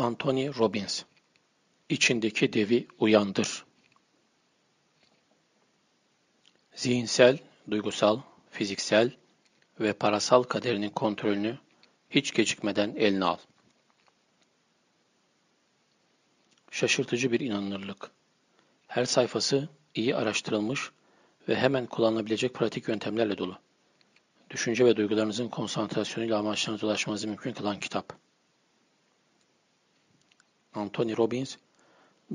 Anthony Robbins İçindeki devi uyandır. Zihinsel, duygusal, fiziksel ve parasal kaderinin kontrolünü hiç gecikmeden eline al. Şaşırtıcı bir inanılırlık. Her sayfası iyi araştırılmış ve hemen kullanılabilecek pratik yöntemlerle dolu. Düşünce ve duygularınızın konsantrasyonuyla amaçlarınıza ulaşmanızı mümkün kılan kitap. Anthony Robbins,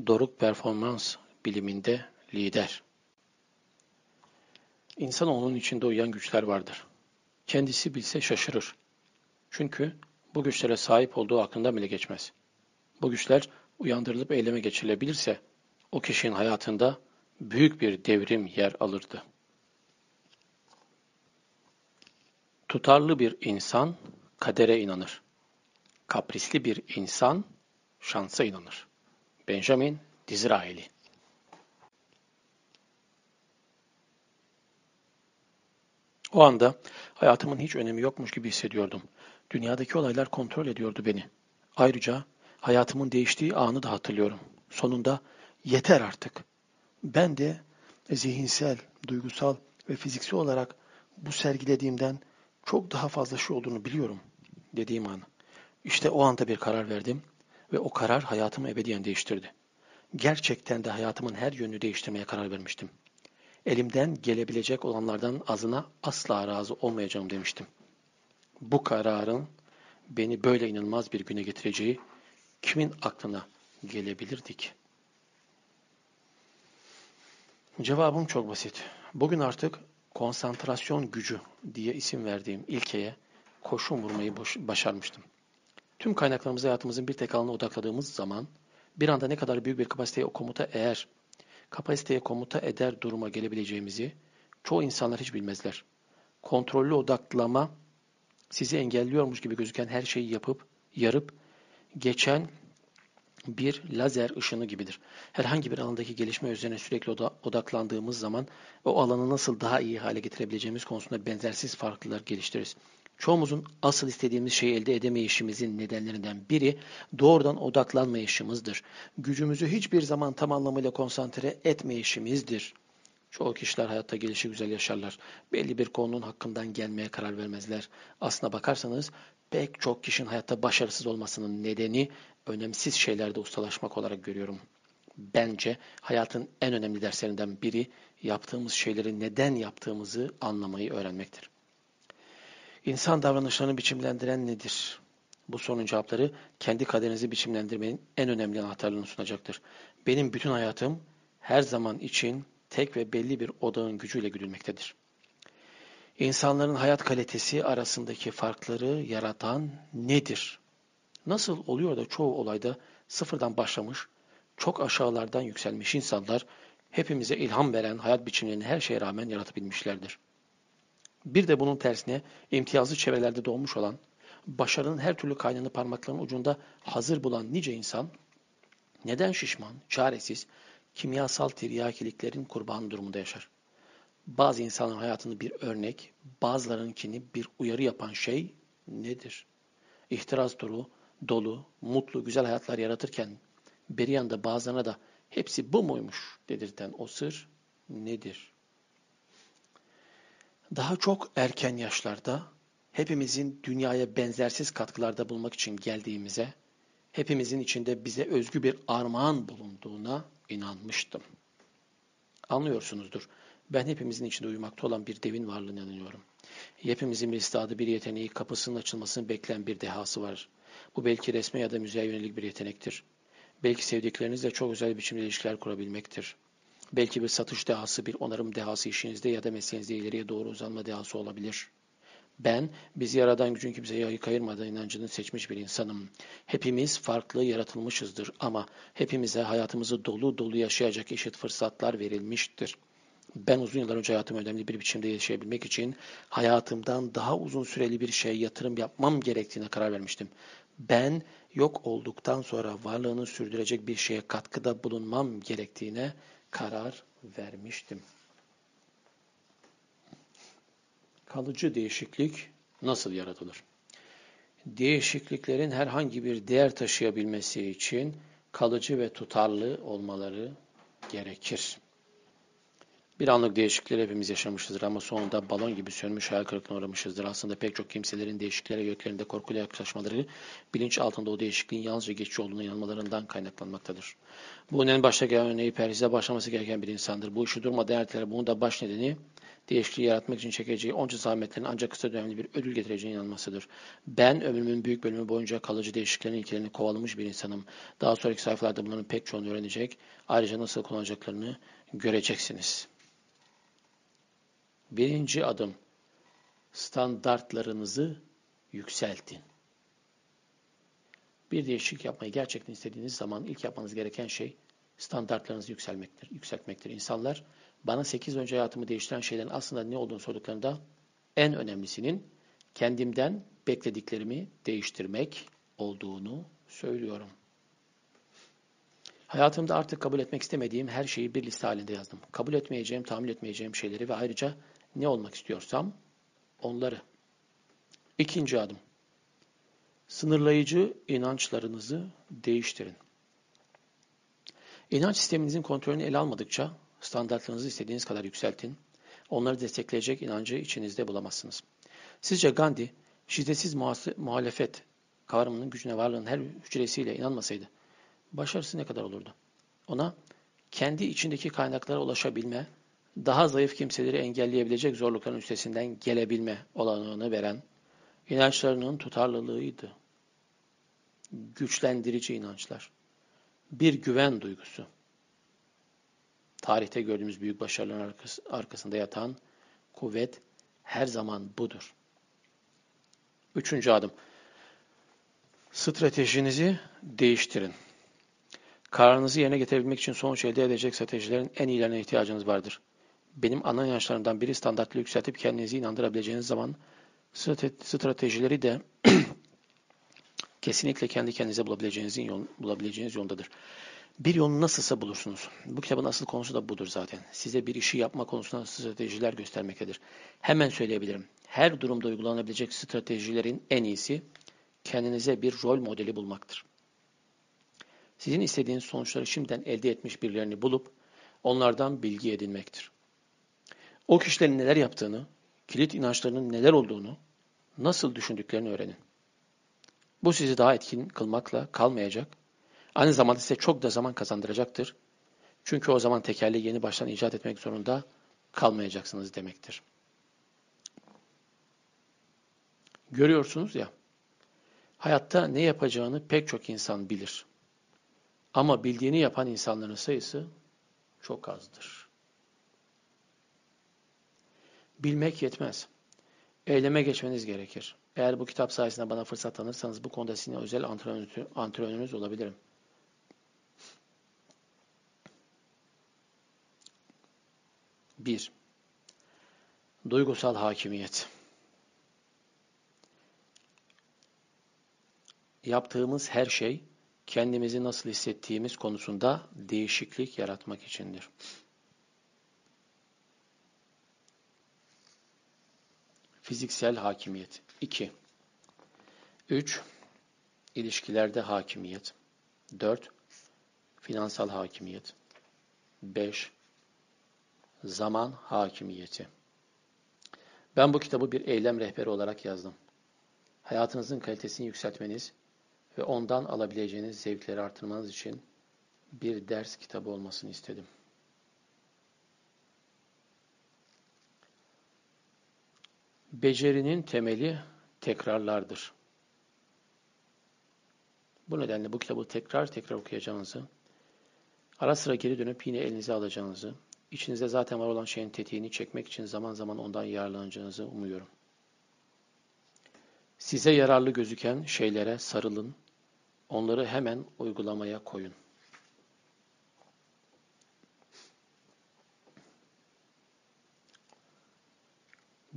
doruk performans biliminde lider. İnsanoğlunun içinde uyuyan güçler vardır. Kendisi bilse şaşırır. Çünkü bu güçlere sahip olduğu aklında bile geçmez. Bu güçler uyandırılıp eyleme geçirilebilirse o kişinin hayatında büyük bir devrim yer alırdı. Tutarlı bir insan kadere inanır. Kaprisli bir insan şansa inanır. Benjamin Disraeli O anda hayatımın hiç önemi yokmuş gibi hissediyordum. Dünyadaki olaylar kontrol ediyordu beni. Ayrıca hayatımın değiştiği anı da hatırlıyorum. Sonunda yeter artık. Ben de zihinsel, duygusal ve fiziksel olarak bu sergilediğimden çok daha fazla şey olduğunu biliyorum dediğim an. İşte o anda bir karar verdim ve o karar hayatımı ebediyen değiştirdi. Gerçekten de hayatımın her yönünü değiştirmeye karar vermiştim. Elimden gelebilecek olanlardan azına asla razı olmayacağım demiştim. Bu kararın beni böyle inanılmaz bir güne getireceği kimin aklına gelebilirdi ki? Cevabım çok basit. Bugün artık konsantrasyon gücü diye isim verdiğim ilkeye koşun vurmayı başarmıştım. Tüm kaynaklarımızı hayatımızın bir tek alanına odakladığımız zaman bir anda ne kadar büyük bir kapasiteye komuta eğer kapasiteye komuta eder duruma gelebileceğimizi çoğu insanlar hiç bilmezler. Kontrollü odaklama sizi engelliyormuş gibi gözüken her şeyi yapıp, yarıp, geçen bir lazer ışını gibidir. Herhangi bir alandaki gelişme üzerine sürekli odaklandığımız zaman o alanı nasıl daha iyi hale getirebileceğimiz konusunda benzersiz farklılar geliştiririz. Çoğumuzun asıl istediğimiz şeyi elde edemeyişimizin nedenlerinden biri doğrudan odaklanmayışımızdır. Gücümüzü hiçbir zaman tam anlamıyla konsantre etmeyişimizdir. Çoğu kişiler hayatta gelişi güzel yaşarlar. Belli bir konunun hakkından gelmeye karar vermezler. Aslına bakarsanız pek çok kişinin hayatta başarısız olmasının nedeni önemsiz şeylerde ustalaşmak olarak görüyorum. Bence hayatın en önemli derslerinden biri yaptığımız şeyleri neden yaptığımızı anlamayı öğrenmektir. İnsan davranışlarını biçimlendiren nedir? Bu sorunun cevapları kendi kaderinizi biçimlendirmenin en önemli anahtarlığını sunacaktır. Benim bütün hayatım her zaman için tek ve belli bir odağın gücüyle güdülmektedir. İnsanların hayat kalitesi arasındaki farkları yaratan nedir? Nasıl oluyor da çoğu olayda sıfırdan başlamış, çok aşağılardan yükselmiş insanlar hepimize ilham veren hayat biçimlerini her şeye rağmen yaratabilmişlerdir. Bir de bunun tersine imtiyazlı çevrelerde doğmuş olan, başarının her türlü kaynağını parmaklarının ucunda hazır bulan nice insan, neden şişman, çaresiz, kimyasal tiryakiliklerin kurbanı durumunda yaşar? Bazı insanların hayatını bir örnek, bazılarınkini bir uyarı yapan şey nedir? İhtiras duru, dolu, mutlu, güzel hayatlar yaratırken bir yanda bazılarına da hepsi bu muymuş dedirten o sır nedir? Daha çok erken yaşlarda hepimizin dünyaya benzersiz katkılarda bulmak için geldiğimize, hepimizin içinde bize özgü bir armağan bulunduğuna inanmıştım. Anlıyorsunuzdur. Ben hepimizin içinde uyumakta olan bir devin varlığına inanıyorum. Hepimizin bir istadı, bir yeteneği, kapısının açılmasını bekleyen bir dehası var. Bu belki resme ya da müzeye yönelik bir yetenektir. Belki sevdiklerinizle çok özel biçimde ilişkiler kurabilmektir. Belki bir satış dehası, bir onarım dehası işinizde ya da mesleğinizde ileriye doğru uzanma dehası olabilir. Ben, bizi yaradan gücün kimseye yayık ayırmadan inancını seçmiş bir insanım. Hepimiz farklı yaratılmışızdır ama hepimize hayatımızı dolu dolu yaşayacak eşit fırsatlar verilmiştir. Ben uzun yıllar önce hayatımı önemli bir biçimde yaşayabilmek için hayatımdan daha uzun süreli bir şeye yatırım yapmam gerektiğine karar vermiştim. Ben yok olduktan sonra varlığını sürdürecek bir şeye katkıda bulunmam gerektiğine karar vermiştim. Kalıcı değişiklik nasıl yaratılır? Değişikliklerin herhangi bir değer taşıyabilmesi için kalıcı ve tutarlı olmaları gerekir. Bir anlık değişiklikleri hepimiz yaşamışızdır ama sonunda balon gibi sönmüş hayal kırıklığına uğramışızdır. Aslında pek çok kimselerin değişikliklere göklerinde korkuyla yaklaşmaları bilinç altında o değişikliğin yalnızca geçici olduğunu inanmalarından kaynaklanmaktadır. Bu en başta gelen örneği perhize başlaması gereken bir insandır. Bu işi durmadan erteler. Bunun da baş nedeni değişikliği yaratmak için çekeceği onca zahmetlerin ancak kısa dönemli bir ödül getireceğine inanmasıdır. Ben ömrümün büyük bölümü boyunca kalıcı değişikliklerin ilkelerini kovalamış bir insanım. Daha sonraki sayfalarda bunların pek çoğunu öğrenecek. Ayrıca nasıl kullanacaklarını göreceksiniz. Birinci adım. Standartlarınızı yükseltin. Bir değişiklik yapmayı gerçekten istediğiniz zaman ilk yapmanız gereken şey standartlarınızı yükselmektir, yükseltmektir. İnsanlar bana 8 önce hayatımı değiştiren şeylerin aslında ne olduğunu sorduklarında en önemlisinin kendimden beklediklerimi değiştirmek olduğunu söylüyorum. Hayatımda artık kabul etmek istemediğim her şeyi bir liste halinde yazdım. Kabul etmeyeceğim, tahammül etmeyeceğim şeyleri ve ayrıca ne olmak istiyorsam onları. İkinci adım. Sınırlayıcı inançlarınızı değiştirin. İnanç sisteminizin kontrolünü ele almadıkça standartlarınızı istediğiniz kadar yükseltin. Onları destekleyecek inancı içinizde bulamazsınız. Sizce Gandhi şiddetsiz muhalefet kavramının gücüne varlığın her hücresiyle inanmasaydı başarısı ne kadar olurdu? Ona kendi içindeki kaynaklara ulaşabilme, daha zayıf kimseleri engelleyebilecek zorlukların üstesinden gelebilme olanağını veren inançlarının tutarlılığıydı. Güçlendirici inançlar. Bir güven duygusu. Tarihte gördüğümüz büyük başarıların arkasında yatan kuvvet her zaman budur. Üçüncü adım. Stratejinizi değiştirin. Kararınızı yerine getirebilmek için sonuç elde edecek stratejilerin en iyilerine ihtiyacınız vardır. Benim ana inançlarımdan biri standartlı yükseltip kendinizi inandırabileceğiniz zaman stratejileri de kesinlikle kendi kendinize bulabileceğiniz, yol, bulabileceğiniz yoldadır. Bir yolunu nasılsa bulursunuz. Bu kitabın asıl konusu da budur zaten. Size bir işi yapma konusunda stratejiler göstermektedir. Hemen söyleyebilirim. Her durumda uygulanabilecek stratejilerin en iyisi kendinize bir rol modeli bulmaktır. Sizin istediğiniz sonuçları şimdiden elde etmiş birilerini bulup onlardan bilgi edinmektir. O kişilerin neler yaptığını, kilit inançlarının neler olduğunu, nasıl düşündüklerini öğrenin. Bu sizi daha etkin kılmakla kalmayacak, aynı zamanda size çok da zaman kazandıracaktır. Çünkü o zaman tekerleği yeni baştan icat etmek zorunda kalmayacaksınız demektir. Görüyorsunuz ya, hayatta ne yapacağını pek çok insan bilir. Ama bildiğini yapan insanların sayısı çok azdır. Bilmek yetmez. Eyleme geçmeniz gerekir. Eğer bu kitap sayesinde bana fırsat tanırsanız bu konuda sizin özel antrenörünüz olabilirim. Bir, duygusal hakimiyet. Yaptığımız her şey kendimizi nasıl hissettiğimiz konusunda değişiklik yaratmak içindir. Fiziksel hakimiyet. 2. 3. İlişkilerde hakimiyet. 4. Finansal hakimiyet. 5. Zaman hakimiyeti. Ben bu kitabı bir eylem rehberi olarak yazdım. Hayatınızın kalitesini yükseltmeniz ve ondan alabileceğiniz zevkleri artırmanız için bir ders kitabı olmasını istedim. Becerinin temeli tekrarlardır. Bu nedenle bu kitabı tekrar tekrar okuyacağınızı, ara sıra geri dönüp yine elinize alacağınızı, içinizde zaten var olan şeyin tetiğini çekmek için zaman zaman ondan yararlanacağınızı umuyorum. Size yararlı gözüken şeylere sarılın, onları hemen uygulamaya koyun.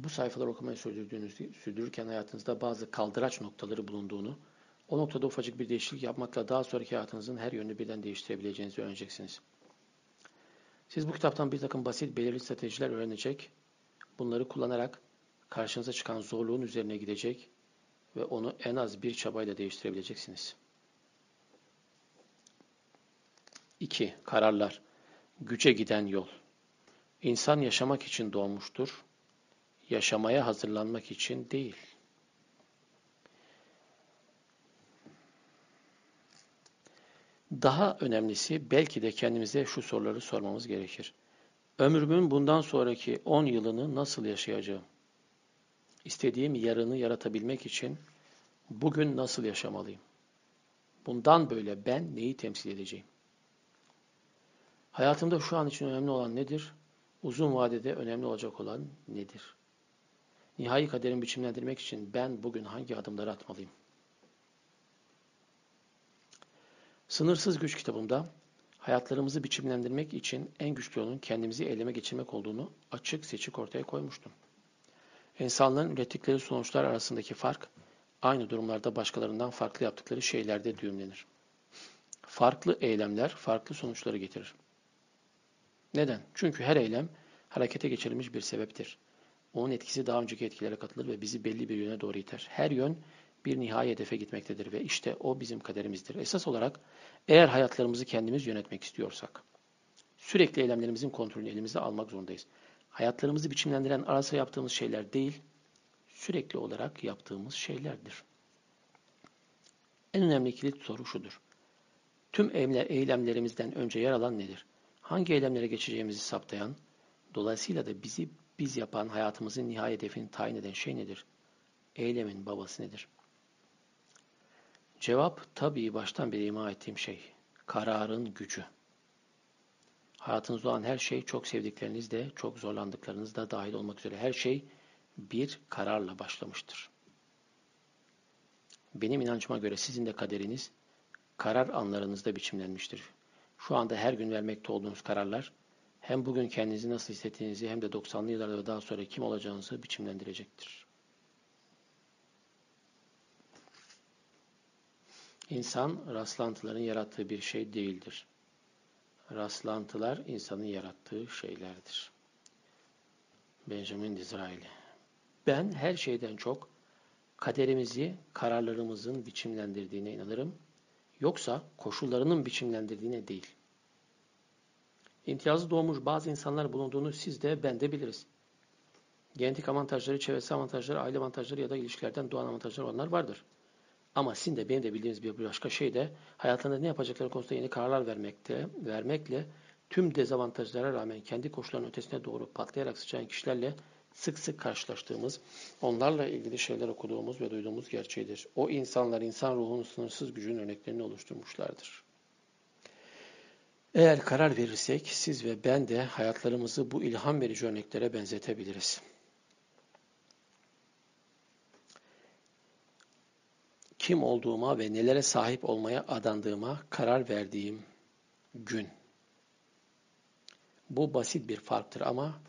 Bu sayfaları okumayı sürdürdüğünüz, sürdürürken hayatınızda bazı kaldıraç noktaları bulunduğunu, o noktada ufacık bir değişiklik yapmakla daha sonraki hayatınızın her yönünü birden değiştirebileceğinizi öğreneceksiniz. Siz bu kitaptan bir takım basit belirli stratejiler öğrenecek, bunları kullanarak karşınıza çıkan zorluğun üzerine gidecek ve onu en az bir çabayla değiştirebileceksiniz. 2. Kararlar. Güce giden yol. İnsan yaşamak için doğmuştur. Yaşamaya hazırlanmak için değil. Daha önemlisi belki de kendimize şu soruları sormamız gerekir. Ömrümün bundan sonraki 10 yılını nasıl yaşayacağım? İstediğim yarını yaratabilmek için bugün nasıl yaşamalıyım? Bundan böyle ben neyi temsil edeceğim? Hayatımda şu an için önemli olan nedir? Uzun vadede önemli olacak olan nedir? Nihai kaderimi biçimlendirmek için ben bugün hangi adımları atmalıyım? Sınırsız Güç kitabımda hayatlarımızı biçimlendirmek için en güçlü yolun kendimizi eyleme geçirmek olduğunu açık seçik ortaya koymuştum. İnsanların ürettikleri sonuçlar arasındaki fark, aynı durumlarda başkalarından farklı yaptıkları şeylerde düğümlenir. Farklı eylemler farklı sonuçları getirir. Neden? Çünkü her eylem harekete geçirilmiş bir sebeptir. Onun etkisi daha önceki etkilere katılır ve bizi belli bir yöne doğru iter. Her yön bir nihai hedefe gitmektedir ve işte o bizim kaderimizdir. Esas olarak eğer hayatlarımızı kendimiz yönetmek istiyorsak, sürekli eylemlerimizin kontrolünü elimizde almak zorundayız. Hayatlarımızı biçimlendiren ara sıra yaptığımız şeyler değil, sürekli olarak yaptığımız şeylerdir. En önemli kilit soru şudur. Tüm eylemlerimizden önce yer alan nedir? Hangi eylemlere geçeceğimizi saptayan, dolayısıyla da bizi biz yapan hayatımızın nihai hedefini tayin eden şey nedir? Eylemin babası nedir? Cevap tabii baştan beri ima ettiğim şey. Kararın gücü. Hayatınızda olan her şey, çok sevdikleriniz de, çok zorlandıklarınız da dahil olmak üzere her şey bir kararla başlamıştır. Benim inancıma göre sizin de kaderiniz karar anlarınızda biçimlenmiştir. Şu anda her gün vermekte olduğunuz kararlar hem bugün kendinizi nasıl hissettiğinizi hem de 90'lı yıllarda ve daha sonra kim olacağınızı biçimlendirecektir. İnsan rastlantıların yarattığı bir şey değildir. Rastlantılar insanın yarattığı şeylerdir. Benjamin Disraeli Ben her şeyden çok kaderimizi kararlarımızın biçimlendirdiğine inanırım. Yoksa koşullarının biçimlendirdiğine değil. İmtiyazlı doğmuş bazı insanlar bulunduğunu siz de ben de biliriz. Genetik avantajları, çevresel avantajları, aile avantajları ya da ilişkilerden doğan avantajları olanlar vardır. Ama sizin de benim de bildiğiniz bir başka şey de hayatlarında ne yapacakları konusunda yeni kararlar vermekte, vermekle tüm dezavantajlara rağmen kendi koşullarının ötesine doğru patlayarak sıçrayan kişilerle sık sık karşılaştığımız, onlarla ilgili şeyler okuduğumuz ve duyduğumuz gerçeğidir. O insanlar insan ruhunun sınırsız gücünün örneklerini oluşturmuşlardır. Eğer karar verirsek siz ve ben de hayatlarımızı bu ilham verici örneklere benzetebiliriz. kim olduğuma ve nelere sahip olmaya adandığıma karar verdiğim gün. Bu basit bir farktır ama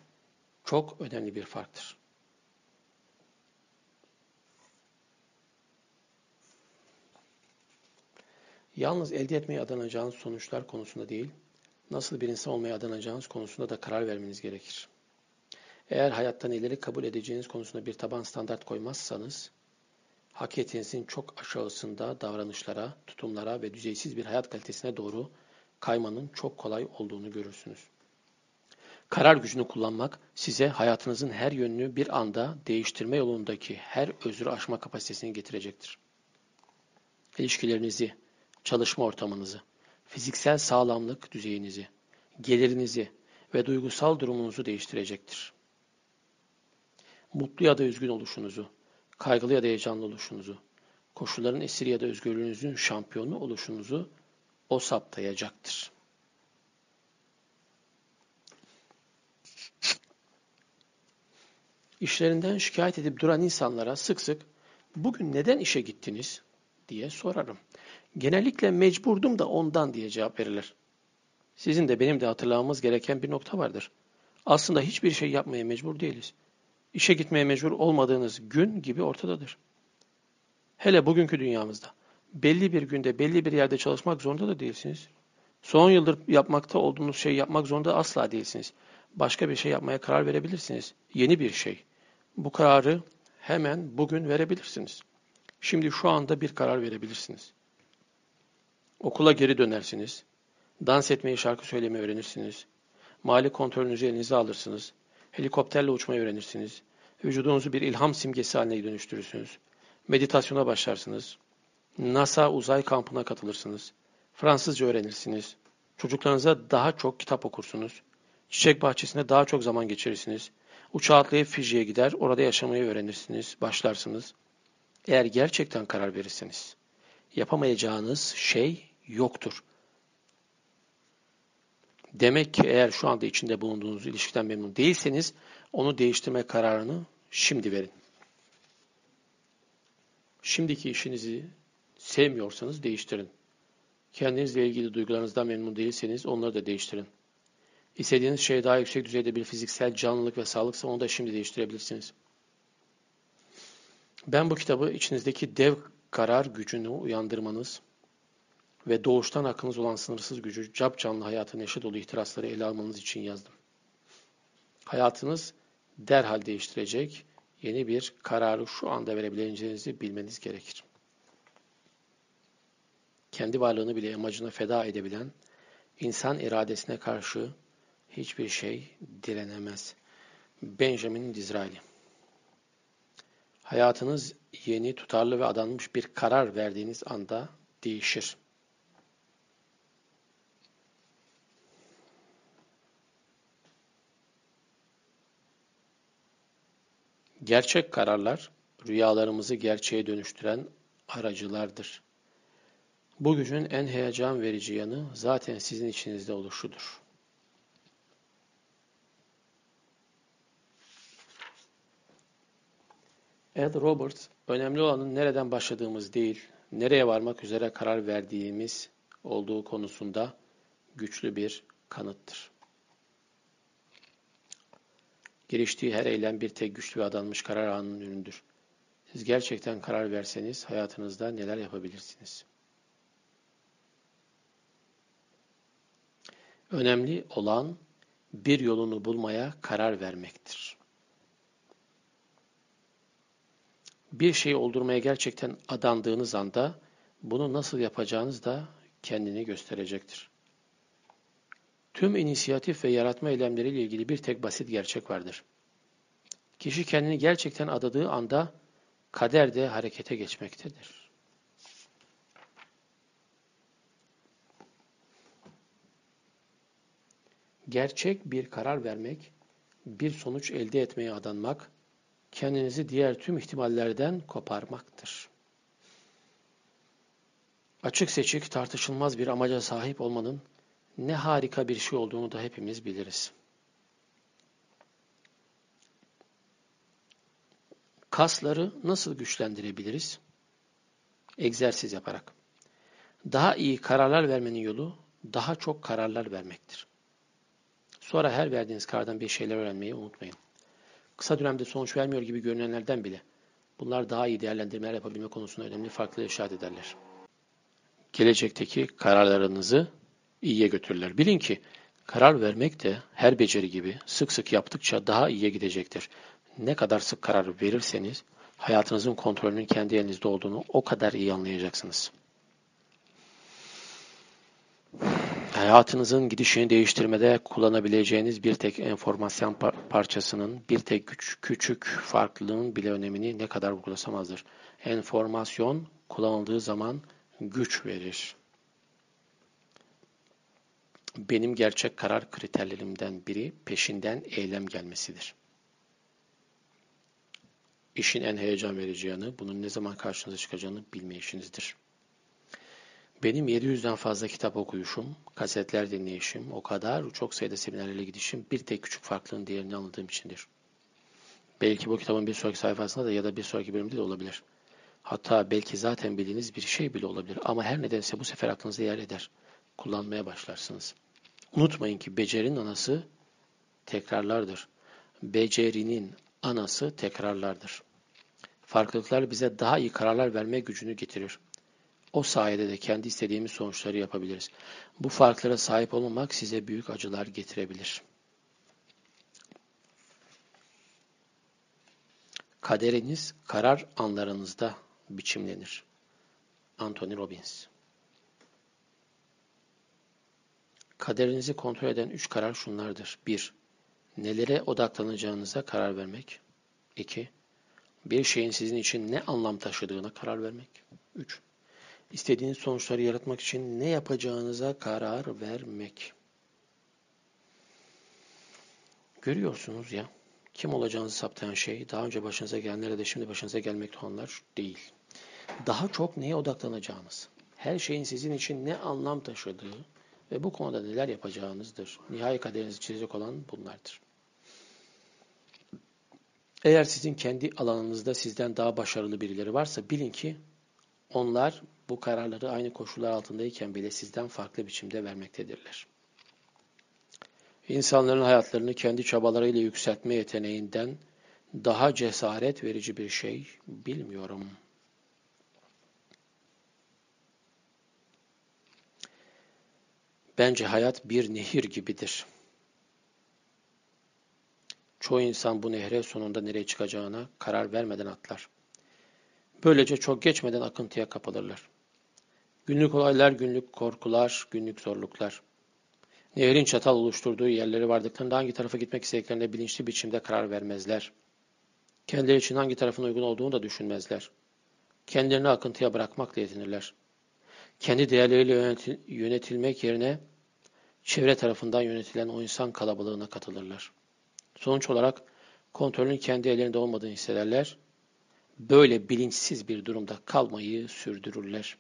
çok önemli bir farktır. Yalnız elde etmeye adanacağınız sonuçlar konusunda değil, nasıl bir insan olmaya adanacağınız konusunda da karar vermeniz gerekir. Eğer hayatta neleri kabul edeceğiniz konusunda bir taban standart koymazsanız, hak etinizin çok aşağısında davranışlara, tutumlara ve düzeysiz bir hayat kalitesine doğru kaymanın çok kolay olduğunu görürsünüz. Karar gücünü kullanmak size hayatınızın her yönünü bir anda değiştirme yolundaki her özrü aşma kapasitesini getirecektir. İlişkilerinizi, çalışma ortamınızı, fiziksel sağlamlık düzeyinizi, gelirinizi ve duygusal durumunuzu değiştirecektir. Mutlu ya da üzgün oluşunuzu, kaygılı ya da heyecanlı oluşunuzu, koşulların esiri ya da özgürlüğünüzün şampiyonu oluşunuzu o saptayacaktır. İşlerinden şikayet edip duran insanlara sık sık bugün neden işe gittiniz diye sorarım. Genellikle mecburdum da ondan diye cevap verirler. Sizin de benim de hatırlamamız gereken bir nokta vardır. Aslında hiçbir şey yapmaya mecbur değiliz işe gitmeye mecbur olmadığınız gün gibi ortadadır. Hele bugünkü dünyamızda belli bir günde belli bir yerde çalışmak zorunda da değilsiniz. Son yıldır yapmakta olduğunuz şey yapmak zorunda asla değilsiniz. Başka bir şey yapmaya karar verebilirsiniz. Yeni bir şey. Bu kararı hemen bugün verebilirsiniz. Şimdi şu anda bir karar verebilirsiniz. Okula geri dönersiniz. Dans etmeyi, şarkı söylemeyi öğrenirsiniz. Mali kontrolünüzü elinize alırsınız. Helikopterle uçmayı öğrenirsiniz. Vücudunuzu bir ilham simgesi haline dönüştürürsünüz. Meditasyona başlarsınız. NASA uzay kampına katılırsınız. Fransızca öğrenirsiniz. Çocuklarınıza daha çok kitap okursunuz. Çiçek bahçesinde daha çok zaman geçirirsiniz. Uçağa atlayıp Fiji'ye gider, orada yaşamayı öğrenirsiniz, başlarsınız. Eğer gerçekten karar verirseniz, yapamayacağınız şey yoktur. Demek ki eğer şu anda içinde bulunduğunuz ilişkiden memnun değilseniz, onu değiştirme kararını şimdi verin. Şimdiki işinizi sevmiyorsanız değiştirin. Kendinizle ilgili duygularınızdan memnun değilseniz onları da değiştirin. İstediğiniz şey daha yüksek düzeyde bir fiziksel canlılık ve sağlıksa onu da şimdi değiştirebilirsiniz. Ben bu kitabı içinizdeki dev karar gücünü uyandırmanız ve doğuştan hakkınız olan sınırsız gücü, cap canlı hayatın neşe dolu ihtirasları ele almanız için yazdım. Hayatınız derhal değiştirecek yeni bir kararı şu anda verebileceğinizi bilmeniz gerekir. Kendi varlığını bile amacına feda edebilen, insan iradesine karşı hiçbir şey direnemez. Benjamin Disraeli Hayatınız yeni, tutarlı ve adanmış bir karar verdiğiniz anda değişir. Gerçek kararlar, rüyalarımızı gerçeğe dönüştüren aracılardır. Bu gücün en heyecan verici yanı zaten sizin içinizde oluşudur. Ed Roberts, önemli olanın nereden başladığımız değil, nereye varmak üzere karar verdiğimiz olduğu konusunda güçlü bir kanıttır. Giriştiği her eylem bir tek güçlü ve adanmış karar anının ürünüdür. Siz gerçekten karar verseniz hayatınızda neler yapabilirsiniz? Önemli olan bir yolunu bulmaya karar vermektir. Bir şeyi oldurmaya gerçekten adandığınız anda bunu nasıl yapacağınız da kendini gösterecektir. Tüm inisiyatif ve yaratma eylemleriyle ilgili bir tek basit gerçek vardır. Kişi kendini gerçekten adadığı anda kader de harekete geçmektedir. Gerçek bir karar vermek, bir sonuç elde etmeye adanmak, kendinizi diğer tüm ihtimallerden koparmaktır. Açık seçik, tartışılmaz bir amaca sahip olmanın ne harika bir şey olduğunu da hepimiz biliriz. Kasları nasıl güçlendirebiliriz? Egzersiz yaparak. Daha iyi kararlar vermenin yolu daha çok kararlar vermektir. Sonra her verdiğiniz karardan bir şeyler öğrenmeyi unutmayın kısa dönemde sonuç vermiyor gibi görünenlerden bile bunlar daha iyi değerlendirmeler yapabilme konusunda önemli farklı işaret ederler. Gelecekteki kararlarınızı iyiye götürürler. Bilin ki karar vermek de her beceri gibi sık sık yaptıkça daha iyiye gidecektir. Ne kadar sık karar verirseniz hayatınızın kontrolünün kendi elinizde olduğunu o kadar iyi anlayacaksınız. hayatınızın gidişini değiştirmede kullanabileceğiniz bir tek enformasyon parçasının bir tek güç, küçük farklılığın bile önemini ne kadar vurgulasamazdır. Enformasyon kullanıldığı zaman güç verir. Benim gerçek karar kriterlerimden biri peşinden eylem gelmesidir. İşin en heyecan verici yanı bunun ne zaman karşınıza çıkacağını bilmeyişinizdir. Benim 700'den fazla kitap okuyuşum, kasetler dinleyişim, o kadar çok sayıda seminerlere gidişim bir tek küçük farklılığın diğerini anladığım içindir. Belki bu kitabın bir sonraki sayfasında da ya da bir sonraki bölümde de olabilir. Hatta belki zaten bildiğiniz bir şey bile olabilir ama her nedense bu sefer aklınıza yer eder. Kullanmaya başlarsınız. Unutmayın ki becerinin anası tekrarlardır. Becerinin anası tekrarlardır. Farklılıklar bize daha iyi kararlar verme gücünü getirir. O sayede de kendi istediğimiz sonuçları yapabiliriz. Bu farklara sahip olmamak size büyük acılar getirebilir. Kaderiniz karar anlarınızda biçimlenir. Anthony Robbins Kaderinizi kontrol eden üç karar şunlardır. 1. Nelere odaklanacağınıza karar vermek. 2. Bir şeyin sizin için ne anlam taşıdığına karar vermek. 3. İstediğiniz sonuçları yaratmak için ne yapacağınıza karar vermek. Görüyorsunuz ya, kim olacağınızı saptayan şey, daha önce başınıza gelenlere de şimdi başınıza gelmekte olanlar değil. Daha çok neye odaklanacağınız, her şeyin sizin için ne anlam taşıdığı ve bu konuda neler yapacağınızdır. Nihai kaderinizi çizecek olan bunlardır. Eğer sizin kendi alanınızda sizden daha başarılı birileri varsa bilin ki onlar bu kararları aynı koşullar altındayken bile sizden farklı biçimde vermektedirler. İnsanların hayatlarını kendi çabalarıyla yükseltme yeteneğinden daha cesaret verici bir şey bilmiyorum. Bence hayat bir nehir gibidir. Çoğu insan bu nehre sonunda nereye çıkacağına karar vermeden atlar. Böylece çok geçmeden akıntıya kapılırlar. Günlük olaylar, günlük korkular, günlük zorluklar. Nehrin çatal oluşturduğu yerleri vardıklarında hangi tarafa gitmek istediklerine bilinçli biçimde karar vermezler. Kendileri için hangi tarafın uygun olduğunu da düşünmezler. Kendilerini akıntıya bırakmakla yetinirler. Kendi değerleriyle yönetilmek yerine çevre tarafından yönetilen o insan kalabalığına katılırlar. Sonuç olarak kontrolün kendi ellerinde olmadığını hissederler. Böyle bilinçsiz bir durumda kalmayı sürdürürler.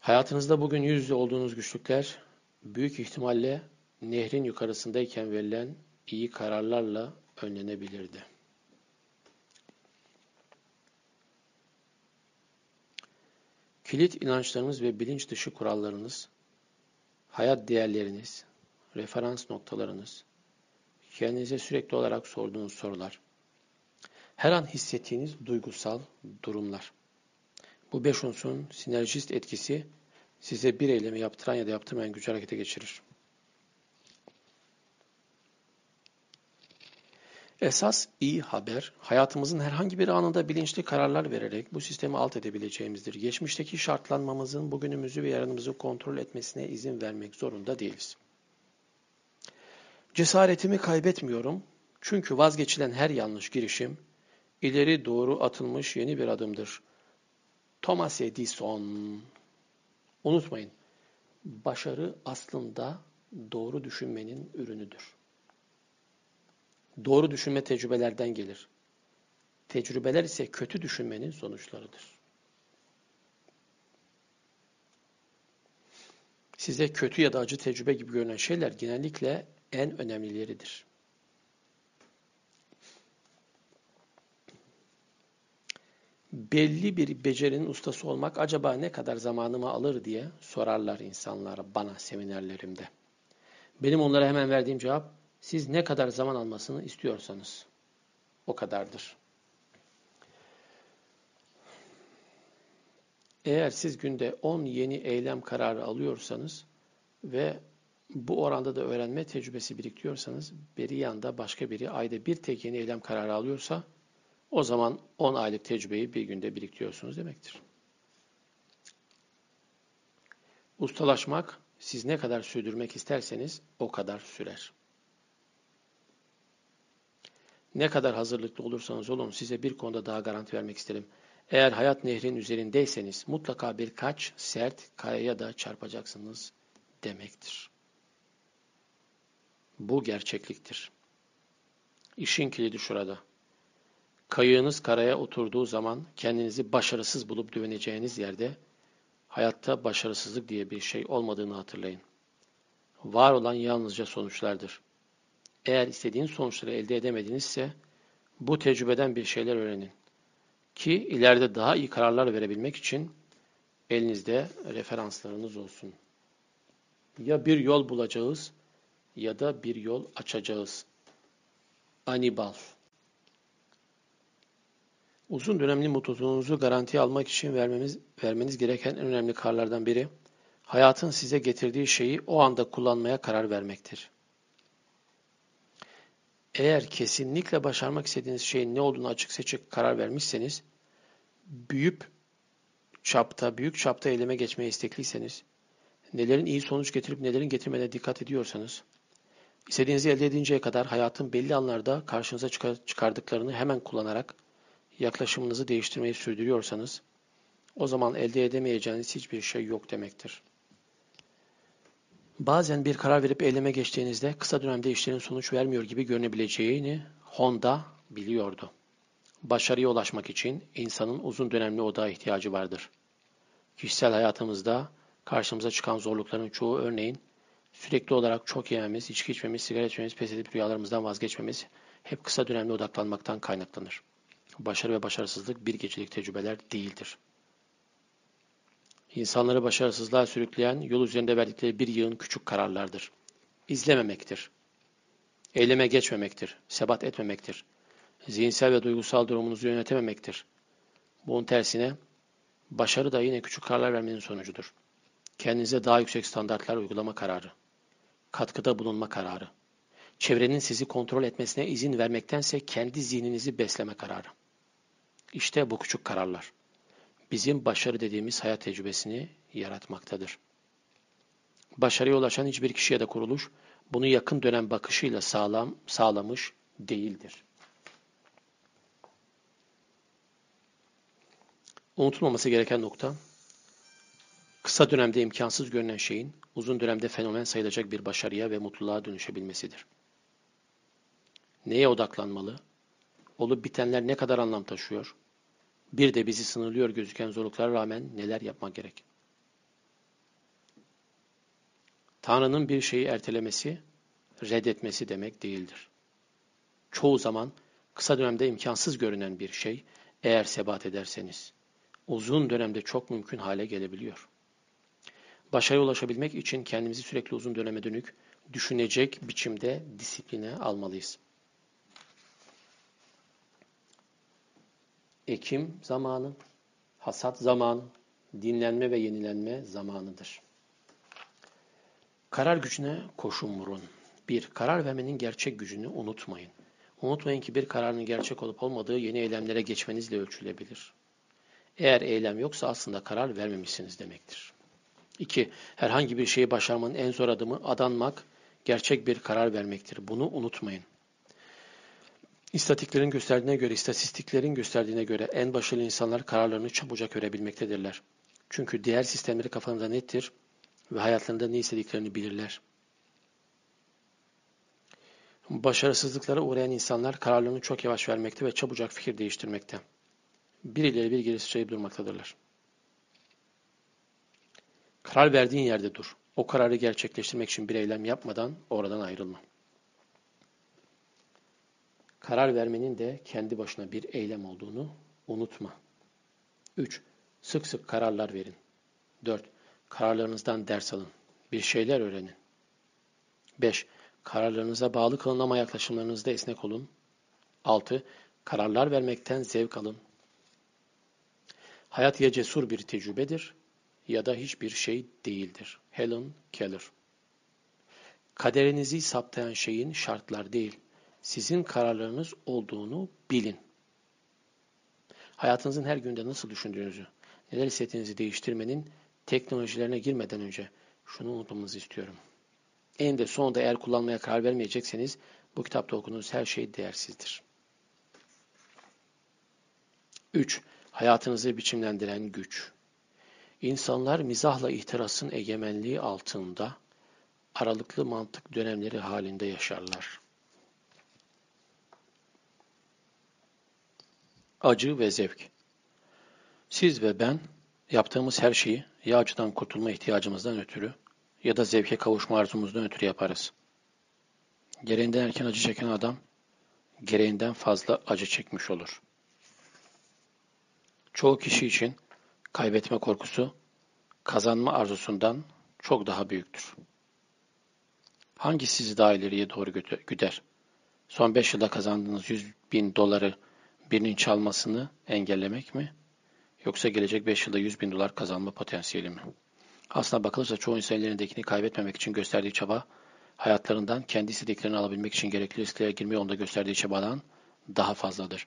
Hayatınızda bugün yüz yüze olduğunuz güçlükler büyük ihtimalle nehrin yukarısındayken verilen iyi kararlarla önlenebilirdi. Kilit inançlarınız ve bilinç dışı kurallarınız, hayat değerleriniz, referans noktalarınız, kendinize sürekli olarak sorduğunuz sorular, her an hissettiğiniz duygusal durumlar. Bu beş unsurun sinerjist etkisi size bir eylemi yaptıran ya da yaptırmayan gücü harekete geçirir. Esas iyi haber, hayatımızın herhangi bir anında bilinçli kararlar vererek bu sistemi alt edebileceğimizdir. Geçmişteki şartlanmamızın bugünümüzü ve yarınımızı kontrol etmesine izin vermek zorunda değiliz. Cesaretimi kaybetmiyorum çünkü vazgeçilen her yanlış girişim ileri doğru atılmış yeni bir adımdır. Thomas Edison Unutmayın, başarı aslında doğru düşünmenin ürünüdür. Doğru düşünme tecrübelerden gelir. Tecrübeler ise kötü düşünmenin sonuçlarıdır. Size kötü ya da acı tecrübe gibi görünen şeyler genellikle en önemlileridir. belli bir becerinin ustası olmak acaba ne kadar zamanımı alır diye sorarlar insanlar bana seminerlerimde. Benim onlara hemen verdiğim cevap siz ne kadar zaman almasını istiyorsanız o kadardır. Eğer siz günde 10 yeni eylem kararı alıyorsanız ve bu oranda da öğrenme tecrübesi biriktiriyorsanız bir yanda başka biri ayda bir tek yeni eylem kararı alıyorsa o zaman 10 aylık tecrübeyi bir günde biriktiriyorsunuz demektir. Ustalaşmak siz ne kadar sürdürmek isterseniz o kadar sürer. Ne kadar hazırlıklı olursanız olun size bir konuda daha garanti vermek isterim. Eğer hayat nehrin üzerindeyseniz mutlaka birkaç sert kayaya da çarpacaksınız demektir. Bu gerçekliktir. İşin kilidi şurada. Kayığınız karaya oturduğu zaman kendinizi başarısız bulup düveneceğiniz yerde hayatta başarısızlık diye bir şey olmadığını hatırlayın. Var olan yalnızca sonuçlardır. Eğer istediğiniz sonuçları elde edemedinizse bu tecrübeden bir şeyler öğrenin. Ki ileride daha iyi kararlar verebilmek için elinizde referanslarınız olsun. Ya bir yol bulacağız ya da bir yol açacağız. Anibal Uzun dönemli mutluluğunuzu garantiye almak için vermemiz, vermeniz gereken en önemli kararlardan biri, hayatın size getirdiği şeyi o anda kullanmaya karar vermektir. Eğer kesinlikle başarmak istediğiniz şeyin ne olduğunu açık seçik karar vermişseniz, büyük çapta, büyük çapta eyleme geçmeye istekliyseniz, nelerin iyi sonuç getirip nelerin getirmediğine dikkat ediyorsanız, istediğinizi elde edinceye kadar hayatın belli anlarda karşınıza çıkardıklarını hemen kullanarak yaklaşımınızı değiştirmeyi sürdürüyorsanız, o zaman elde edemeyeceğiniz hiçbir şey yok demektir. Bazen bir karar verip eyleme geçtiğinizde kısa dönemde işlerin sonuç vermiyor gibi görünebileceğini Honda biliyordu. Başarıya ulaşmak için insanın uzun dönemli odağa ihtiyacı vardır. Kişisel hayatımızda karşımıza çıkan zorlukların çoğu örneğin sürekli olarak çok yememiz, içki içmemiz, sigara içmemiz, pes edip rüyalarımızdan vazgeçmemiz hep kısa dönemli odaklanmaktan kaynaklanır. Başarı ve başarısızlık bir gecelik tecrübeler değildir. İnsanları başarısızlığa sürükleyen yol üzerinde verdikleri bir yığın küçük kararlardır. İzlememektir. Eyleme geçmemektir. Sebat etmemektir. Zihinsel ve duygusal durumunuzu yönetememektir. Bunun tersine başarı da yine küçük kararlar vermenin sonucudur. Kendinize daha yüksek standartlar uygulama kararı. Katkıda bulunma kararı. Çevrenin sizi kontrol etmesine izin vermektense kendi zihninizi besleme kararı. İşte bu küçük kararlar bizim başarı dediğimiz hayat tecrübesini yaratmaktadır. Başarıya ulaşan hiçbir kişi ya da kuruluş bunu yakın dönem bakışıyla sağlam sağlamış değildir. Unutulmaması gereken nokta, kısa dönemde imkansız görünen şeyin uzun dönemde fenomen sayılacak bir başarıya ve mutluluğa dönüşebilmesidir. Neye odaklanmalı? Olup bitenler ne kadar anlam taşıyor? Bir de bizi sınırlıyor gözüken zorluklara rağmen neler yapmak gerek? Tanrı'nın bir şeyi ertelemesi, reddetmesi demek değildir. Çoğu zaman kısa dönemde imkansız görünen bir şey, eğer sebat ederseniz, uzun dönemde çok mümkün hale gelebiliyor. Başarıya ulaşabilmek için kendimizi sürekli uzun döneme dönük, düşünecek biçimde disipline almalıyız. Ekim zamanı, hasat zamanı, dinlenme ve yenilenme zamanıdır. Karar gücüne koşun vurun. Bir, karar vermenin gerçek gücünü unutmayın. Unutmayın ki bir kararın gerçek olup olmadığı yeni eylemlere geçmenizle ölçülebilir. Eğer eylem yoksa aslında karar vermemişsiniz demektir. 2. Herhangi bir şeyi başarmanın en zor adımı adanmak, gerçek bir karar vermektir. Bunu unutmayın. İstatiklerin gösterdiğine göre, istatistiklerin gösterdiğine göre en başarılı insanlar kararlarını çabucak görebilmektedirler. Çünkü diğer sistemleri kafanızda nettir ve hayatlarında ne istediklerini bilirler. Başarısızlıklara uğrayan insanlar kararlarını çok yavaş vermekte ve çabucak fikir değiştirmekte. Bir ileri bir geri sıçrayıp durmaktadır. Karar verdiğin yerde dur. O kararı gerçekleştirmek için bir eylem yapmadan oradan ayrılma. Karar vermenin de kendi başına bir eylem olduğunu unutma. 3. Sık sık kararlar verin. 4. Kararlarınızdan ders alın. Bir şeyler öğrenin. 5. Kararlarınıza bağlı kalın ama yaklaşımlarınızda esnek olun. 6. Kararlar vermekten zevk alın. Hayat ya cesur bir tecrübedir ya da hiçbir şey değildir. Helen Keller Kaderinizi saptayan şeyin şartlar değil, sizin kararlarınız olduğunu bilin. Hayatınızın her günde nasıl düşündüğünüzü, neler hissettiğinizi değiştirmenin teknolojilerine girmeden önce şunu unutmanızı istiyorum. En de sonunda eğer kullanmaya karar vermeyecekseniz bu kitapta okuduğunuz her şey değersizdir. 3. Hayatınızı biçimlendiren güç. İnsanlar mizahla ihtirasın egemenliği altında aralıklı mantık dönemleri halinde yaşarlar. Acı ve zevk. Siz ve ben yaptığımız her şeyi ya acıdan kurtulma ihtiyacımızdan ötürü ya da zevke kavuşma arzumuzdan ötürü yaparız. Gereğinden erken acı çeken adam gereğinden fazla acı çekmiş olur. Çoğu kişi için kaybetme korkusu kazanma arzusundan çok daha büyüktür. Hangi sizi daha ileriye doğru güder? Son 5 yılda kazandığınız 100 bin doları birinin çalmasını engellemek mi? Yoksa gelecek 5 yılda 100 bin dolar kazanma potansiyeli mi? Aslına bakılırsa çoğu insan ellerindekini kaybetmemek için gösterdiği çaba, hayatlarından kendi istediklerini alabilmek için gerekli risklere girme yolunda gösterdiği çabadan daha fazladır.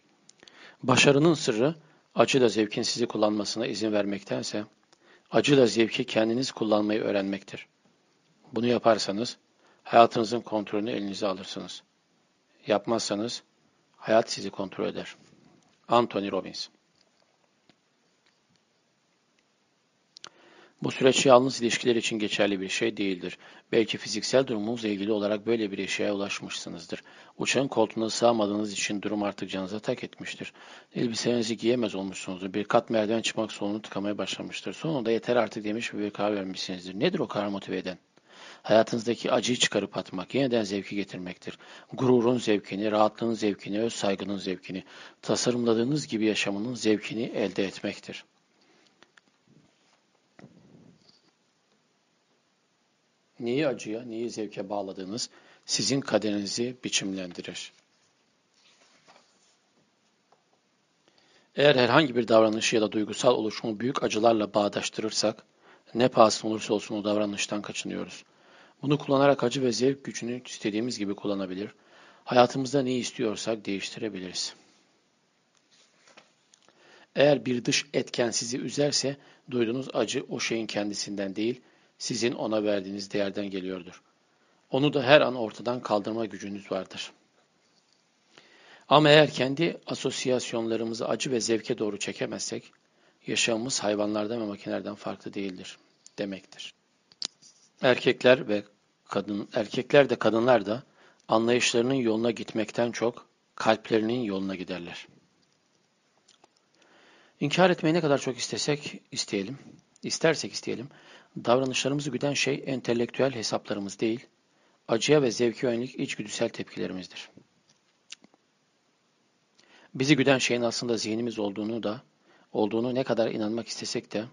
Başarının sırrı, acıyla zevkin sizi kullanmasına izin vermektense, acıyla zevki kendiniz kullanmayı öğrenmektir. Bunu yaparsanız, hayatınızın kontrolünü elinize alırsınız. Yapmazsanız, hayat sizi kontrol eder. Anthony Robbins Bu süreç yalnız ilişkiler için geçerli bir şey değildir. Belki fiziksel durumunuzla ilgili olarak böyle bir eşyaya ulaşmışsınızdır. Uçağın koltuğuna sığamadığınız için durum artık canınıza tak etmiştir. Elbiselerinizi giyemez olmuşsunuzdur. Bir kat merdiven çıkmak solunu tıkamaya başlamıştır. Sonunda yeter artık demiş ve bir karar vermişsinizdir. Nedir o karar motive eden? Hayatınızdaki acıyı çıkarıp atmak, yeniden zevki getirmektir. Gururun zevkini, rahatlığın zevkini, öz saygının zevkini, tasarımladığınız gibi yaşamının zevkini elde etmektir. neyi acıya, neyi zevke bağladığınız sizin kaderinizi biçimlendirir. Eğer herhangi bir davranışı ya da duygusal oluşumu büyük acılarla bağdaştırırsak, ne pahasına olursa olsun o davranıştan kaçınıyoruz. Bunu kullanarak acı ve zevk gücünü istediğimiz gibi kullanabilir, hayatımızda neyi istiyorsak değiştirebiliriz. Eğer bir dış etken sizi üzerse, duyduğunuz acı o şeyin kendisinden değil, sizin ona verdiğiniz değerden geliyordur. Onu da her an ortadan kaldırma gücünüz vardır. Ama eğer kendi asosyasyonlarımızı acı ve zevke doğru çekemezsek, yaşamımız hayvanlardan ve makinelerden farklı değildir demektir. Erkekler ve kadın, erkekler de kadınlar da anlayışlarının yoluna gitmekten çok kalplerinin yoluna giderler. İnkar etmeyi ne kadar çok istesek isteyelim, istersek isteyelim, Davranışlarımızı güden şey entelektüel hesaplarımız değil, acıya ve zevke yönelik içgüdüsel tepkilerimizdir. Bizi güden şeyin aslında zihnimiz olduğunu da, olduğunu ne kadar inanmak istesek de,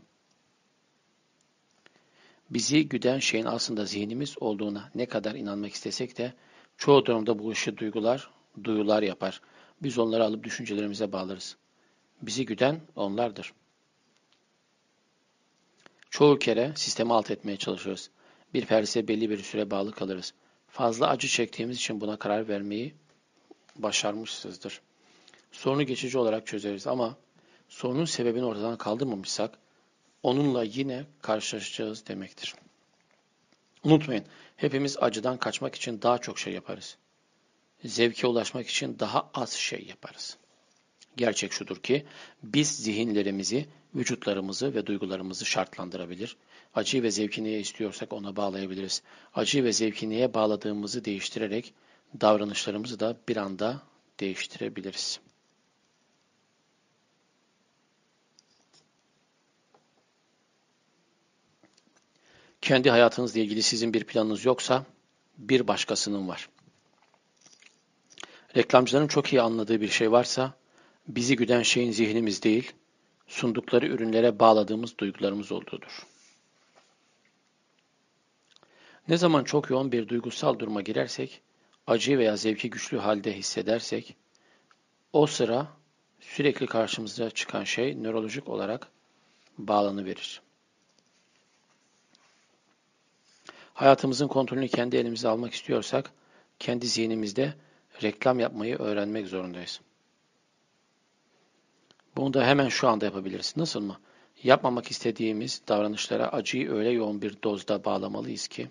bizi güden şeyin aslında zihnimiz olduğuna ne kadar inanmak istesek de, çoğu durumda bu işi duygular, duyular yapar. Biz onları alıp düşüncelerimize bağlarız. Bizi güden onlardır. Çoğu kere sistemi alt etmeye çalışırız. Bir perse belli bir süre bağlı kalırız. Fazla acı çektiğimiz için buna karar vermeyi başarmışızdır. Sorunu geçici olarak çözeriz ama sorunun sebebini ortadan kaldırmamışsak onunla yine karşılaşacağız demektir. Unutmayın, hepimiz acıdan kaçmak için daha çok şey yaparız. Zevke ulaşmak için daha az şey yaparız. Gerçek şudur ki biz zihinlerimizi, vücutlarımızı ve duygularımızı şartlandırabilir. Acı ve zevki neye istiyorsak ona bağlayabiliriz. Acı ve zevki neye bağladığımızı değiştirerek davranışlarımızı da bir anda değiştirebiliriz. Kendi hayatınızla ilgili sizin bir planınız yoksa bir başkasının var. Reklamcıların çok iyi anladığı bir şey varsa bizi güden şeyin zihnimiz değil, sundukları ürünlere bağladığımız duygularımız olduğudur. Ne zaman çok yoğun bir duygusal duruma girersek, acı veya zevki güçlü halde hissedersek, o sıra sürekli karşımıza çıkan şey nörolojik olarak bağlanıverir. Hayatımızın kontrolünü kendi elimize almak istiyorsak, kendi zihnimizde reklam yapmayı öğrenmek zorundayız. Bunu da hemen şu anda yapabiliriz. Nasıl mı? Yapmamak istediğimiz davranışlara acıyı öyle yoğun bir dozda bağlamalıyız ki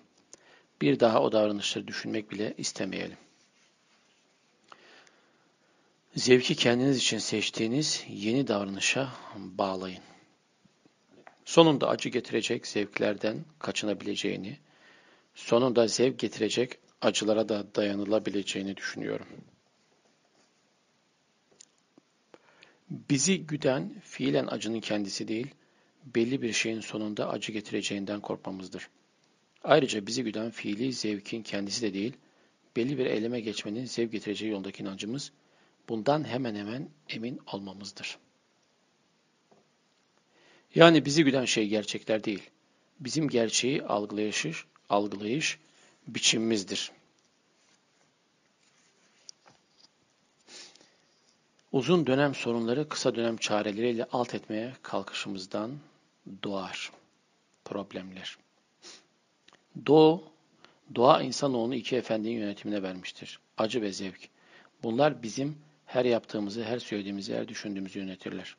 bir daha o davranışları düşünmek bile istemeyelim. Zevki kendiniz için seçtiğiniz yeni davranışa bağlayın. Sonunda acı getirecek zevklerden kaçınabileceğini, sonunda zevk getirecek acılara da dayanılabileceğini düşünüyorum. Bizi güden fiilen acının kendisi değil, belli bir şeyin sonunda acı getireceğinden korkmamızdır. Ayrıca bizi güden fiili zevkin kendisi de değil, belli bir eyleme geçmenin zevk getireceği yolundaki inancımız, bundan hemen hemen emin olmamızdır. Yani bizi güden şey gerçekler değil, bizim gerçeği algılayış, algılayış biçimimizdir. Uzun dönem sorunları kısa dönem çareleriyle alt etmeye kalkışımızdan doğar. problemler. Doğu, doğa insanoğlunu iki efendinin yönetimine vermiştir. Acı ve zevk. Bunlar bizim her yaptığımızı, her söylediğimizi, her düşündüğümüzü yönetirler.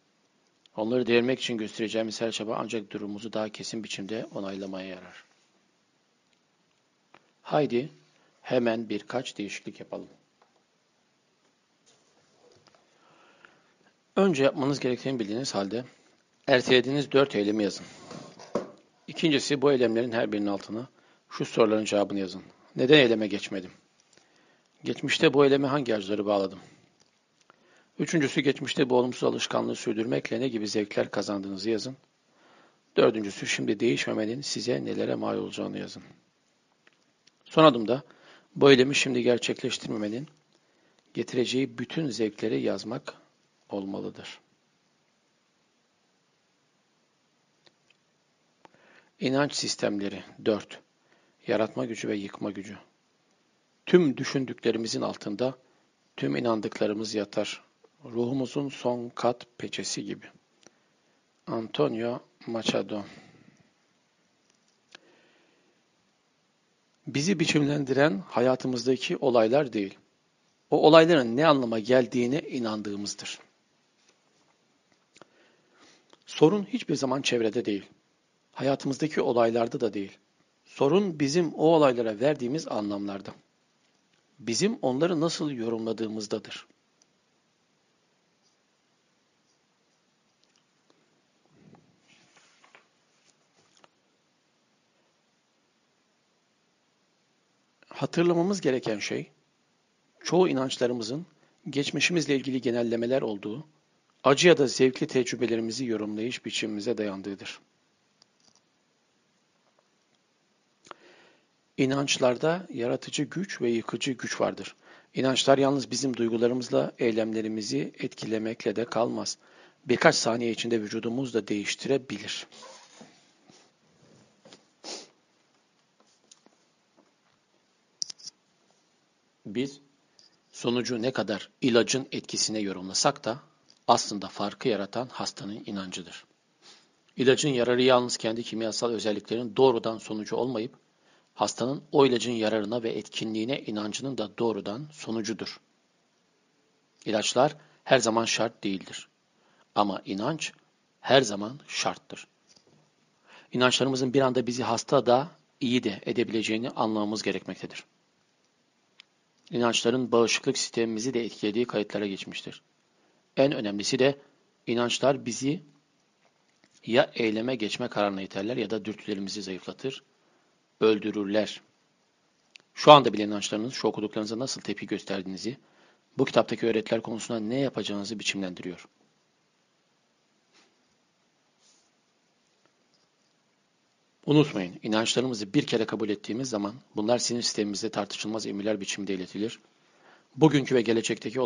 Onları devirmek için göstereceğimiz her çaba ancak durumumuzu daha kesin biçimde onaylamaya yarar. Haydi hemen birkaç değişiklik yapalım. Önce yapmanız gerektiğini bildiğiniz halde ertelediğiniz dört eylemi yazın. İkincisi bu eylemlerin her birinin altına şu soruların cevabını yazın. Neden eyleme geçmedim? Geçmişte bu eyleme hangi arzuları bağladım? Üçüncüsü geçmişte bu olumsuz alışkanlığı sürdürmekle ne gibi zevkler kazandığınızı yazın. Dördüncüsü şimdi değişmemenin size nelere mal olacağını yazın. Son adımda bu eylemi şimdi gerçekleştirmemenin getireceği bütün zevkleri yazmak olmalıdır. İnanç sistemleri 4. Yaratma gücü ve yıkma gücü. Tüm düşündüklerimizin altında tüm inandıklarımız yatar. Ruhumuzun son kat peçesi gibi. Antonio Machado Bizi biçimlendiren hayatımızdaki olaylar değil, o olayların ne anlama geldiğine inandığımızdır. Sorun hiçbir zaman çevrede değil, hayatımızdaki olaylarda da değil. Sorun bizim o olaylara verdiğimiz anlamlarda. Bizim onları nasıl yorumladığımızdadır. Hatırlamamız gereken şey, çoğu inançlarımızın geçmişimizle ilgili genellemeler olduğu, acı ya da zevkli tecrübelerimizi yorumlayış biçimimize dayandığıdır. İnançlarda yaratıcı güç ve yıkıcı güç vardır. İnançlar yalnız bizim duygularımızla eylemlerimizi etkilemekle de kalmaz. Birkaç saniye içinde vücudumuzu da değiştirebilir. Biz sonucu ne kadar ilacın etkisine yorumlasak da aslında farkı yaratan hastanın inancıdır. İlacın yararı yalnız kendi kimyasal özelliklerinin doğrudan sonucu olmayıp hastanın o ilacın yararına ve etkinliğine inancının da doğrudan sonucudur. İlaçlar her zaman şart değildir. Ama inanç her zaman şarttır. İnançlarımızın bir anda bizi hasta da iyi de edebileceğini anlamamız gerekmektedir. İnançların bağışıklık sistemimizi de etkilediği kayıtlara geçmiştir. En önemlisi de inançlar bizi ya eyleme geçme kararına iterler ya da dürtülerimizi zayıflatır, öldürürler. Şu anda bile inançlarınız şu okuduklarınıza nasıl tepki gösterdiğinizi, bu kitaptaki öğretiler konusunda ne yapacağınızı biçimlendiriyor. Unutmayın, inançlarımızı bir kere kabul ettiğimiz zaman bunlar sinir sistemimizde tartışılmaz emirler biçiminde iletilir. Bugünkü ve gelecekteki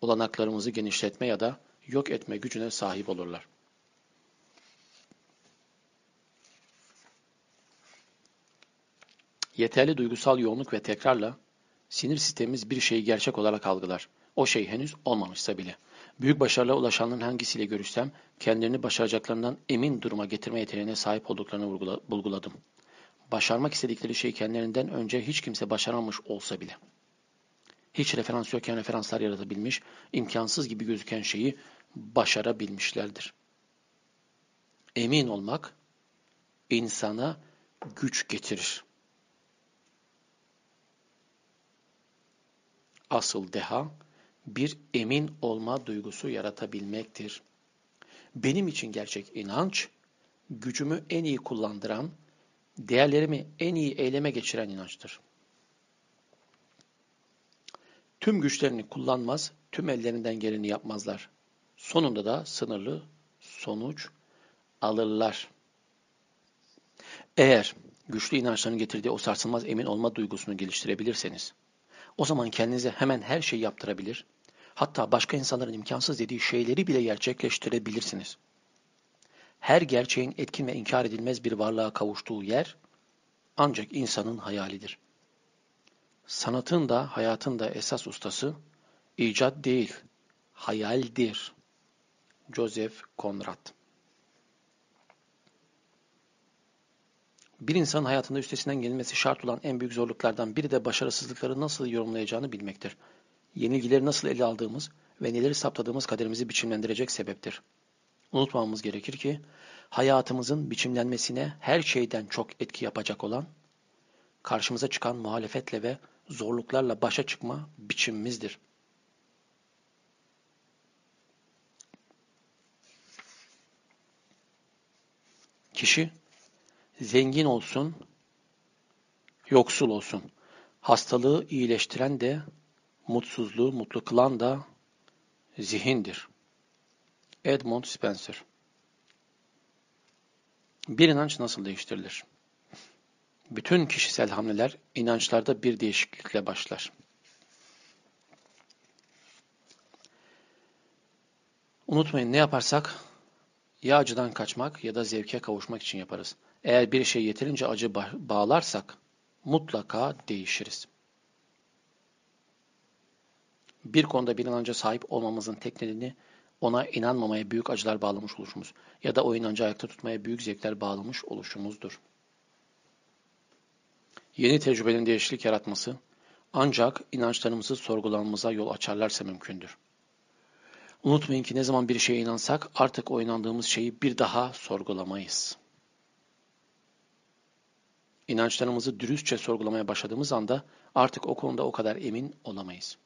olanaklarımızı genişletme ya da yok etme gücüne sahip olurlar. Yeterli duygusal yoğunluk ve tekrarla sinir sistemimiz bir şeyi gerçek olarak algılar. O şey henüz olmamışsa bile. Büyük başarılara ulaşanların hangisiyle görüşsem kendilerini başaracaklarından emin duruma getirme yeteneğine sahip olduklarını bulguladım. Başarmak istedikleri şeyi kendilerinden önce hiç kimse başaramamış olsa bile. Hiç referans yokken referanslar yaratabilmiş, imkansız gibi gözüken şeyi başarabilmişlerdir. Emin olmak insana güç getirir. Asıl deha bir emin olma duygusu yaratabilmektir. Benim için gerçek inanç, gücümü en iyi kullandıran, değerlerimi en iyi eyleme geçiren inançtır. Tüm güçlerini kullanmaz, tüm ellerinden geleni yapmazlar. Sonunda da sınırlı sonuç alırlar. Eğer güçlü inançların getirdiği o sarsılmaz emin olma duygusunu geliştirebilirseniz, o zaman kendinize hemen her şeyi yaptırabilir, hatta başka insanların imkansız dediği şeyleri bile gerçekleştirebilirsiniz. Her gerçeğin etkin ve inkar edilmez bir varlığa kavuştuğu yer ancak insanın hayalidir. Sanatın da hayatın da esas ustası icat değil, hayaldir. Joseph Conrad Bir insanın hayatında üstesinden gelinmesi şart olan en büyük zorluklardan biri de başarısızlıkları nasıl yorumlayacağını bilmektir. Yenilgileri nasıl ele aldığımız ve neleri saptadığımız kaderimizi biçimlendirecek sebeptir. Unutmamamız gerekir ki hayatımızın biçimlenmesine her şeyden çok etki yapacak olan karşımıza çıkan muhalefetle ve zorluklarla başa çıkma biçimimizdir. Kişi zengin olsun, yoksul olsun. Hastalığı iyileştiren de, mutsuzluğu mutlu kılan da zihindir. Edmund Spencer Bir inanç nasıl değiştirilir? Bütün kişisel hamleler inançlarda bir değişiklikle başlar. Unutmayın ne yaparsak ya acıdan kaçmak ya da zevke kavuşmak için yaparız. Eğer bir şey yeterince acı bağlarsak mutlaka değişiriz. Bir konuda bir inanca sahip olmamızın tek nedeni ona inanmamaya büyük acılar bağlamış oluşumuz ya da o inancı ayakta tutmaya büyük zevkler bağlamış oluşumuzdur. Yeni tecrübenin değişiklik yaratması ancak inançlarımızı sorgulamamıza yol açarlarsa mümkündür. Unutmayın ki ne zaman bir şeye inansak artık o inandığımız şeyi bir daha sorgulamayız. İnançlarımızı dürüstçe sorgulamaya başladığımız anda artık o konuda o kadar emin olamayız.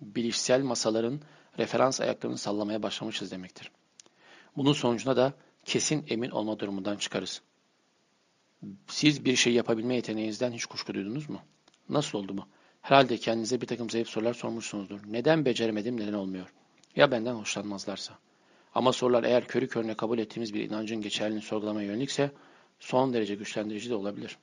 Bilişsel masaların referans ayaklarını sallamaya başlamışız demektir. Bunun sonucunda da kesin emin olma durumundan çıkarız. Siz bir şey yapabilme yeteneğinizden hiç kuşku duydunuz mu? Nasıl oldu bu? Herhalde kendinize bir takım zayıf sorular sormuşsunuzdur. Neden beceremedim, neden olmuyor? Ya benden hoşlanmazlarsa? Ama sorular eğer körü körüne kabul ettiğimiz bir inancın geçerliliğini sorgulamaya yönelikse son derece güçlendirici de olabilir.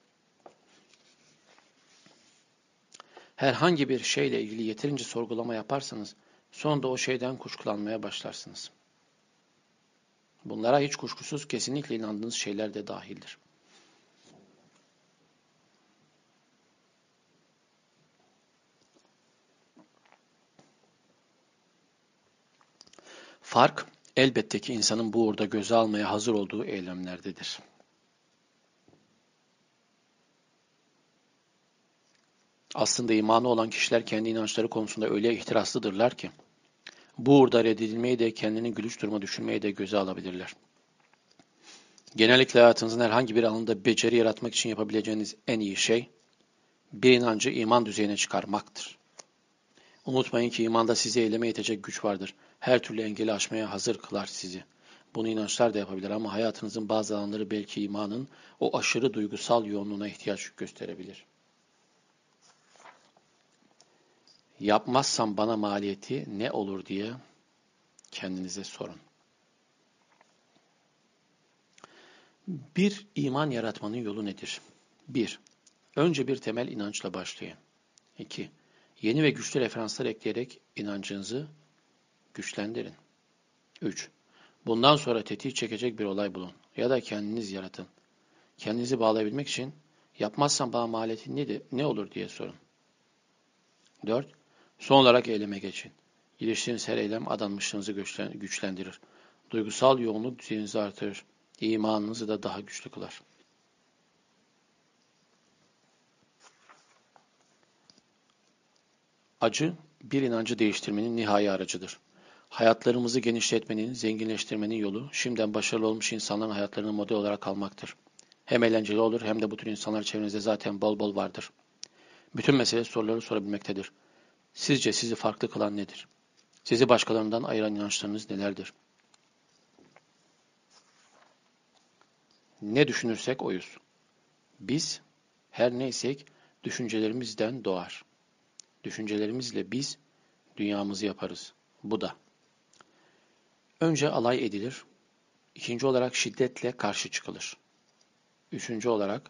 Herhangi bir şeyle ilgili yeterince sorgulama yaparsanız sonunda o şeyden kuşkulanmaya başlarsınız. Bunlara hiç kuşkusuz kesinlikle inandığınız şeyler de dahildir. Fark elbette ki insanın bu uğurda göze almaya hazır olduğu eylemlerdedir. Aslında imanı olan kişiler kendi inançları konusunda öyle ihtiraslıdırlar ki, bu uğurda reddedilmeyi de kendini gülüş duruma düşürmeyi de göze alabilirler. Genellikle hayatınızın herhangi bir alanında beceri yaratmak için yapabileceğiniz en iyi şey, bir inancı iman düzeyine çıkarmaktır. Unutmayın ki imanda sizi eyleme yetecek güç vardır. Her türlü engeli aşmaya hazır kılar sizi. Bunu inançlar da yapabilir ama hayatınızın bazı alanları belki imanın o aşırı duygusal yoğunluğuna ihtiyaç gösterebilir. Yapmazsam bana maliyeti ne olur diye kendinize sorun. Bir iman yaratmanın yolu nedir? 1. Önce bir temel inançla başlayın. 2. Yeni ve güçlü referanslar ekleyerek inancınızı güçlendirin. 3. Bundan sonra tetiği çekecek bir olay bulun ya da kendiniz yaratın. Kendinizi bağlayabilmek için yapmazsam bana maliyeti ne, ne olur diye sorun. 4. Son olarak eyleme geçin. Giriştiğiniz her eylem adanmışlığınızı güçlendirir. Duygusal yoğunluk düzeyinizi artırır. İmanınızı da daha güçlü kılar. Acı, bir inancı değiştirmenin nihai aracıdır. Hayatlarımızı genişletmenin, zenginleştirmenin yolu, şimdiden başarılı olmuş insanların hayatlarını model olarak almaktır. Hem eğlenceli olur hem de bu tür insanlar çevrenizde zaten bol bol vardır. Bütün mesele soruları sorabilmektedir. Sizce sizi farklı kılan nedir? Sizi başkalarından ayıran inançlarınız nelerdir? Ne düşünürsek oyuz. Biz her neysek düşüncelerimizden doğar. Düşüncelerimizle biz dünyamızı yaparız. Bu da. Önce alay edilir. İkinci olarak şiddetle karşı çıkılır. Üçüncü olarak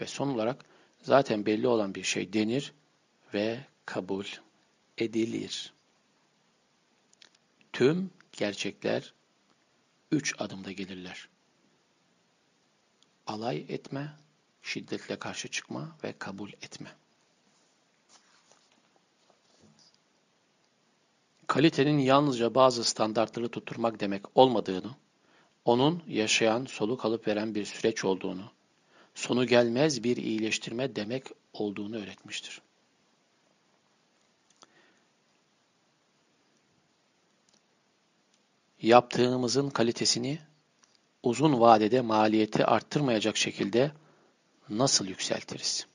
ve son olarak zaten belli olan bir şey denir ve kabul edilir. Tüm gerçekler üç adımda gelirler. Alay etme, şiddetle karşı çıkma ve kabul etme. kalitenin yalnızca bazı standartları tutturmak demek olmadığını, onun yaşayan, soluk alıp veren bir süreç olduğunu, sonu gelmez bir iyileştirme demek olduğunu öğretmiştir. Yaptığımızın kalitesini uzun vadede maliyeti arttırmayacak şekilde nasıl yükseltiriz?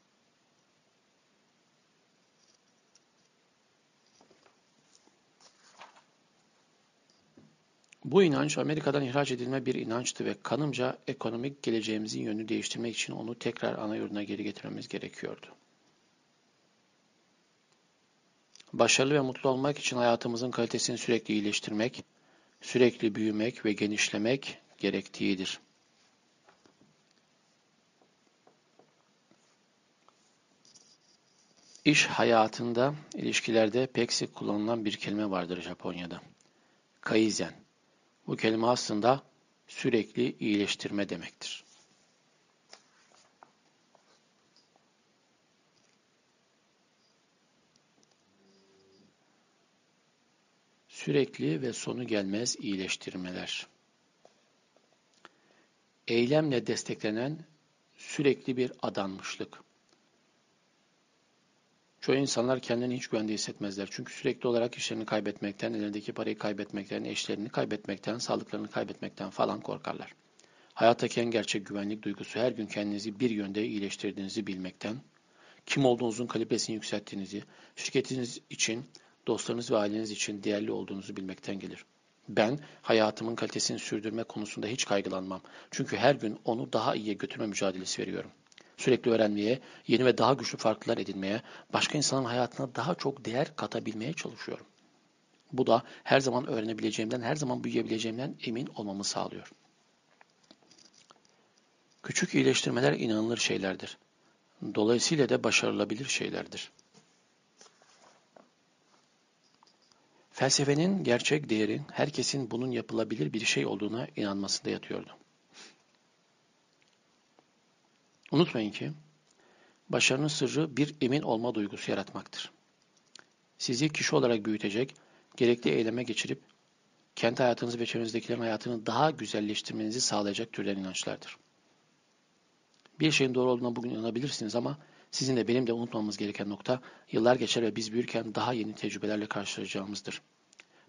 Bu inanç Amerika'dan ihraç edilme bir inançtı ve kanımca ekonomik geleceğimizin yönünü değiştirmek için onu tekrar ana yurduna geri getirmemiz gerekiyordu. Başarılı ve mutlu olmak için hayatımızın kalitesini sürekli iyileştirmek, sürekli büyümek ve genişlemek gerektiğidir. İş hayatında, ilişkilerde pek sık kullanılan bir kelime vardır Japonya'da. Kaizen. Bu kelime aslında sürekli iyileştirme demektir. Sürekli ve sonu gelmez iyileştirmeler. Eylemle desteklenen sürekli bir adanmışlık. Çoğu insanlar kendini hiç güvende hissetmezler. Çünkü sürekli olarak işlerini kaybetmekten, ellerindeki parayı kaybetmekten, eşlerini kaybetmekten, sağlıklarını kaybetmekten falan korkarlar. Hayattaki en gerçek güvenlik duygusu her gün kendinizi bir yönde iyileştirdiğinizi bilmekten, kim olduğunuzun kalibresini yükselttiğinizi, şirketiniz için, dostlarınız ve aileniz için değerli olduğunuzu bilmekten gelir. Ben hayatımın kalitesini sürdürme konusunda hiç kaygılanmam. Çünkü her gün onu daha iyiye götürme mücadelesi veriyorum. Sürekli öğrenmeye, yeni ve daha güçlü farklılar edinmeye, başka insanın hayatına daha çok değer katabilmeye çalışıyorum. Bu da her zaman öğrenebileceğimden, her zaman büyüyebileceğimden emin olmamı sağlıyor. Küçük iyileştirmeler inanılır şeylerdir. Dolayısıyla da başarılabilir şeylerdir. Felsefenin gerçek değeri herkesin bunun yapılabilir bir şey olduğuna inanmasında yatıyordu. Unutmayın ki başarının sırrı bir emin olma duygusu yaratmaktır. Sizi kişi olarak büyütecek, gerekli eyleme geçirip kendi hayatınızı ve çevrenizdekilerin hayatını daha güzelleştirmenizi sağlayacak türden inançlardır. Bir şeyin doğru olduğuna bugün inanabilirsiniz ama sizin de benim de unutmamamız gereken nokta yıllar geçer ve biz büyürken daha yeni tecrübelerle karşılaşacağımızdır.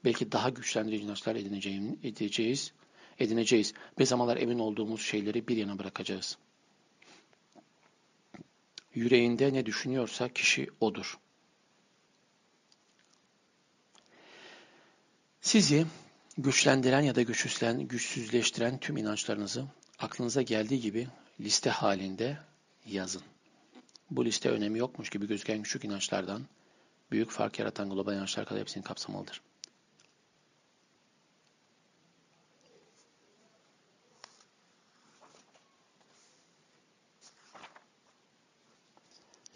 Belki daha güçlendirici inançlar edineceğiz, edineceğiz ve zamanlar emin olduğumuz şeyleri bir yana bırakacağız. Yüreğinde ne düşünüyorsa kişi odur. Sizi güçlendiren ya da güçsüzleştiren tüm inançlarınızı aklınıza geldiği gibi liste halinde yazın. Bu liste önemi yokmuş gibi gözüken küçük inançlardan büyük fark yaratan global inançlar kadar hepsini kapsamalıdır.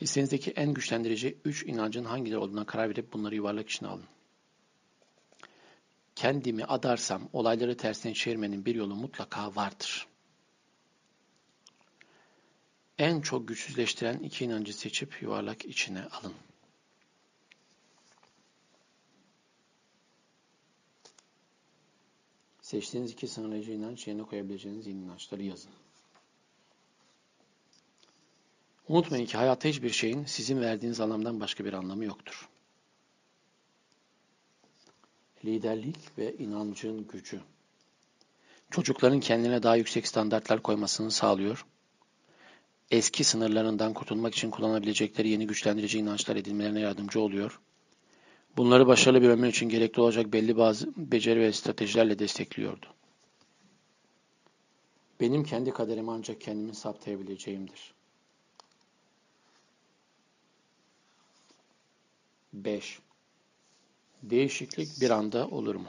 Listenizdeki en güçlendirici 3 inancın hangileri olduğuna karar verip bunları yuvarlak içine alın. Kendimi adarsam olayları tersine çevirmenin bir yolu mutlaka vardır. En çok güçsüzleştiren iki inancı seçip yuvarlak içine alın. Seçtiğiniz iki sınırlayıcı inanç yerine koyabileceğiniz yeni inançları yazın. Unutmayın ki hayatta hiçbir şeyin sizin verdiğiniz anlamdan başka bir anlamı yoktur. Liderlik ve inancın gücü. Çocukların kendine daha yüksek standartlar koymasını sağlıyor. Eski sınırlarından kurtulmak için kullanabilecekleri yeni güçlendirici inançlar edinmelerine yardımcı oluyor. Bunları başarılı bir ömür için gerekli olacak belli bazı beceri ve stratejilerle destekliyordu. Benim kendi kaderimi ancak kendimin saptayabileceğimdir. 5. Değişiklik bir anda olur mu?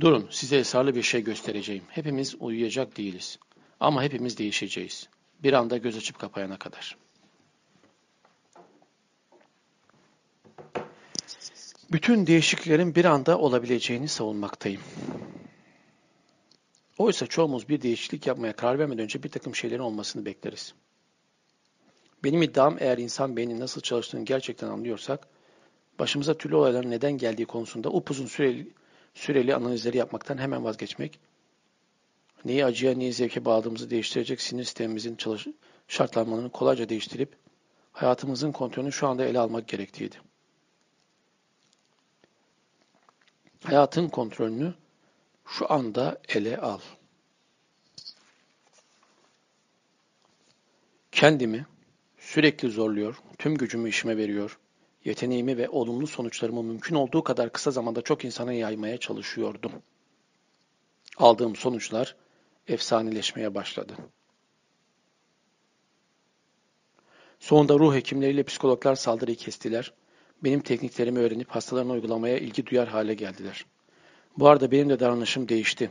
Durun, size esrarlı bir şey göstereceğim. Hepimiz uyuyacak değiliz. Ama hepimiz değişeceğiz. Bir anda göz açıp kapayana kadar. Bütün değişikliklerin bir anda olabileceğini savunmaktayım. Oysa çoğumuz bir değişiklik yapmaya karar vermeden önce bir takım şeylerin olmasını bekleriz. Benim iddiam eğer insan beyninin nasıl çalıştığını gerçekten anlıyorsak, başımıza türlü olayların neden geldiği konusunda upuzun süreli, süreli analizleri yapmaktan hemen vazgeçmek neyi acıya neyi zevke bağladığımızı değiştirecek sinir sistemimizin çalış şartlanmalarını kolayca değiştirip hayatımızın kontrolünü şu anda ele almak gerektiğiydi. Hayatın kontrolünü şu anda ele al. Kendimi sürekli zorluyor, tüm gücümü işime veriyor, yeteneğimi ve olumlu sonuçlarımı mümkün olduğu kadar kısa zamanda çok insana yaymaya çalışıyordum. Aldığım sonuçlar efsaneleşmeye başladı. Sonunda ruh hekimleriyle psikologlar saldırıyı kestiler. Benim tekniklerimi öğrenip hastalarına uygulamaya ilgi duyar hale geldiler. Bu arada benim de davranışım değişti.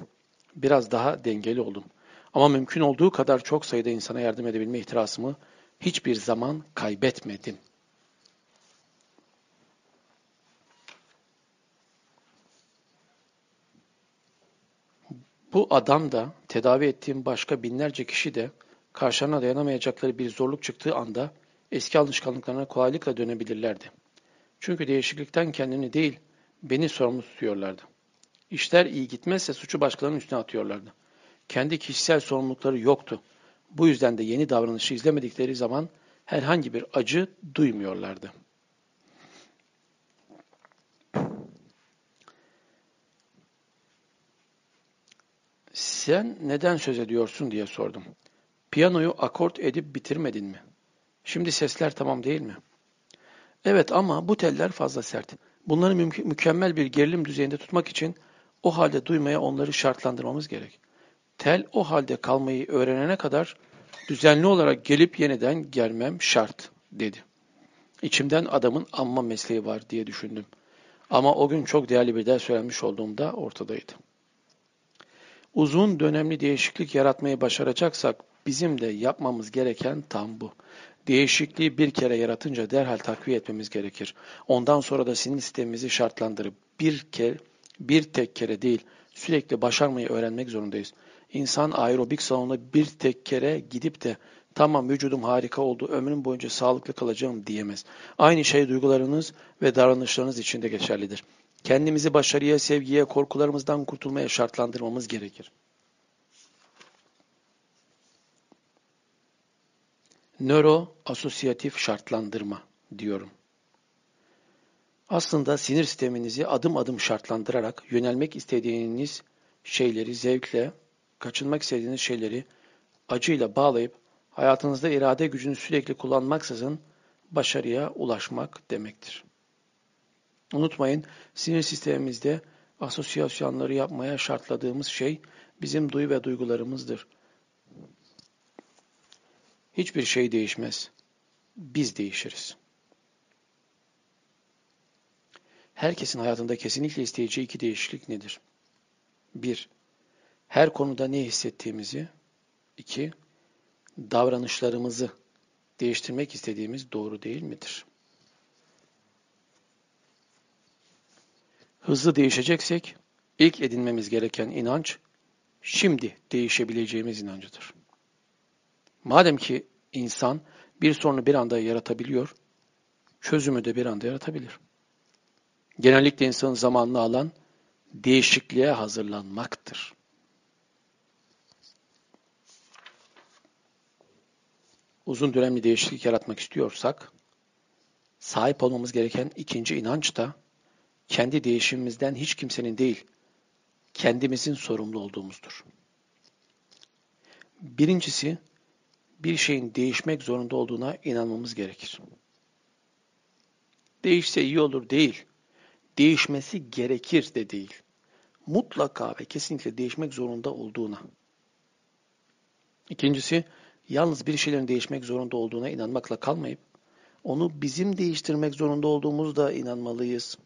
Biraz daha dengeli oldum. Ama mümkün olduğu kadar çok sayıda insana yardım edebilme ihtirasımı hiçbir zaman kaybetmedim. Bu adam da, tedavi ettiğim başka binlerce kişi de karşılarına dayanamayacakları bir zorluk çıktığı anda eski alışkanlıklarına kolaylıkla dönebilirlerdi. Çünkü değişiklikten kendini değil, beni sorumlu tutuyorlardı. İşler iyi gitmezse suçu başkalarının üstüne atıyorlardı. Kendi kişisel sorumlulukları yoktu. Bu yüzden de yeni davranışı izlemedikleri zaman herhangi bir acı duymuyorlardı. Sen neden söz ediyorsun diye sordum. Piyanoyu akort edip bitirmedin mi? Şimdi sesler tamam değil mi? Evet ama bu teller fazla sert. Bunları mü mükemmel bir gerilim düzeyinde tutmak için o halde duymaya onları şartlandırmamız gerek. Tel o halde kalmayı öğrenene kadar düzenli olarak gelip yeniden gelmem şart, dedi. İçimden adamın amma mesleği var diye düşündüm. Ama o gün çok değerli bir ders öğrenmiş olduğumda ortadaydı. Uzun dönemli değişiklik yaratmayı başaracaksak bizim de yapmamız gereken tam bu. Değişikliği bir kere yaratınca derhal takviye etmemiz gerekir. Ondan sonra da sinir sistemimizi şartlandırıp bir kere, bir tek kere değil sürekli başarmayı öğrenmek zorundayız. İnsan aerobik salonuna bir tek kere gidip de tamam vücudum harika oldu, ömrüm boyunca sağlıklı kalacağım diyemez. Aynı şey duygularınız ve davranışlarınız için de geçerlidir. Kendimizi başarıya, sevgiye, korkularımızdan kurtulmaya şartlandırmamız gerekir. Nöro asosiyatif şartlandırma diyorum. Aslında sinir sisteminizi adım adım şartlandırarak yönelmek istediğiniz şeyleri zevkle, kaçınmak istediğiniz şeyleri acıyla bağlayıp hayatınızda irade gücünü sürekli kullanmaksızın başarıya ulaşmak demektir. Unutmayın, sinir sistemimizde asosyasyonları yapmaya şartladığımız şey bizim duyu ve duygularımızdır. Hiçbir şey değişmez. Biz değişiriz. Herkesin hayatında kesinlikle isteyeceği iki değişiklik nedir? Bir, her konuda ne hissettiğimizi. iki davranışlarımızı değiştirmek istediğimiz doğru değil midir? Hızlı değişeceksek ilk edinmemiz gereken inanç şimdi değişebileceğimiz inancıdır. Madem ki insan bir sorunu bir anda yaratabiliyor, çözümü de bir anda yaratabilir. Genellikle insanın zamanını alan değişikliğe hazırlanmaktır. Uzun dönemli değişiklik yaratmak istiyorsak, sahip olmamız gereken ikinci inanç da kendi değişimimizden hiç kimsenin değil, kendimizin sorumlu olduğumuzdur. Birincisi, bir şeyin değişmek zorunda olduğuna inanmamız gerekir. Değişse iyi olur değil, değişmesi gerekir de değil. Mutlaka ve kesinlikle değişmek zorunda olduğuna. İkincisi, yalnız bir şeylerin değişmek zorunda olduğuna inanmakla kalmayıp, onu bizim değiştirmek zorunda olduğumuzda inanmalıyız.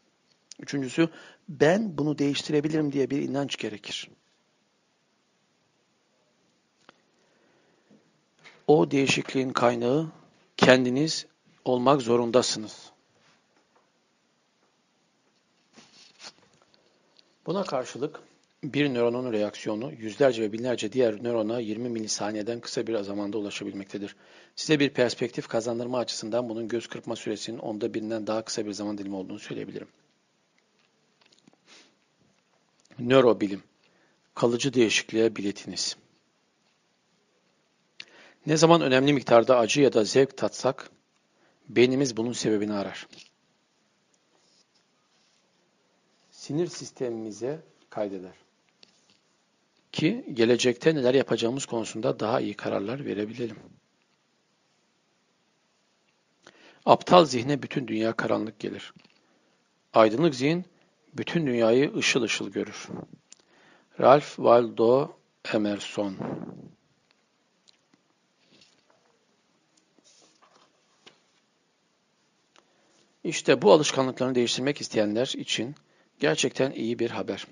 Üçüncüsü, ben bunu değiştirebilirim diye bir inanç gerekir. O değişikliğin kaynağı kendiniz olmak zorundasınız. Buna karşılık bir nöronun reaksiyonu yüzlerce ve binlerce diğer nörona 20 milisaniyeden kısa bir zamanda ulaşabilmektedir. Size bir perspektif kazandırma açısından bunun göz kırpma süresinin onda birinden daha kısa bir zaman dilimi olduğunu söyleyebilirim. Nörobilim Kalıcı değişikliğe biletiniz. Ne zaman önemli miktarda acı ya da zevk tatsak, beynimiz bunun sebebini arar. Sinir sistemimize kaydeder. Ki gelecekte neler yapacağımız konusunda daha iyi kararlar verebilelim. Aptal zihne bütün dünya karanlık gelir. Aydınlık zihin bütün dünyayı ışıl ışıl görür. Ralph Waldo Emerson İşte bu alışkanlıklarını değiştirmek isteyenler için gerçekten iyi bir haber.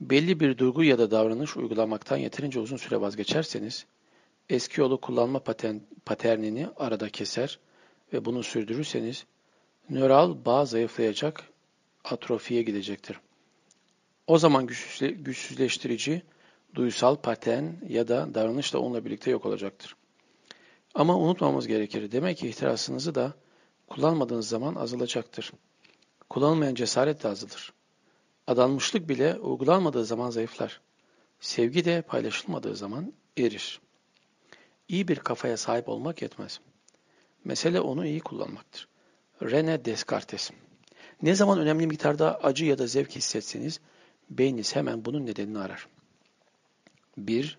Belli bir duygu ya da davranış uygulamaktan yeterince uzun süre vazgeçerseniz, eski yolu kullanma paten, paternini arada keser ve bunu sürdürürseniz, nöral bağ zayıflayacak, atrofiye gidecektir. O zaman güçsüzleştirici, duysal patern ya da davranış da onunla birlikte yok olacaktır. Ama unutmamız gerekir. Demek ki ihtirasınızı da kullanmadığınız zaman azalacaktır. Kullanılmayan cesaret de azalır. Adanmışlık bile uygulanmadığı zaman zayıflar. Sevgi de paylaşılmadığı zaman erir. İyi bir kafaya sahip olmak yetmez. Mesele onu iyi kullanmaktır. René Descartes Ne zaman önemli miktarda acı ya da zevk hissetseniz, beyniniz hemen bunun nedenini arar. 1.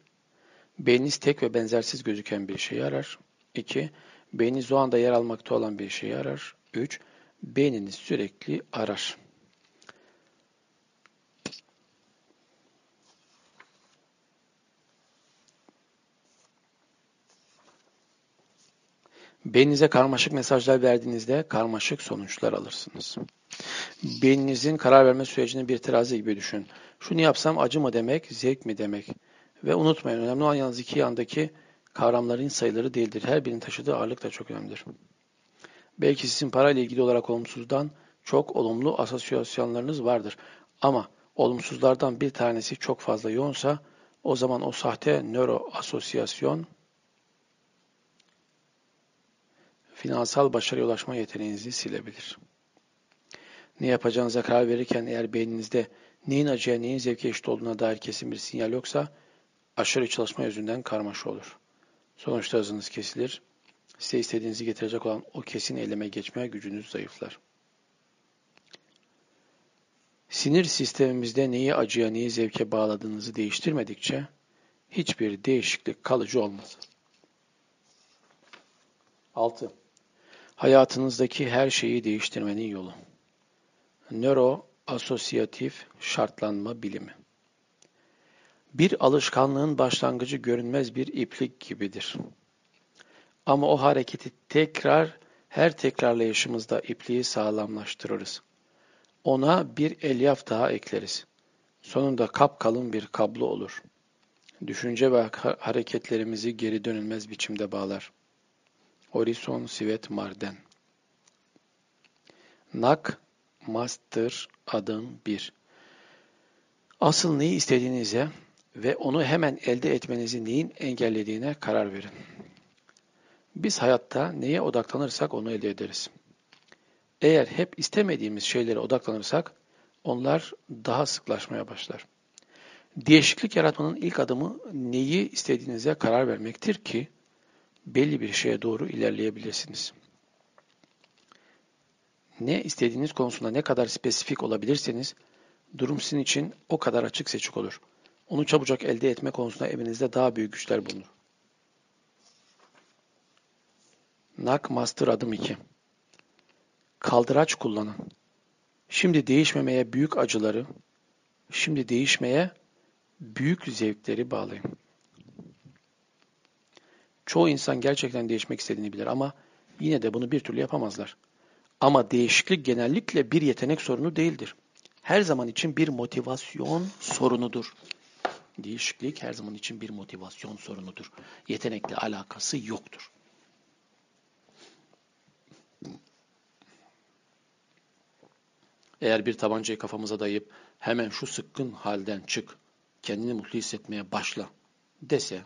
Beyniniz tek ve benzersiz gözüken bir şeyi arar. 2. Beyniniz o anda yer almakta olan bir şeyi arar. 3. Beyniniz sürekli arar. Beyninize karmaşık mesajlar verdiğinizde karmaşık sonuçlar alırsınız. Beyninizin karar verme sürecini bir terazi gibi düşün. Şunu yapsam acı mı demek, zevk mi demek? Ve unutmayın önemli olan yalnız iki yandaki kavramların sayıları değildir. Her birinin taşıdığı ağırlık da çok önemlidir. Belki sizin parayla ilgili olarak olumsuzdan çok olumlu asosyasyonlarınız vardır. Ama olumsuzlardan bir tanesi çok fazla yoğunsa o zaman o sahte nöro asosyasyon finansal başarıya ulaşma yeteneğinizi silebilir. Ne yapacağınıza karar verirken eğer beyninizde neyin acıya neyin zevke eşit olduğuna dair kesin bir sinyal yoksa aşırı çalışma yüzünden karmaşa olur. Sonuçta hızınız kesilir. Size istediğinizi getirecek olan o kesin eyleme geçmeye gücünüz zayıflar. Sinir sistemimizde neyi acıya neyi zevke bağladığınızı değiştirmedikçe hiçbir değişiklik kalıcı olmaz. 6. Hayatınızdaki her şeyi değiştirmenin yolu. Nöro asosiyatif şartlanma bilimi. Bir alışkanlığın başlangıcı görünmez bir iplik gibidir. Ama o hareketi tekrar her tekrarlayışımızda ipliği sağlamlaştırırız. Ona bir elyaf daha ekleriz. Sonunda kapkalın bir kablo olur. Düşünce ve hareketlerimizi geri dönülmez biçimde bağlar. Horizon Sivet Marden Nak Master adım 1 Asıl neyi istediğinize ve onu hemen elde etmenizi neyin engellediğine karar verin. Biz hayatta neye odaklanırsak onu elde ederiz. Eğer hep istemediğimiz şeylere odaklanırsak onlar daha sıklaşmaya başlar. Değişiklik yaratmanın ilk adımı neyi istediğinize karar vermektir ki belli bir şeye doğru ilerleyebilirsiniz. Ne istediğiniz konusunda ne kadar spesifik olabilirseniz durum sizin için o kadar açık seçik olur. Onu çabucak elde etme konusunda evinizde daha büyük güçler bulunur. Nak Master adım 2 Kaldıraç kullanın. Şimdi değişmemeye büyük acıları, şimdi değişmeye büyük zevkleri bağlayın. Çoğu insan gerçekten değişmek istediğini bilir ama yine de bunu bir türlü yapamazlar. Ama değişiklik genellikle bir yetenek sorunu değildir. Her zaman için bir motivasyon sorunudur. Değişiklik her zaman için bir motivasyon sorunudur. Yetenekle alakası yoktur. Eğer bir tabancayı kafamıza dayayıp hemen şu sıkkın halden çık, kendini mutlu hissetmeye başla dese,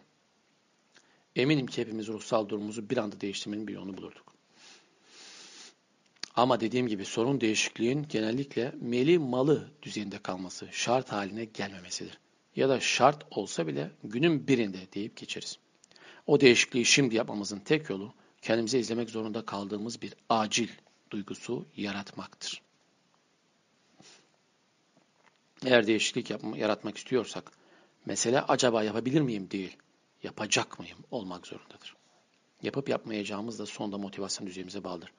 eminim ki hepimiz ruhsal durumumuzu bir anda değiştirmenin bir yolunu bulurduk. Ama dediğim gibi sorun değişikliğin genellikle meli malı düzeyinde kalması, şart haline gelmemesidir. ya da şart olsa bile günün birinde deyip geçeriz. O değişikliği şimdi yapmamızın tek yolu kendimize izlemek zorunda kaldığımız bir acil duygusu yaratmaktır. Eğer değişiklik yapma, yaratmak istiyorsak, mesele acaba yapabilir miyim değil, yapacak mıyım olmak zorundadır. Yapıp yapmayacağımız da sonunda motivasyon düzeyimize bağlıdır.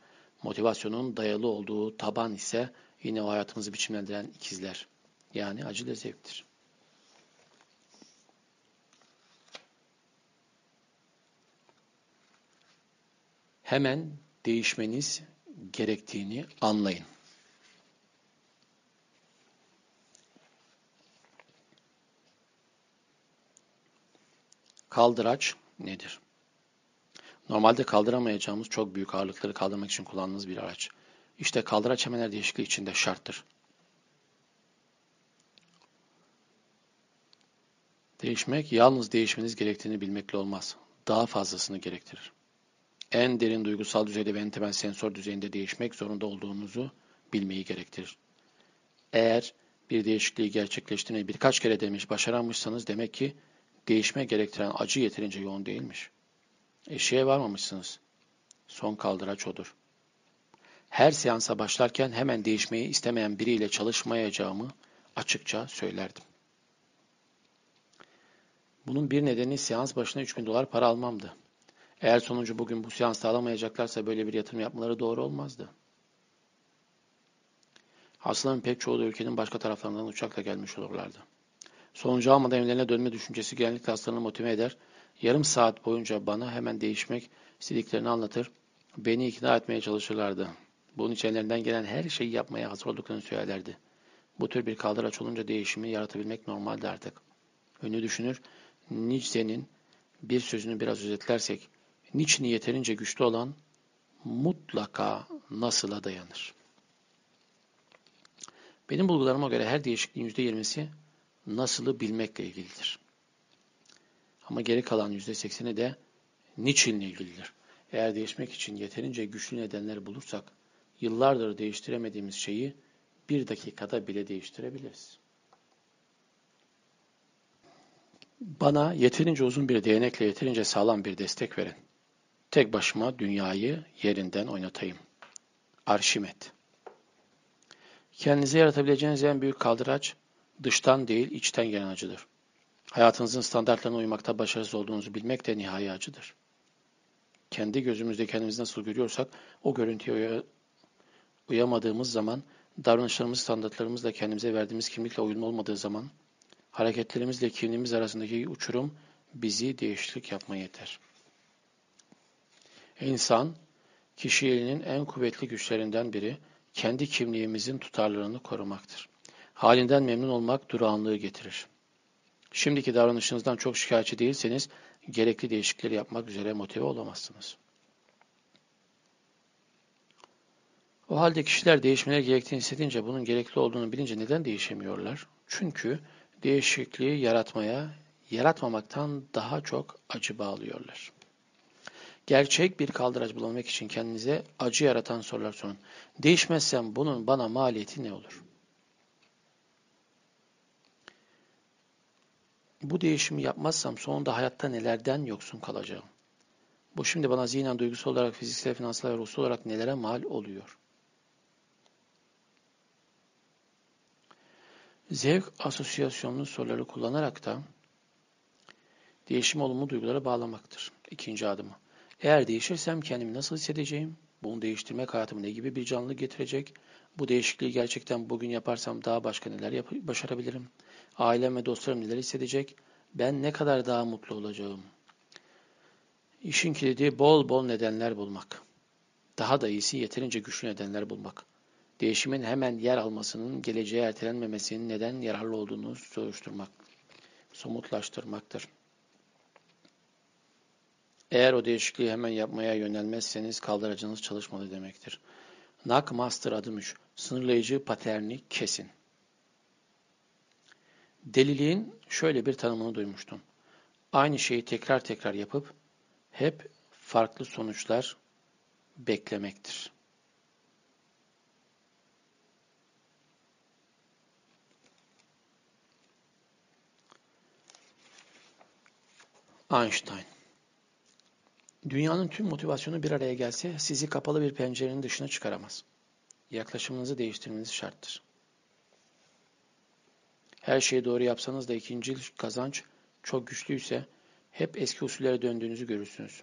Motivasyonun dayalı olduğu taban ise yine o hayatımızı biçimlendiren ikizler. Yani acı da zevktir. Hemen değişmeniz gerektiğini anlayın. Kaldıraç nedir? Normalde kaldıramayacağımız çok büyük ağırlıkları kaldırmak için kullandığımız bir araç. İşte kaldıraç hemen değişikliği içinde şarttır. Değişmek yalnız değişmeniz gerektiğini bilmekle olmaz. Daha fazlasını gerektirir. En derin duygusal düzeyde ve en temel sensör düzeyinde değişmek zorunda olduğunuzu bilmeyi gerektirir. Eğer bir değişikliği gerçekleştirmeyi birkaç kere demiş başaramışsanız demek ki değişme gerektiren acı yeterince yoğun değilmiş. Eşiğe varmamışsınız. Son kaldıraç odur. Her seansa başlarken hemen değişmeyi istemeyen biriyle çalışmayacağımı açıkça söylerdim. Bunun bir nedeni seans başına 3000 dolar para almamdı. Eğer sonucu bugün bu seansta alamayacaklarsa böyle bir yatırım yapmaları doğru olmazdı. Hastaların pek çoğu da ülkenin başka taraflarından uçakla gelmiş olurlardı. Sonucu almadan evlerine dönme düşüncesi genellikle hastalarını motive eder. Yarım saat boyunca bana hemen değişmek istediklerini anlatır. Beni ikna etmeye çalışırlardı. Bunun için ellerinden gelen her şeyi yapmaya hazır olduklarını söylerlerdi. Bu tür bir kaldıraç olunca değişimi yaratabilmek normaldi artık. Ünlü düşünür, Nietzsche'nin bir sözünü biraz özetlersek, niçin yeterince güçlü olan mutlaka nasıla dayanır. Benim bulgularıma göre her değişikliğin %20'si nasılı bilmekle ilgilidir. Ama geri kalan %80'i de niçinle ilgilidir. Eğer değişmek için yeterince güçlü nedenler bulursak, yıllardır değiştiremediğimiz şeyi bir dakikada bile değiştirebiliriz. Bana yeterince uzun bir değnekle yeterince sağlam bir destek verin. Tek başıma dünyayı yerinden oynatayım. Arşimet Kendinize yaratabileceğiniz en büyük kaldıraç dıştan değil içten gelen acıdır. Hayatınızın standartlarına uymakta başarısız olduğunuzu bilmek de nihai acıdır. Kendi gözümüzde kendimizi nasıl görüyorsak o görüntüye uyamadığımız zaman davranışlarımız standartlarımızla kendimize verdiğimiz kimlikle uyumlu olmadığı zaman hareketlerimizle kimliğimiz arasındaki uçurum bizi değişiklik yapmaya yeter. İnsan, kişiliğinin en kuvvetli güçlerinden biri kendi kimliğimizin tutarlılığını korumaktır. Halinden memnun olmak durağanlığı getirir. Şimdiki davranışınızdan çok şikayetçi değilseniz gerekli değişiklikleri yapmak üzere motive olamazsınız. O halde kişiler değişmeleri gerektiğini hissedince bunun gerekli olduğunu bilince neden değişemiyorlar? Çünkü değişikliği yaratmaya, yaratmamaktan daha çok acı bağlıyorlar. Gerçek bir kaldıraç bulamak için kendinize acı yaratan sorular sorun. Değişmezsem bunun bana maliyeti ne olur? Bu değişimi yapmazsam sonunda hayatta nelerden yoksun kalacağım? Bu şimdi bana zihnen, duygusal olarak, fiziksel, finansal ve ruhsal olarak nelere mal oluyor? Zevk asosyasyonlu soruları kullanarak da değişim olumlu duygulara bağlamaktır. İkinci adımı. Eğer değişirsem kendimi nasıl hissedeceğim? Bunu değiştirmek hayatıma ne gibi bir canlılık getirecek? Bu değişikliği gerçekten bugün yaparsam daha başka neler başarabilirim? Ailem ve dostlarım neler hissedecek? Ben ne kadar daha mutlu olacağım? İşin kilidi bol bol nedenler bulmak. Daha da iyisi yeterince güçlü nedenler bulmak. Değişimin hemen yer almasının geleceğe ertelenmemesinin neden yararlı olduğunu soruşturmak, somutlaştırmaktır. Eğer o değişikliği hemen yapmaya yönelmezseniz kaldıracınız çalışmalı demektir. Nak Master adım 3. Sınırlayıcı paterni kesin. Deliliğin şöyle bir tanımını duymuştum. Aynı şeyi tekrar tekrar yapıp hep farklı sonuçlar beklemektir. Einstein Dünyanın tüm motivasyonu bir araya gelse sizi kapalı bir pencerenin dışına çıkaramaz. Yaklaşımınızı değiştirmeniz şarttır. Her şeyi doğru yapsanız da ikinci kazanç çok güçlüyse hep eski usullere döndüğünüzü görürsünüz.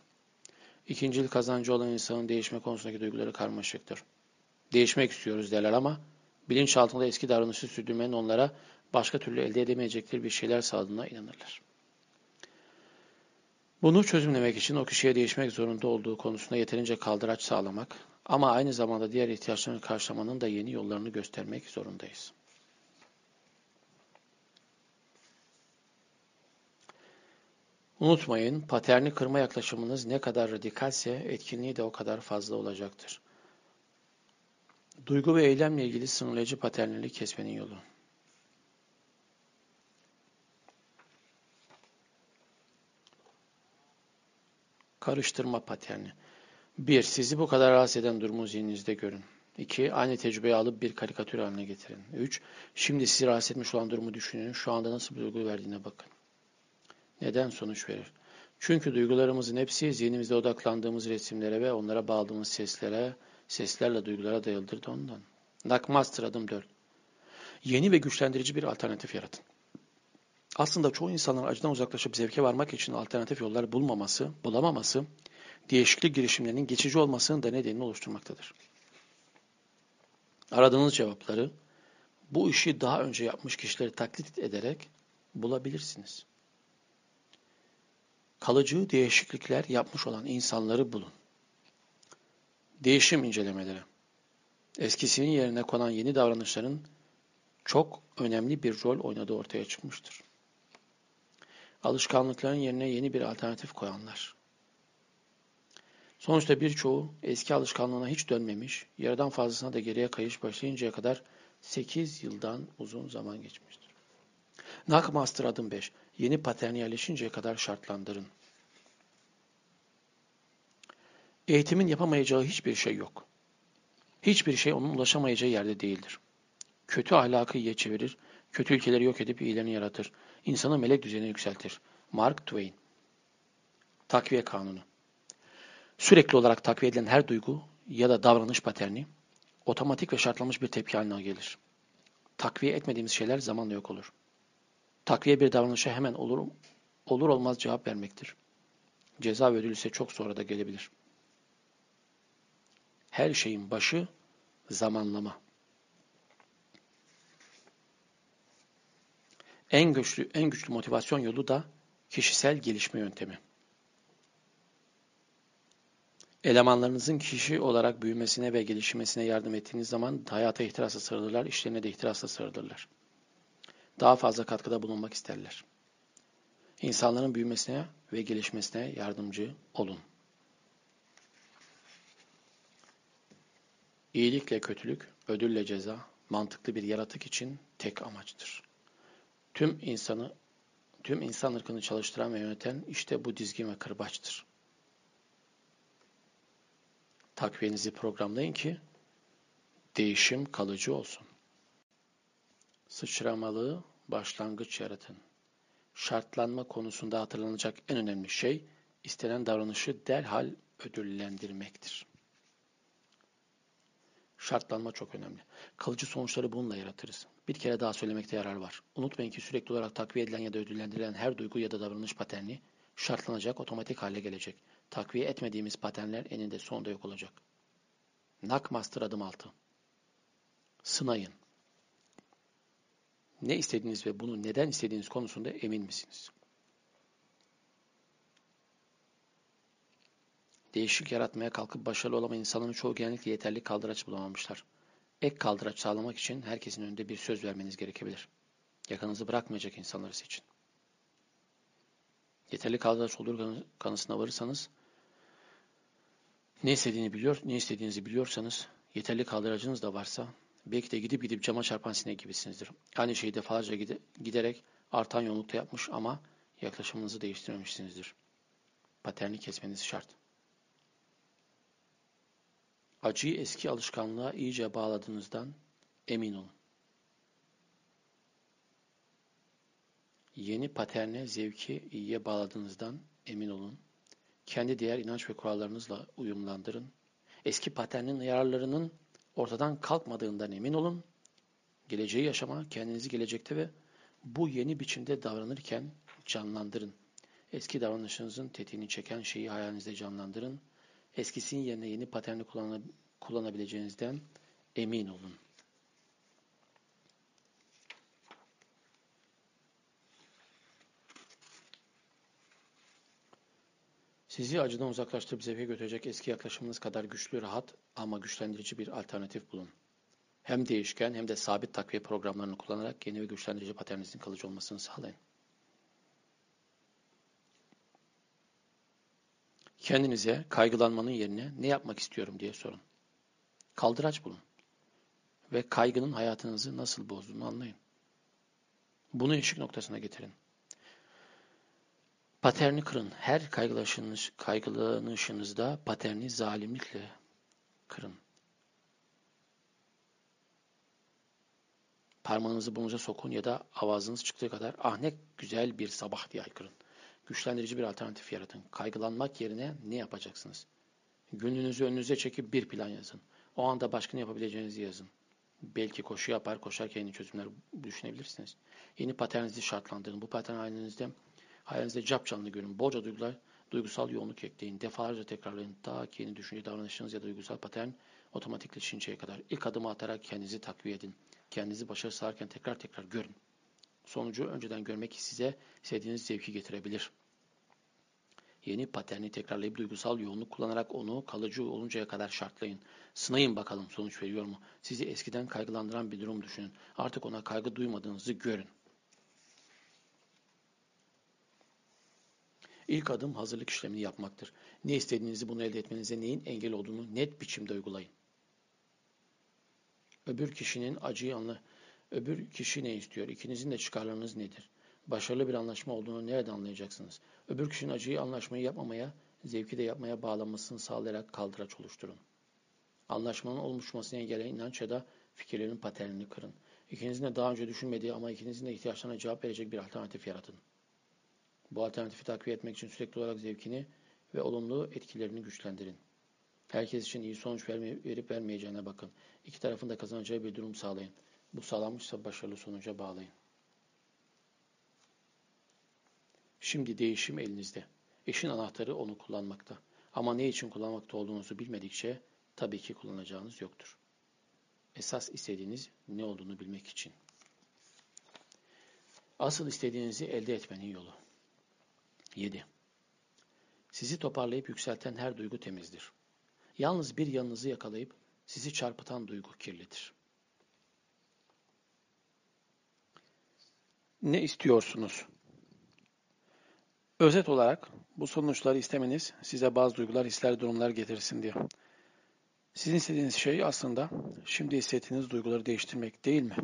İkincil kazancı olan insanın değişme konusundaki duyguları karmaşıktır. Değişmek istiyoruz derler ama bilinçaltında eski davranışı sürdürmenin onlara başka türlü elde edemeyecekleri bir şeyler sağladığına inanırlar. Bunu çözümlemek için o kişiye değişmek zorunda olduğu konusunda yeterince kaldıraç sağlamak ama aynı zamanda diğer ihtiyaçlarını karşılamanın da yeni yollarını göstermek zorundayız. Unutmayın, paterni kırma yaklaşımınız ne kadar radikalse etkinliği de o kadar fazla olacaktır. Duygu ve eylemle ilgili sınırlayıcı paternleri kesmenin yolu. Karıştırma paterni. 1. Sizi bu kadar rahatsız eden durumu zihninizde görün. 2. Aynı tecrübeyi alıp bir karikatür haline getirin. 3. Şimdi sizi rahatsız etmiş olan durumu düşünün. Şu anda nasıl bir duygu verdiğine bakın. Neden sonuç verir? Çünkü duygularımızın hepsi zihnimizde odaklandığımız resimlere ve onlara bağladığımız seslere, seslerle duygulara dayalıdır da ondan. Nakmaster adım 4. Yeni ve güçlendirici bir alternatif yaratın. Aslında çoğu insanın acıdan uzaklaşıp zevke varmak için alternatif yollar bulmaması, bulamaması, değişiklik girişimlerinin geçici olmasının da nedenini oluşturmaktadır. Aradığınız cevapları bu işi daha önce yapmış kişileri taklit ederek bulabilirsiniz. Kalıcı değişiklikler yapmış olan insanları bulun. Değişim incelemeleri. Eskisinin yerine konan yeni davranışların çok önemli bir rol oynadığı ortaya çıkmıştır. Alışkanlıkların yerine yeni bir alternatif koyanlar. Sonuçta birçoğu eski alışkanlığına hiç dönmemiş, yarıdan fazlasına da geriye kayış başlayıncaya kadar 8 yıldan uzun zaman geçmiştir. Nakmaster adım 5. Yeni patern yerleşinceye kadar şartlandırın. Eğitimin yapamayacağı hiçbir şey yok. Hiçbir şey onun ulaşamayacağı yerde değildir. Kötü ahlakı iyiye çevirir, kötü ülkeleri yok edip iyilerini yaratır. İnsanı melek düzeyine yükseltir. Mark Twain Takviye Kanunu Sürekli olarak takviye edilen her duygu ya da davranış paterni otomatik ve şartlanmış bir tepki haline gelir. Takviye etmediğimiz şeyler zamanla yok olur. Takviye bir davranışa hemen olur, olur olmaz cevap vermektir. Ceza ve ödül ise çok sonra da gelebilir. Her şeyin başı zamanlama. En güçlü en güçlü motivasyon yolu da kişisel gelişme yöntemi. Elemanlarınızın kişi olarak büyümesine ve gelişmesine yardım ettiğiniz zaman hayata ihtirasla sarılırlar, işlerine de ihtirasla sarılırlar. Daha fazla katkıda bulunmak isterler. İnsanların büyümesine ve gelişmesine yardımcı olun. İyilikle kötülük, ödülle ceza, mantıklı bir yaratık için tek amaçtır. Tüm insanı, tüm insan ırkını çalıştıran ve yöneten işte bu dizgin ve kırbaçtır. Takviyenizi programlayın ki değişim kalıcı olsun. Sıçramalı başlangıç yaratın. Şartlanma konusunda hatırlanacak en önemli şey istenen davranışı derhal ödüllendirmektir. Şartlanma çok önemli. Kalıcı sonuçları bununla yaratırız. Bir kere daha söylemekte yarar var. Unutmayın ki sürekli olarak takviye edilen ya da ödüllendirilen her duygu ya da davranış paterni şartlanacak, otomatik hale gelecek. Takviye etmediğimiz paternler eninde sonunda yok olacak. Nakmaster adım altı. Sınayın. Ne istediğiniz ve bunu neden istediğiniz konusunda emin misiniz? Değişik yaratmaya kalkıp başarılı olamayan insanların çoğu genellikle yeterli kaldıraç bulamamışlar. Ek kaldıraç sağlamak için herkesin önünde bir söz vermeniz gerekebilir. Yakanızı bırakmayacak insanlar için. Yeterli kaldıraç olur kanısına varırsanız ne istediğini biliyor, ne istediğinizi biliyorsanız yeterli kaldıracınız da varsa belki de gidip gidip cama çarpan sinek gibisinizdir. Aynı şeyi defalarca giderek artan yoğunlukta yapmış ama yaklaşımınızı değiştirmemişsinizdir. Paterni kesmeniz şart. Acıyı eski alışkanlığa iyice bağladığınızdan emin olun. Yeni paterne zevki iyiye bağladığınızdan emin olun. Kendi diğer inanç ve kurallarınızla uyumlandırın. Eski paternin yararlarının ortadan kalkmadığından emin olun. Geleceği yaşama, kendinizi gelecekte ve bu yeni biçimde davranırken canlandırın. Eski davranışınızın tetiğini çeken şeyi hayalinizde canlandırın. Eskisinin yerine yeni paterni kullanabileceğinizden emin olun. Sizi acıdan uzaklaştırıp zevke götürecek eski yaklaşımınız kadar güçlü, rahat ama güçlendirici bir alternatif bulun. Hem değişken hem de sabit takviye programlarını kullanarak yeni ve güçlendirici paterninizin kalıcı olmasını sağlayın. Kendinize kaygılanmanın yerine ne yapmak istiyorum diye sorun. Kaldıraç bulun. Ve kaygının hayatınızı nasıl bozduğunu anlayın. Bunu eşik noktasına getirin. Paterni kırın. Her kaygılanışınız, kaygılanışınızda paterni zalimlikle kırın. Parmağınızı burnunuza sokun ya da avazınız çıktığı kadar ah ne güzel bir sabah diye haykırın. Güçlendirici bir alternatif yaratın. Kaygılanmak yerine ne yapacaksınız? Gününüzü önünüze çekip bir plan yazın. O anda başka ne yapabileceğinizi yazın. Belki koşu yapar, koşarken yeni çözümler düşünebilirsiniz. Yeni paterninizi şartlandırın. Bu patern halinizde, halinizde cap canlı görün. Bolca duygular, duygusal yoğunluk ekleyin. Defalarca tekrarlayın. Ta ki yeni düşünce davranışınız ya da duygusal patern otomatikleşinceye kadar. İlk adımı atarak kendinizi takviye edin. Kendinizi başarı sağlarken tekrar tekrar görün. Sonucu önceden görmek size istediğiniz zevki getirebilir. Yeni paterni tekrarlayıp duygusal yoğunluk kullanarak onu kalıcı oluncaya kadar şartlayın. Sınayın bakalım sonuç veriyor mu? Sizi eskiden kaygılandıran bir durum düşünün. Artık ona kaygı duymadığınızı görün. İlk adım hazırlık işlemini yapmaktır. Ne istediğinizi bunu elde etmenize neyin engel olduğunu net biçimde uygulayın. Öbür kişinin acıyı anla, öbür kişi ne istiyor? İkinizin de çıkarlarınız nedir? Başarılı bir anlaşma olduğunu nereden anlayacaksınız? Öbür kişinin acıyı anlaşmayı yapmamaya, zevki de yapmaya bağlanmasını sağlayarak kaldıraç oluşturun. Anlaşmanın oluşmasını engelleyen inanç ya da fikirlerin paternini kırın. İkinizin de daha önce düşünmediği ama ikinizin de ihtiyaçlarına cevap verecek bir alternatif yaratın. Bu alternatifi takviye etmek için sürekli olarak zevkini ve olumlu etkilerini güçlendirin. Herkes için iyi sonuç verip vermeyeceğine bakın. İki tarafın da kazanacağı bir durum sağlayın. Bu sağlanmışsa başarılı sonuca bağlayın. Şimdi değişim elinizde. Eşin anahtarı onu kullanmakta. Ama ne için kullanmakta olduğunuzu bilmedikçe tabii ki kullanacağınız yoktur. Esas istediğiniz ne olduğunu bilmek için. Asıl istediğinizi elde etmenin yolu. 7. Sizi toparlayıp yükselten her duygu temizdir. Yalnız bir yanınızı yakalayıp sizi çarpıtan duygu kirlidir. Ne istiyorsunuz? Özet olarak bu sonuçları istemeniz size bazı duygular, hisler, durumlar getirsin diye. Sizin istediğiniz şey aslında şimdi hissettiğiniz duyguları değiştirmek değil mi?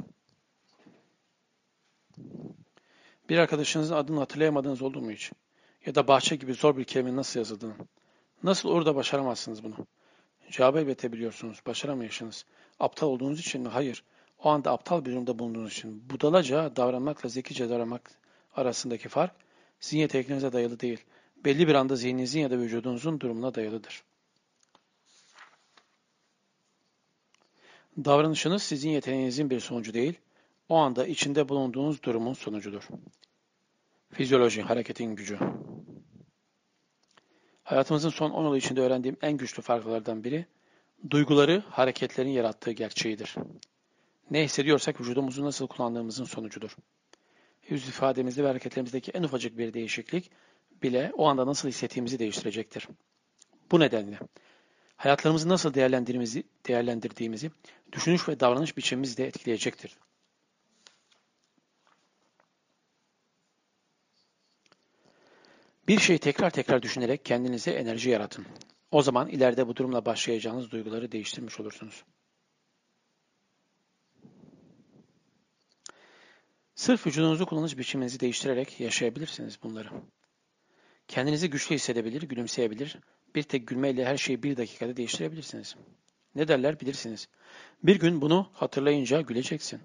Bir arkadaşınızın adını hatırlayamadığınız oldu mu hiç? Ya da bahçe gibi zor bir kelime nasıl yazıldığını. Nasıl orada başaramazsınız bunu? Cevabı elbette biliyorsunuz. Başaramayışınız. Aptal olduğunuz için mi? Hayır. O anda aptal bir durumda bulunduğunuz için. Budalaca davranmakla zekice davranmak arasındaki fark sizin yeteneklerinize dayalı değil. Belli bir anda zihninizin ya da vücudunuzun durumuna dayalıdır. Davranışınız sizin yeteneğinizin bir sonucu değil, o anda içinde bulunduğunuz durumun sonucudur. Fizyoloji, hareketin gücü. Hayatımızın son 10 yılı içinde öğrendiğim en güçlü farklardan biri, duyguları hareketlerin yarattığı gerçeğidir. Ne hissediyorsak vücudumuzu nasıl kullandığımızın sonucudur. Yüz ifademizde ve hareketlerimizdeki en ufacık bir değişiklik bile o anda nasıl hissettiğimizi değiştirecektir. Bu nedenle hayatlarımızı nasıl değerlendirdiğimizi, değerlendirdiğimizi düşünüş ve davranış biçimimizi de etkileyecektir. Bir şeyi tekrar tekrar düşünerek kendinize enerji yaratın. O zaman ileride bu durumla başlayacağınız duyguları değiştirmiş olursunuz. Sırf vücudunuzu kullanış biçiminizi değiştirerek yaşayabilirsiniz bunları. Kendinizi güçlü hissedebilir, gülümseyebilir, bir tek gülmeyle her şeyi bir dakikada değiştirebilirsiniz. Ne derler bilirsiniz. Bir gün bunu hatırlayınca güleceksin.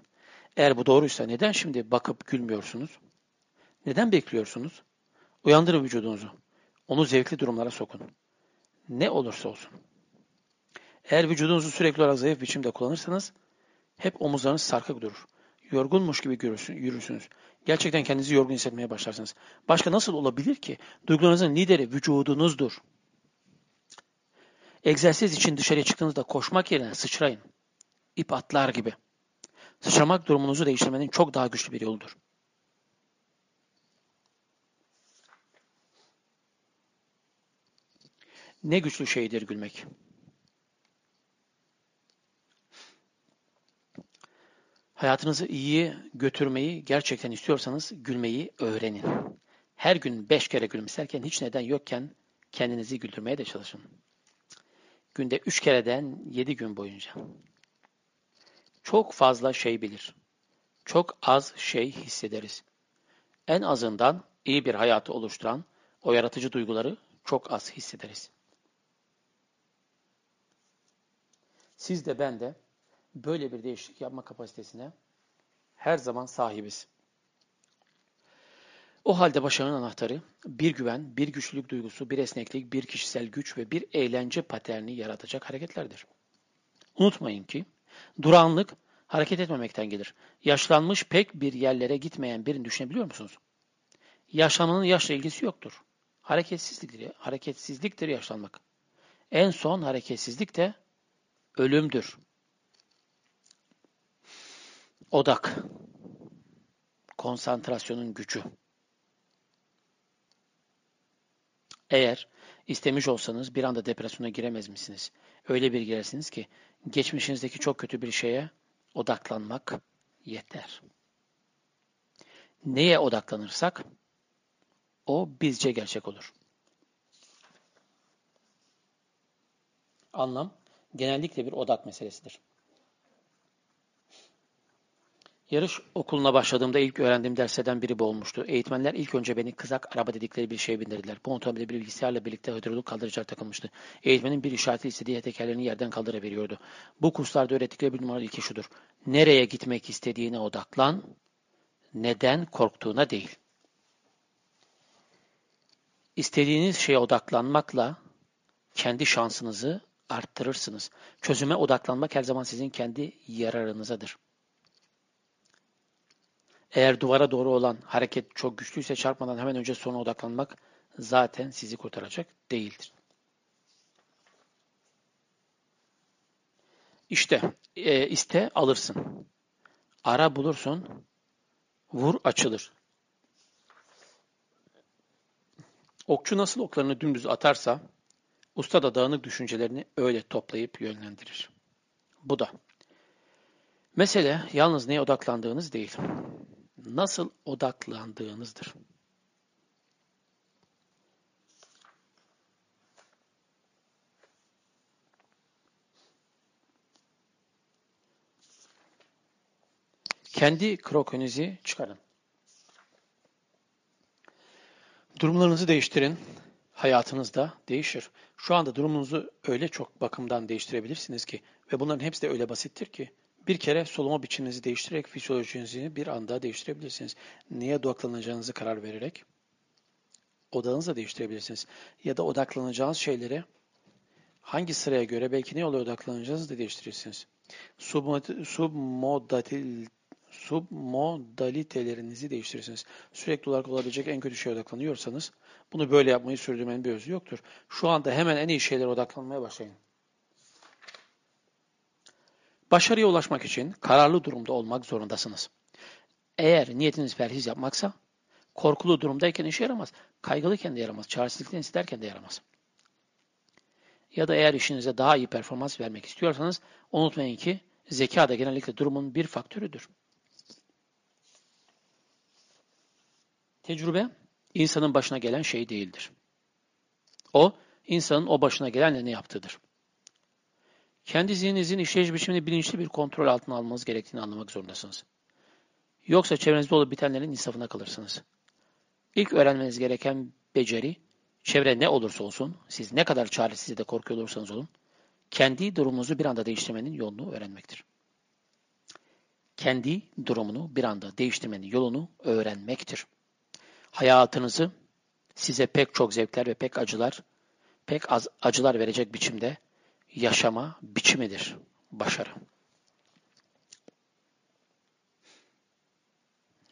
Eğer bu doğruysa neden şimdi bakıp gülmüyorsunuz? Neden bekliyorsunuz? Uyandırın vücudunuzu. Onu zevkli durumlara sokun. Ne olursa olsun. Eğer vücudunuzu sürekli olarak zayıf biçimde kullanırsanız hep omuzlarınız sarkık durur. Yorgunmuş gibi yürürsünüz. Gerçekten kendinizi yorgun hissetmeye başlarsınız. Başka nasıl olabilir ki? Duygularınızın lideri vücudunuzdur. Egzersiz için dışarıya çıktığınızda koşmak yerine sıçrayın. İp atlar gibi. Sıçramak durumunuzu değiştirmenin çok daha güçlü bir yoludur. Ne güçlü şeydir gülmek. Hayatınızı iyi götürmeyi gerçekten istiyorsanız gülmeyi öğrenin. Her gün beş kere gülümserken hiç neden yokken kendinizi güldürmeye de çalışın. Günde üç kereden yedi gün boyunca. Çok fazla şey bilir. Çok az şey hissederiz. En azından iyi bir hayatı oluşturan o yaratıcı duyguları çok az hissederiz. Siz de ben de böyle bir değişiklik yapma kapasitesine her zaman sahibiz. O halde başarının anahtarı bir güven, bir güçlülük duygusu, bir esneklik, bir kişisel güç ve bir eğlence paterni yaratacak hareketlerdir. Unutmayın ki durağanlık hareket etmemekten gelir. Yaşlanmış pek bir yerlere gitmeyen birini düşünebiliyor musunuz? Yaşlanmanın yaşla ilgisi yoktur. Hareketsizliktir, hareketsizliktir yaşlanmak. En son hareketsizlik de ölümdür. Odak. Konsantrasyonun gücü. Eğer istemiş olsanız bir anda depresyona giremez misiniz? Öyle bir girersiniz ki geçmişinizdeki çok kötü bir şeye odaklanmak yeter. Neye odaklanırsak o bizce gerçek olur. Anlam genellikle bir odak meselesidir. Yarış okuluna başladığımda ilk öğrendiğim derslerden biri bu olmuştu. Eğitmenler ilk önce beni kızak araba dedikleri bir şeye bindirdiler. Bu otomobilde bir bilgisayarla birlikte hidrolik kaldırıcılar takılmıştı. Eğitmenin bir işareti istediği tekerlerini yerden kaldırabiliyordu. Bu kurslarda öğrettikleri bir numaralı ilki şudur. Nereye gitmek istediğine odaklan, neden korktuğuna değil. İstediğiniz şeye odaklanmakla kendi şansınızı arttırırsınız. Çözüme odaklanmak her zaman sizin kendi yararınızadır. Eğer duvara doğru olan hareket çok güçlüyse çarpmadan hemen önce sona odaklanmak zaten sizi kurtaracak değildir. İşte e, iste alırsın. Ara bulursun. Vur açılır. Okçu nasıl oklarını dümdüz atarsa usta da dağınık düşüncelerini öyle toplayıp yönlendirir. Bu da. Mesele yalnız neye odaklandığınız değil nasıl odaklandığınızdır. Kendi krokonizi çıkarın. Durumlarınızı değiştirin. Hayatınızda değişir. Şu anda durumunuzu öyle çok bakımdan değiştirebilirsiniz ki ve bunların hepsi de öyle basittir ki bir kere soluma biçiminizi değiştirerek fizyolojinizi bir anda değiştirebilirsiniz. Neye odaklanacağınızı karar vererek odağınızı da değiştirebilirsiniz. Ya da odaklanacağınız şeylere hangi sıraya göre belki ne oluyor odaklanacağınızı da değiştirirsiniz. Submodal, submodalitelerinizi değiştirirsiniz. Sürekli olarak olabilecek en kötü şeye odaklanıyorsanız bunu böyle yapmayı sürdürmenin bir özü yoktur. Şu anda hemen en iyi şeylere odaklanmaya başlayın. Başarıya ulaşmak için kararlı durumda olmak zorundasınız. Eğer niyetiniz perhiz yapmaksa, korkulu durumdayken işe yaramaz, kaygılıyken de yaramaz, çaresizlikten isterken de yaramaz. Ya da eğer işinize daha iyi performans vermek istiyorsanız, unutmayın ki zeka da genellikle durumun bir faktörüdür. Tecrübe, insanın başına gelen şey değildir. O, insanın o başına gelenle ne yaptığıdır. Kendi zihninizin işleyiş biçimini bilinçli bir kontrol altına almanız gerektiğini anlamak zorundasınız. Yoksa çevrenizde olup bitenlerin insafına kalırsınız. İlk öğrenmeniz gereken beceri, çevre ne olursa olsun, siz ne kadar çaresiz de korkuyor olursanız olun, kendi durumunuzu bir anda değiştirmenin yolunu öğrenmektir. Kendi durumunu bir anda değiştirmenin yolunu öğrenmektir. Hayatınızı size pek çok zevkler ve pek acılar, pek az acılar verecek biçimde yaşama biçimidir başarı.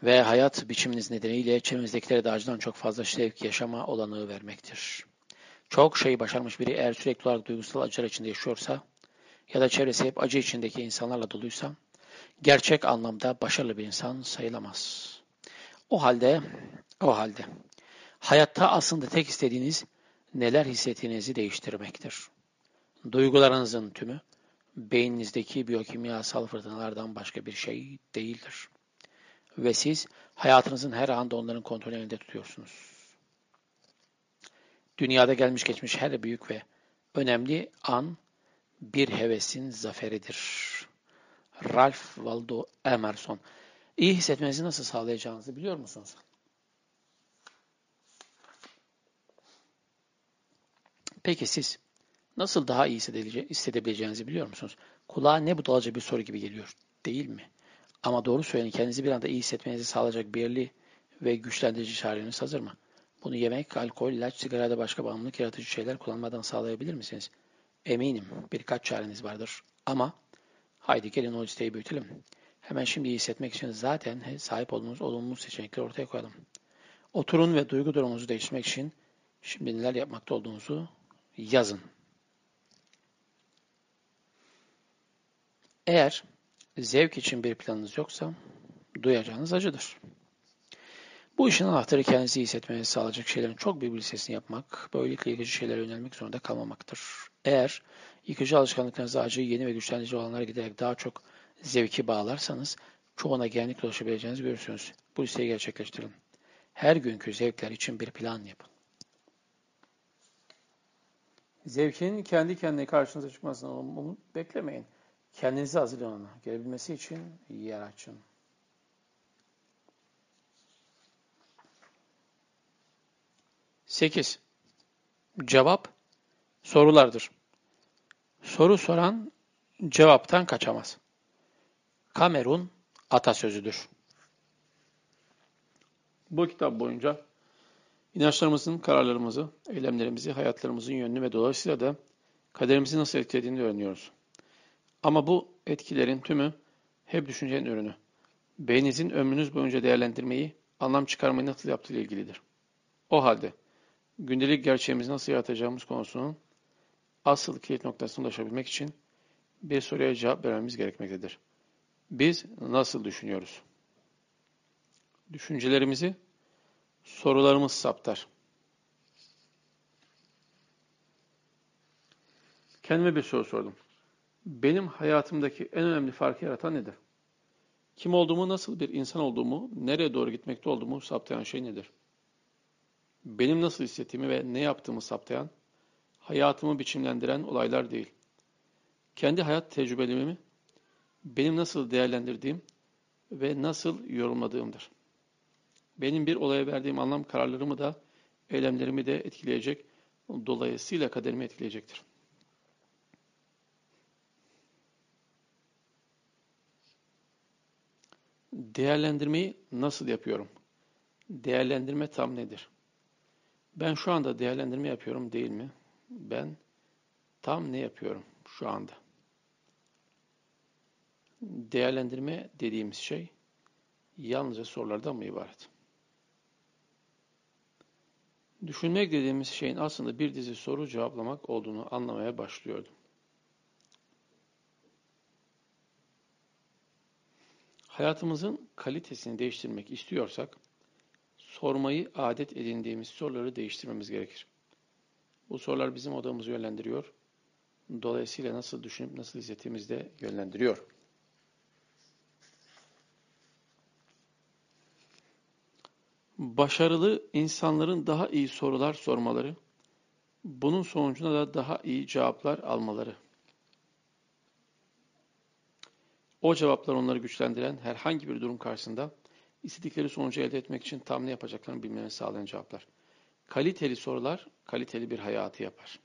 Ve hayat biçiminiz nedeniyle çevrenizdekilere de acıdan çok fazla şevk yaşama olanağı vermektir. Çok şey başarmış biri eğer sürekli olarak duygusal acılar içinde yaşıyorsa ya da çevresi hep acı içindeki insanlarla doluysa gerçek anlamda başarılı bir insan sayılamaz. O halde, o halde hayatta aslında tek istediğiniz neler hissettiğinizi değiştirmektir. Duygularınızın tümü beyninizdeki biyokimyasal fırtınalardan başka bir şey değildir. Ve siz hayatınızın her anda onların kontrolünde tutuyorsunuz. Dünyada gelmiş geçmiş her büyük ve önemli an bir hevesin zaferidir. Ralph Waldo Emerson. İyi hissetmenizi nasıl sağlayacağınızı biliyor musunuz? Peki siz nasıl daha iyi hissedebileceğinizi biliyor musunuz? Kulağa ne budalaca bir soru gibi geliyor, değil mi? Ama doğru söyleyin, kendinizi bir anda iyi hissetmenizi sağlayacak belirli ve güçlendirici çareniz hazır mı? Bunu yemek, alkol, ilaç, sigara da başka bağımlılık yaratıcı şeyler kullanmadan sağlayabilir misiniz? Eminim birkaç çareniz vardır. Ama haydi gelin o listeyi büyütelim. Hemen şimdi hissetmek için zaten sahip olduğunuz olumlu seçenekleri ortaya koyalım. Oturun ve duygu durumunuzu değiştirmek için şimdi neler yapmakta olduğunuzu yazın. Eğer zevk için bir planınız yoksa duyacağınız acıdır. Bu işin anahtarı kendinizi hissetmenizi sağlayacak şeylerin çok bir listesini yapmak, böylelikle yıkıcı şeylere yönelmek zorunda kalmamaktır. Eğer yıkıcı alışkanlıklarınızı acı, yeni ve güçlendirici olanlara giderek daha çok zevki bağlarsanız çoğuna genellikle ulaşabileceğinizi görürsünüz. Bu listeyi gerçekleştirin. Her günkü zevkler için bir plan yapın. Zevkin kendi kendine karşınıza çıkmasını umut beklemeyin. Kendinizi hazırlayın ona. Gelebilmesi için yer açın. Sekiz. Cevap sorulardır. Soru soran cevaptan kaçamaz. Kamerun atasözüdür. Bu kitap boyunca inançlarımızın kararlarımızı, eylemlerimizi, hayatlarımızın yönünü ve dolayısıyla da kaderimizi nasıl etkilediğini öğreniyoruz. Ama bu etkilerin tümü hep düşüncenin ürünü. Beyninizin ömrünüz boyunca değerlendirmeyi, anlam çıkarmayı nasıl yaptığı ile ilgilidir. O halde gündelik gerçeğimizi nasıl yaratacağımız konusunun asıl kilit noktasına ulaşabilmek için bir soruya cevap vermemiz gerekmektedir. Biz nasıl düşünüyoruz? Düşüncelerimizi sorularımız saptar. Kendime bir soru sordum. Benim hayatımdaki en önemli farkı yaratan nedir? Kim olduğumu, nasıl bir insan olduğumu, nereye doğru gitmekte olduğumu saptayan şey nedir? Benim nasıl hissettiğimi ve ne yaptığımı saptayan, hayatımı biçimlendiren olaylar değil. Kendi hayat tecrübelerimi benim nasıl değerlendirdiğim ve nasıl yorumladığımdır. Benim bir olaya verdiğim anlam kararlarımı da, eylemlerimi de etkileyecek, dolayısıyla kaderimi etkileyecektir. Değerlendirmeyi nasıl yapıyorum? Değerlendirme tam nedir? Ben şu anda değerlendirme yapıyorum değil mi? Ben tam ne yapıyorum şu anda? Değerlendirme dediğimiz şey yalnızca sorulardan mı ibaret? Düşünmek dediğimiz şeyin aslında bir dizi soru cevaplamak olduğunu anlamaya başlıyordum. Hayatımızın kalitesini değiştirmek istiyorsak, sormayı adet edindiğimiz soruları değiştirmemiz gerekir. Bu sorular bizim odamızı yönlendiriyor. Dolayısıyla nasıl düşünüp nasıl hissettiğimizi de yönlendiriyor. Başarılı insanların daha iyi sorular sormaları, bunun sonucunda da daha iyi cevaplar almaları. O cevaplar onları güçlendiren herhangi bir durum karşısında istedikleri sonucu elde etmek için tam ne yapacaklarını bilmelerini sağlayan cevaplar. Kaliteli sorular, kaliteli bir hayatı yapar.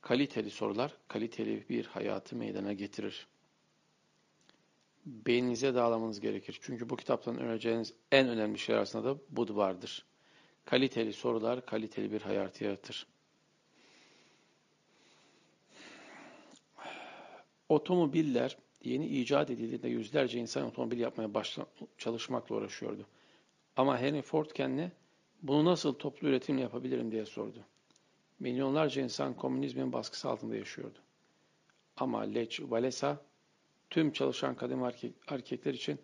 Kaliteli sorular, kaliteli bir hayatı meydana getirir. Beyninize dağlamanız gerekir. Çünkü bu kitaptan öğreneceğiniz en önemli şeyler arasında da bu vardır. Kaliteli sorular kaliteli bir hayatı yaratır. Otomobiller yeni icat edildiğinde yüzlerce insan otomobil yapmaya başla, çalışmakla uğraşıyordu. Ama Henry Ford kendine bunu nasıl toplu üretimle yapabilirim diye sordu. Milyonlarca insan komünizmin baskısı altında yaşıyordu. Ama Lech Walesa tüm çalışan kadın erkek, erkekler için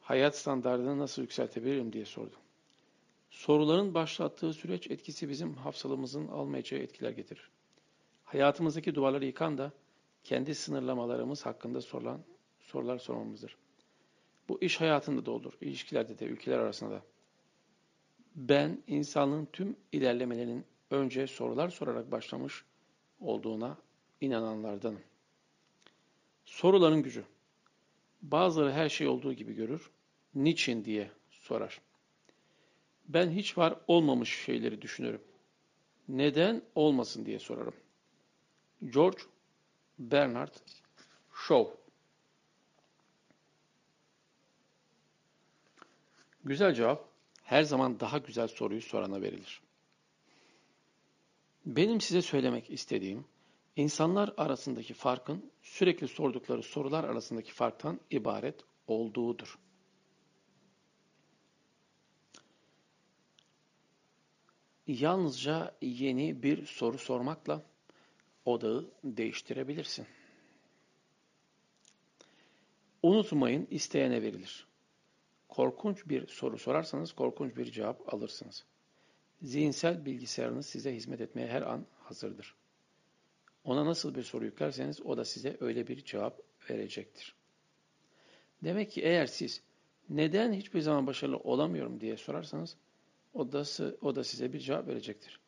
hayat standartını nasıl yükseltebilirim diye sordu. Soruların başlattığı süreç etkisi bizim hafsalamızın almayacağı etkiler getirir. Hayatımızdaki duvarları yıkan da kendi sınırlamalarımız hakkında sorulan sorular sormamızdır. Bu iş hayatında da olur, ilişkilerde de, ülkeler arasında da. Ben insanlığın tüm ilerlemelerinin önce sorular sorarak başlamış olduğuna inananlardanım. Soruların gücü. Bazıları her şey olduğu gibi görür, niçin diye sorar. Ben hiç var olmamış şeyleri düşünürüm. Neden olmasın diye sorarım. George Bernard Shaw Güzel cevap her zaman daha güzel soruyu sorana verilir. Benim size söylemek istediğim insanlar arasındaki farkın sürekli sordukları sorular arasındaki farktan ibaret olduğudur. Yalnızca yeni bir soru sormakla odağı değiştirebilirsin. Unutmayın isteyene verilir. Korkunç bir soru sorarsanız korkunç bir cevap alırsınız. Zihinsel bilgisayarınız size hizmet etmeye her an hazırdır. Ona nasıl bir soru yüklerseniz o da size öyle bir cevap verecektir. Demek ki eğer siz neden hiçbir zaman başarılı olamıyorum diye sorarsanız o da, o da size bir cevap verecektir.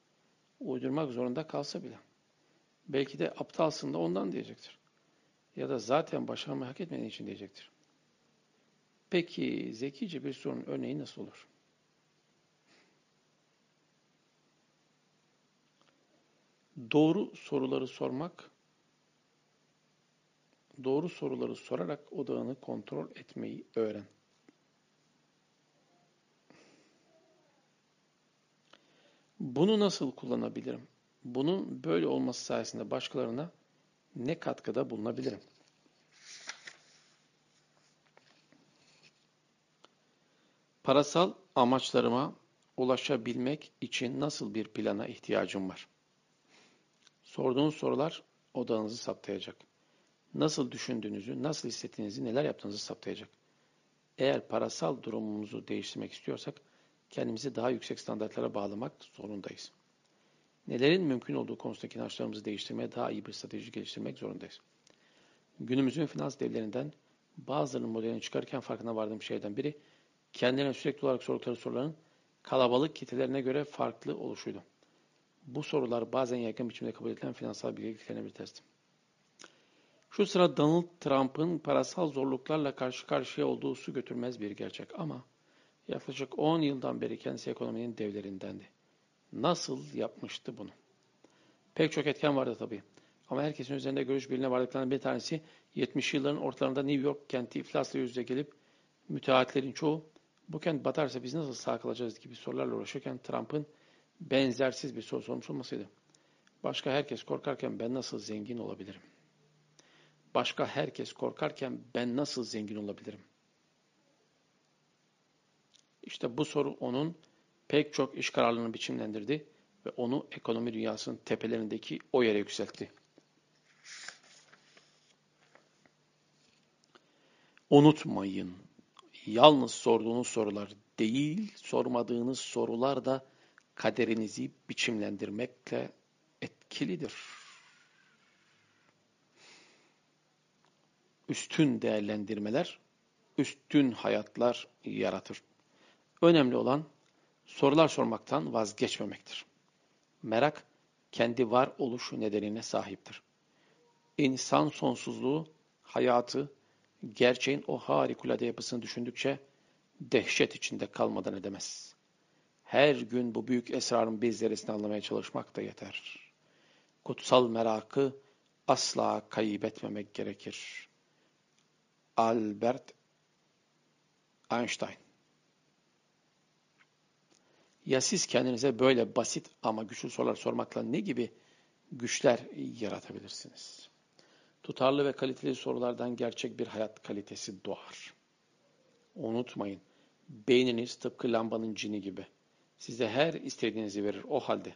Uydurmak zorunda kalsa bile. Belki de aptalsın da ondan diyecektir. Ya da zaten başarmayı hak etmediğin için diyecektir. Peki zekice bir sorun örneği nasıl olur? Doğru soruları sormak, doğru soruları sorarak odağını kontrol etmeyi öğren. Bunu nasıl kullanabilirim? Bunun böyle olması sayesinde başkalarına ne katkıda bulunabilirim? Parasal amaçlarıma ulaşabilmek için nasıl bir plana ihtiyacım var? Sorduğunuz sorular odağınızı saptayacak. Nasıl düşündüğünüzü, nasıl hissettiğinizi, neler yaptığınızı saptayacak. Eğer parasal durumumuzu değiştirmek istiyorsak kendimizi daha yüksek standartlara bağlamak zorundayız. Nelerin mümkün olduğu konusundaki inançlarımızı değiştirmeye daha iyi bir strateji geliştirmek zorundayız. Günümüzün finans devlerinden bazılarının modelini çıkarken farkına vardığım şeyden biri kendilerine sürekli olarak sordukları soruların kalabalık kitlelerine göre farklı oluşuydu. Bu sorular bazen yaygın biçimde kabul edilen finansal bilgiliklerine bir test. Şu sıra Donald Trump'ın parasal zorluklarla karşı karşıya olduğu su götürmez bir gerçek ama yaklaşık 10 yıldan beri kendisi ekonominin devlerindendi. Nasıl yapmıştı bunu? Pek çok etken vardı tabii. Ama herkesin üzerinde görüş birliğine vardıklarından bir tanesi 70 yılların ortalarında New York kenti iflasla yüzde gelip müteahhitlerin çoğu bu kent batarsa biz nasıl sağ kalacağız gibi sorularla uğraşırken Trump'ın benzersiz bir soru sormuş olmasıydı. Başka herkes korkarken ben nasıl zengin olabilirim? Başka herkes korkarken ben nasıl zengin olabilirim? İşte bu soru onun pek çok iş kararlarını biçimlendirdi ve onu ekonomi dünyasının tepelerindeki o yere yükseltti. Unutmayın, yalnız sorduğunuz sorular değil, sormadığınız sorular da kaderinizi biçimlendirmekle etkilidir. Üstün değerlendirmeler, üstün hayatlar yaratır. Önemli olan sorular sormaktan vazgeçmemektir. Merak, kendi var oluşu nedenine sahiptir. İnsan sonsuzluğu, hayatı, gerçeğin o harikulade yapısını düşündükçe dehşet içinde kalmadan edemez. Her gün bu büyük esrarın bezleresini anlamaya çalışmak da yeter. Kutsal merakı asla kaybetmemek gerekir. Albert Einstein. Ya siz kendinize böyle basit ama güçlü sorular sormakla ne gibi güçler yaratabilirsiniz? Tutarlı ve kaliteli sorulardan gerçek bir hayat kalitesi doğar. Unutmayın, beyniniz tıpkı lambanın cini gibi. Size her istediğinizi verir. O halde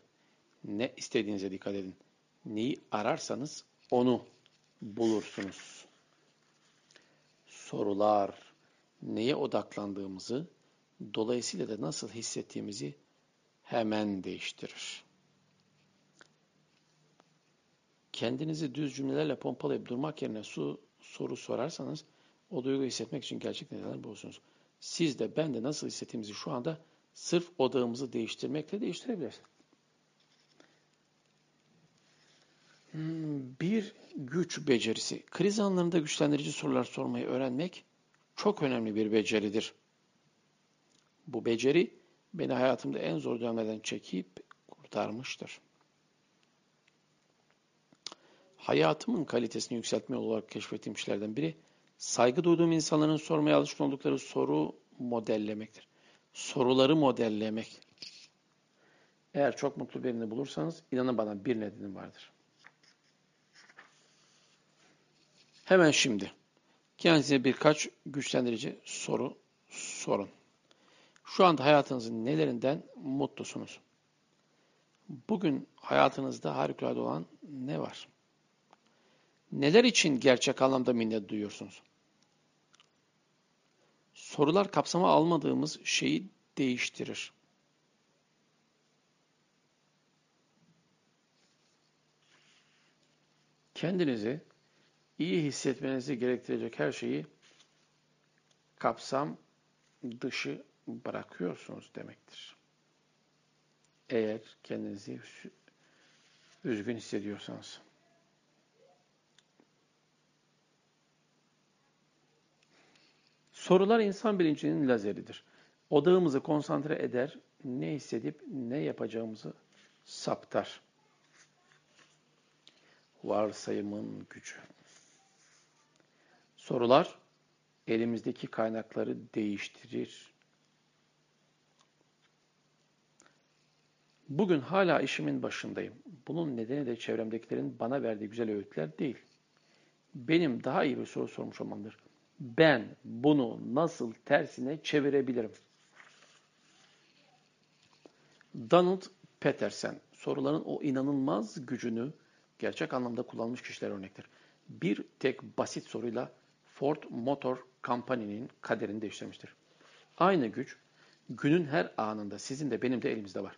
ne istediğinize dikkat edin. Neyi ararsanız onu bulursunuz. Sorular, neye odaklandığımızı, dolayısıyla da nasıl hissettiğimizi hemen değiştirir. Kendinizi düz cümlelerle pompalayıp durmak yerine su soru sorarsanız o duyguyu hissetmek için gerçek nedenler bulursunuz. Siz de ben de nasıl hissettiğimizi şu anda sırf odağımızı değiştirmekle değiştirebiliriz. Hmm, bir güç becerisi. Kriz anlarında güçlendirici sorular sormayı öğrenmek çok önemli bir beceridir. Bu beceri beni hayatımda en zor dönemlerden çekip kurtarmıştır. Hayatımın kalitesini yükseltme olarak keşfettiğim işlerden biri saygı duyduğum insanların sormaya alışkın oldukları soru modellemektir. Soruları modellemek. Eğer çok mutlu birini bulursanız inanın bana bir nedeni vardır. Hemen şimdi kendinize birkaç güçlendirici soru sorun. Şu anda hayatınızın nelerinden mutlusunuz? Bugün hayatınızda harikulade olan ne var? Neler için gerçek anlamda minnet duyuyorsunuz? Sorular kapsama almadığımız şeyi değiştirir. Kendinizi iyi hissetmenizi gerektirecek her şeyi kapsam dışı bırakıyorsunuz demektir. Eğer kendinizi üzgün hissediyorsanız. Sorular insan bilincinin lazeridir. Odağımızı konsantre eder, ne hissedip ne yapacağımızı saptar. Varsayımın gücü. Sorular elimizdeki kaynakları değiştirir. Bugün hala işimin başındayım. Bunun nedeni de çevremdekilerin bana verdiği güzel öğütler değil. Benim daha iyi bir soru sormuş olmamdır. Ben bunu nasıl tersine çevirebilirim? Donald Peterson soruların o inanılmaz gücünü gerçek anlamda kullanmış kişiler örnektir. Bir tek basit soruyla Ford Motor Company'nin kaderini değiştirmiştir. Aynı güç günün her anında sizin de benim de elimizde var.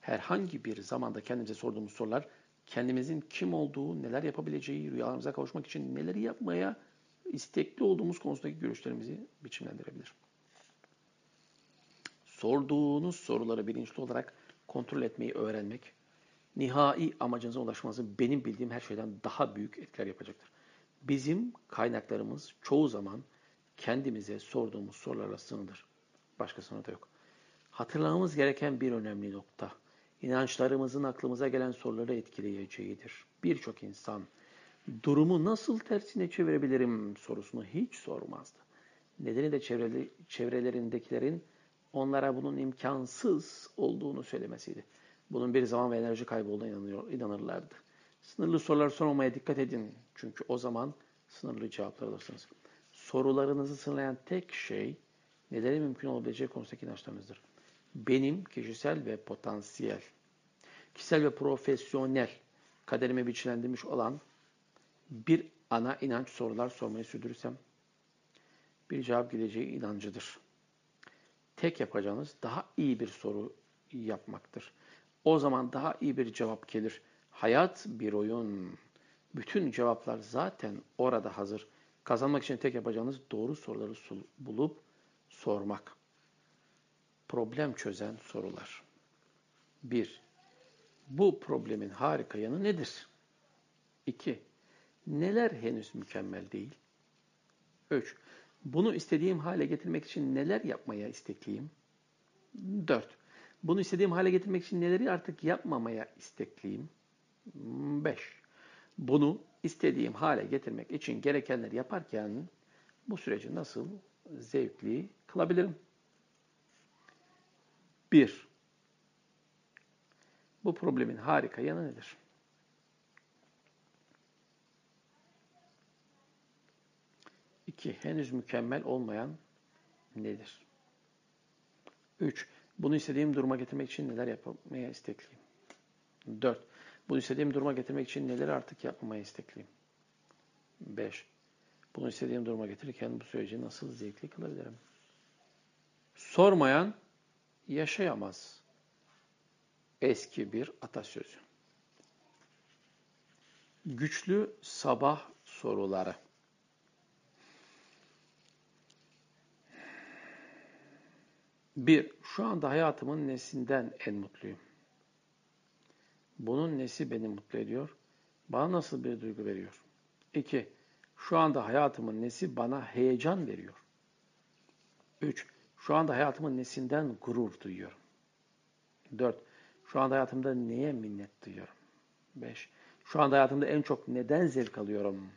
Herhangi bir zamanda kendimize sorduğumuz sorular kendimizin kim olduğu, neler yapabileceği, rüyalarımıza kavuşmak için neleri yapmaya istekli olduğumuz konusundaki görüşlerimizi biçimlendirebilir. Sorduğunuz soruları bilinçli olarak kontrol etmeyi öğrenmek, nihai amacınıza ulaşmanızı benim bildiğim her şeyden daha büyük etkiler yapacaktır. Bizim kaynaklarımız çoğu zaman kendimize sorduğumuz sorularla sınırdır. Başkasına da yok. Hatırlamamız gereken bir önemli nokta. İnançlarımızın aklımıza gelen soruları etkileyeceğidir. Birçok insan durumu nasıl tersine çevirebilirim sorusunu hiç sormazdı. Nedeni de çevrelerindekilerin onlara bunun imkansız olduğunu söylemesiydi. Bunun bir zaman ve enerji kaybı olduğuna inanıyor, inanırlardı. Sınırlı sorular sormamaya dikkat edin. Çünkü o zaman sınırlı cevaplar alırsınız. Sorularınızı sınırlayan tek şey nedeni mümkün olabileceği konusundaki inançlarınızdır. Benim kişisel ve potansiyel, kişisel ve profesyonel kaderime biçilendirmiş olan bir ana inanç sorular sormayı sürdürürsem bir cevap geleceği inancıdır. Tek yapacağınız daha iyi bir soru yapmaktır. O zaman daha iyi bir cevap gelir. Hayat bir oyun. Bütün cevaplar zaten orada hazır. Kazanmak için tek yapacağınız doğru soruları bulup sormak. Problem çözen sorular. 1. Bu problemin harika yanı nedir? 2. Neler henüz mükemmel değil? 3. Bunu istediğim hale getirmek için neler yapmaya istekliyim? 4. Bunu istediğim hale getirmek için neleri artık yapmamaya istekliyim? 5. Bunu istediğim hale getirmek için gerekenleri yaparken bu süreci nasıl zevkli kılabilirim? Bir, bu problemin harika yanı nedir? İki, henüz mükemmel olmayan nedir? Üç, bunu istediğim duruma getirmek için neler yapmaya istekliyim? Dört, bunu istediğim duruma getirmek için neler artık yapmamaya istekliyim? Beş, bunu istediğim duruma getirirken bu süreci nasıl zevkli kılabilirim? Sormayan yaşayamaz. Eski bir atasözü. Güçlü sabah soruları. Bir, şu anda hayatımın nesinden en mutluyum? Bunun nesi beni mutlu ediyor? Bana nasıl bir duygu veriyor? İki, şu anda hayatımın nesi bana heyecan veriyor? Üç, şu anda hayatımın nesinden gurur duyuyorum? Dört, şu anda hayatımda neye minnet duyuyorum? Beş, şu anda hayatımda en çok neden zevk alıyorum?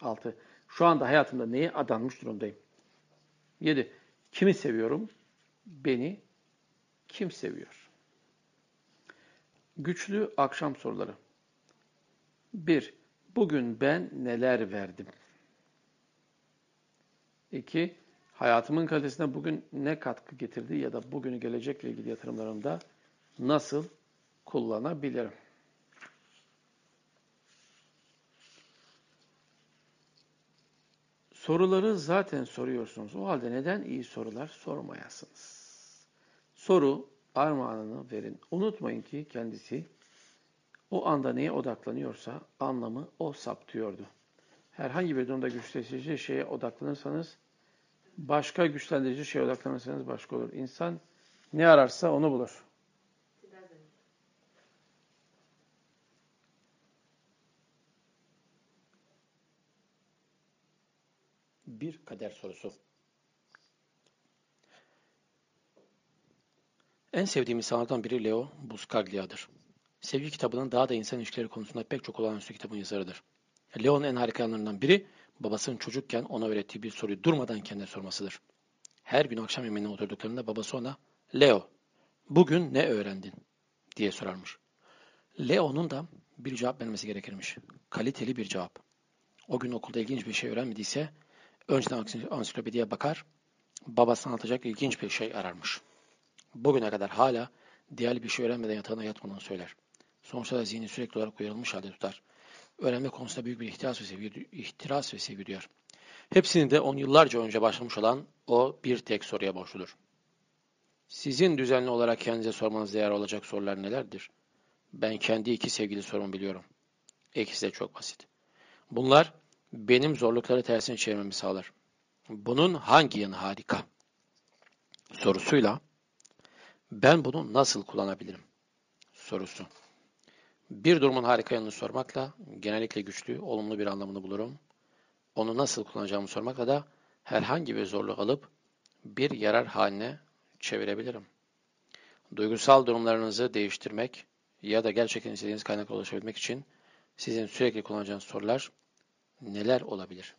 Altı, şu anda hayatımda neye adanmış durumdayım? Yedi, kimi seviyorum? Beni kim seviyor? Güçlü akşam soruları. 1. Bugün ben neler verdim? 2. Hayatımın kalitesine bugün ne katkı getirdi ya da bugünü gelecekle ilgili yatırımlarımda nasıl kullanabilirim? Soruları zaten soruyorsunuz. O halde neden iyi sorular sormayasınız? Soru armağanını verin. Unutmayın ki kendisi o anda neye odaklanıyorsa anlamı o saptıyordu. Herhangi bir durumda güçlendirici şeye odaklanırsanız başka güçlendirici şeye odaklanırsanız başka olur. İnsan ne ararsa onu bulur. Bir kader sorusu. En sevdiğim insanlardan biri Leo Buscaglia'dır. Sevgi kitabının daha da insan ilişkileri konusunda pek çok olağanüstü kitabın yazarıdır. Leo'nun en harika yanlarından biri babasının çocukken ona öğrettiği bir soruyu durmadan kendine sormasıdır. Her gün akşam yemeğine oturduklarında babası ona Leo, bugün ne öğrendin? diye sorarmış. Leo'nun da bir cevap vermesi gerekirmiş. Kaliteli bir cevap. O gün okulda ilginç bir şey öğrenmediyse önceden ansiklopediye bakar, babasına anlatacak ilginç bir şey ararmış. Bugüne kadar hala değerli bir şey öğrenmeden yatağına yatmadığını söyler. Sonuçta da zihni sürekli olarak uyarılmış halde tutar. Öğrenme konusunda büyük bir ihtiras ve sevgi, ihtiras ve sevgi duyar. Hepsini de on yıllarca önce başlamış olan o bir tek soruya borçludur. Sizin düzenli olarak kendinize sormanız değer olacak sorular nelerdir? Ben kendi iki sevgili sorumu biliyorum. İkisi de çok basit. Bunlar benim zorlukları tersine çevirmemi sağlar. Bunun hangi yanı harika? Sorusuyla ben bunu nasıl kullanabilirim? Sorusu. Bir durumun harika yanını sormakla genellikle güçlü, olumlu bir anlamını bulurum. Onu nasıl kullanacağımı sormakla da herhangi bir zorluk alıp bir yarar haline çevirebilirim. Duygusal durumlarınızı değiştirmek ya da gerçekten istediğiniz kaynakla ulaşabilmek için sizin sürekli kullanacağınız sorular neler olabilir?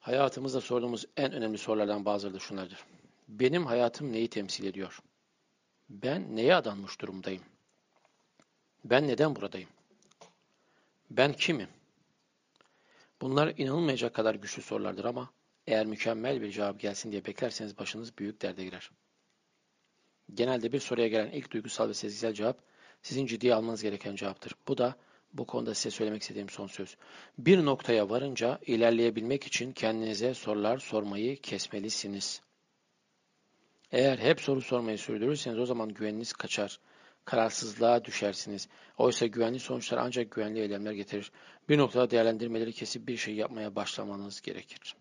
Hayatımızda sorduğumuz en önemli sorulardan bazıları da şunlardır. Benim hayatım neyi temsil ediyor? Ben neye adanmış durumdayım? Ben neden buradayım? Ben kimim? Bunlar inanılmayacak kadar güçlü sorulardır ama eğer mükemmel bir cevap gelsin diye beklerseniz başınız büyük derde girer. Genelde bir soruya gelen ilk duygusal ve sezgisel cevap sizin ciddiye almanız gereken cevaptır. Bu da bu konuda size söylemek istediğim son söz. Bir noktaya varınca ilerleyebilmek için kendinize sorular sormayı kesmelisiniz. Eğer hep soru sormayı sürdürürseniz o zaman güveniniz kaçar. Kararsızlığa düşersiniz. Oysa güvenli sonuçlar ancak güvenli eylemler getirir. Bir noktada değerlendirmeleri kesip bir şey yapmaya başlamanız gerekir.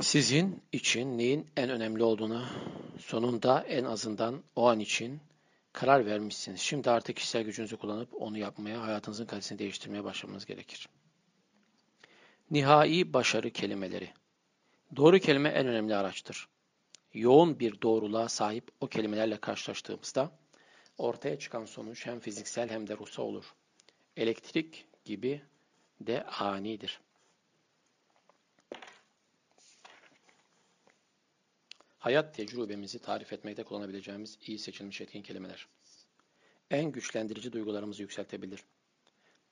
Sizin için neyin en önemli olduğunu sonunda en azından o an için karar vermişsiniz. Şimdi artık kişisel gücünüzü kullanıp onu yapmaya, hayatınızın kalitesini değiştirmeye başlamanız gerekir. Nihai başarı kelimeleri Doğru kelime en önemli araçtır. Yoğun bir doğruluğa sahip o kelimelerle karşılaştığımızda ortaya çıkan sonuç hem fiziksel hem de ruhsal olur. Elektrik gibi de anidir. Hayat tecrübemizi tarif etmekte kullanabileceğimiz iyi seçilmiş etkin kelimeler. En güçlendirici duygularımızı yükseltebilir.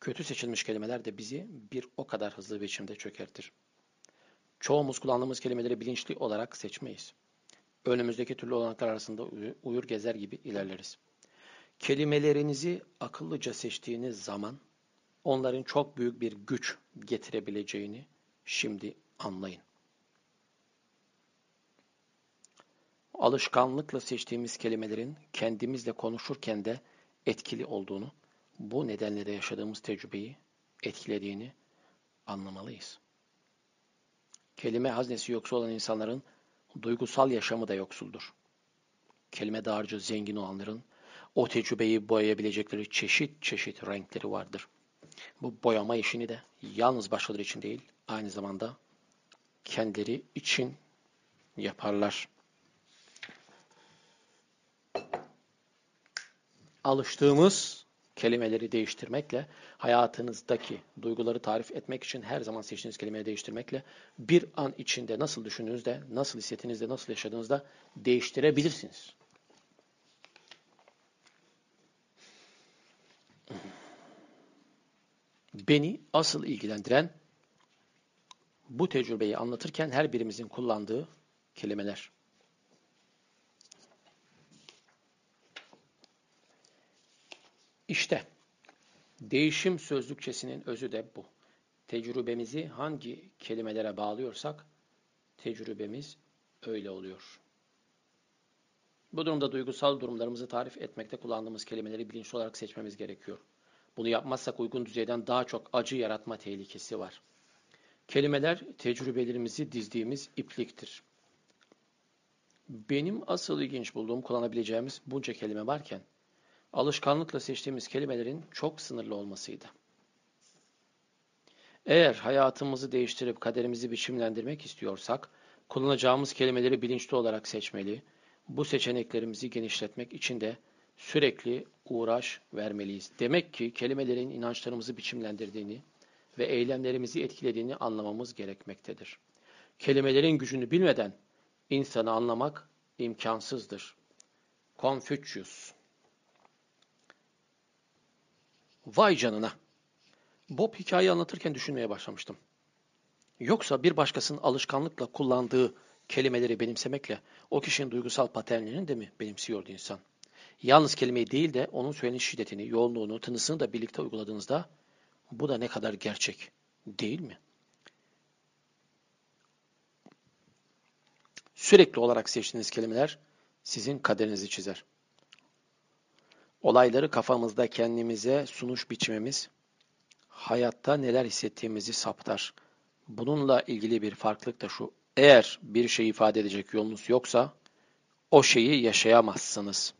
Kötü seçilmiş kelimeler de bizi bir o kadar hızlı biçimde çökertir. Çoğumuz kullandığımız kelimeleri bilinçli olarak seçmeyiz. Önümüzdeki türlü olanaklar arasında uyur gezer gibi ilerleriz. Kelimelerinizi akıllıca seçtiğiniz zaman onların çok büyük bir güç getirebileceğini şimdi anlayın. Alışkanlıkla seçtiğimiz kelimelerin kendimizle konuşurken de etkili olduğunu, bu nedenle de yaşadığımız tecrübeyi etkilediğini anlamalıyız. Kelime haznesi yoksul olan insanların duygusal yaşamı da yoksuldur. Kelime dağarcığı zengin olanların o tecrübeyi boyayabilecekleri çeşit çeşit renkleri vardır. Bu boyama işini de yalnız başkaları için değil, aynı zamanda kendileri için yaparlar. Alıştığımız kelimeleri değiştirmekle, hayatınızdaki duyguları tarif etmek için her zaman seçtiğiniz kelimeyi değiştirmekle bir an içinde nasıl düşündüğünüzde, nasıl hissettiğinizde, nasıl yaşadığınızda değiştirebilirsiniz. Beni asıl ilgilendiren bu tecrübeyi anlatırken her birimizin kullandığı kelimeler. İşte değişim sözlükçesinin özü de bu. Tecrübemizi hangi kelimelere bağlıyorsak tecrübemiz öyle oluyor. Bu durumda duygusal durumlarımızı tarif etmekte kullandığımız kelimeleri bilinçli olarak seçmemiz gerekiyor. Bunu yapmazsak uygun düzeyden daha çok acı yaratma tehlikesi var. Kelimeler tecrübelerimizi dizdiğimiz ipliktir. Benim asıl ilginç bulduğum kullanabileceğimiz bunca kelime varken alışkanlıkla seçtiğimiz kelimelerin çok sınırlı olmasıydı. Eğer hayatımızı değiştirip kaderimizi biçimlendirmek istiyorsak, kullanacağımız kelimeleri bilinçli olarak seçmeli, bu seçeneklerimizi genişletmek için de sürekli uğraş vermeliyiz. Demek ki kelimelerin inançlarımızı biçimlendirdiğini ve eylemlerimizi etkilediğini anlamamız gerekmektedir. Kelimelerin gücünü bilmeden insanı anlamak imkansızdır. Confucius Vay canına. Bob hikayeyi anlatırken düşünmeye başlamıştım. Yoksa bir başkasının alışkanlıkla kullandığı kelimeleri benimsemekle o kişinin duygusal paternlerini de mi benimsiyordu insan? Yalnız kelimeyi değil de onun söyleniş şiddetini, yoğunluğunu, tınısını da birlikte uyguladığınızda bu da ne kadar gerçek değil mi? Sürekli olarak seçtiğiniz kelimeler sizin kaderinizi çizer. Olayları kafamızda kendimize sunuş biçimimiz, hayatta neler hissettiğimizi saptar. Bununla ilgili bir farklılık da şu. Eğer bir şey ifade edecek yolunuz yoksa, o şeyi yaşayamazsınız.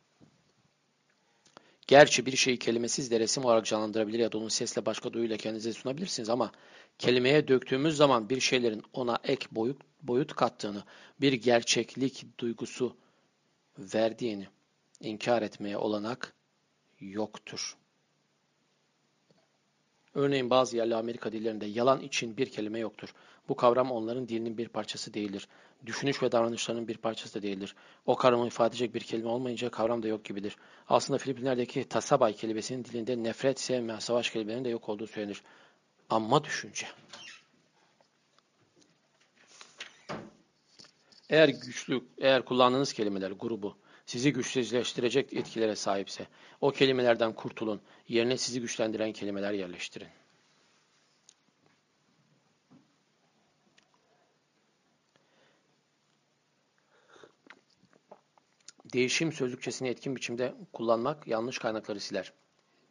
Gerçi bir şeyi kelimesiz de resim olarak canlandırabilir ya da onu sesle başka duyuyla kendinize sunabilirsiniz ama kelimeye döktüğümüz zaman bir şeylerin ona ek boyut, boyut kattığını, bir gerçeklik duygusu verdiğini inkar etmeye olanak yoktur. Örneğin bazı yerli Amerika dillerinde yalan için bir kelime yoktur. Bu kavram onların dilinin bir parçası değildir. Düşünüş ve davranışlarının bir parçası da değildir. O kavramı ifade edecek bir kelime olmayınca kavram da yok gibidir. Aslında Filipinler'deki tasabay kelimesinin dilinde nefret, sevme, savaş kelimelerinin de yok olduğu söylenir. Amma düşünce. Eğer güçlü, eğer kullandığınız kelimeler grubu sizi güçsüzleştirecek etkilere sahipse o kelimelerden kurtulun. Yerine sizi güçlendiren kelimeler yerleştirin. Değişim sözlükçesini etkin biçimde kullanmak yanlış kaynakları siler.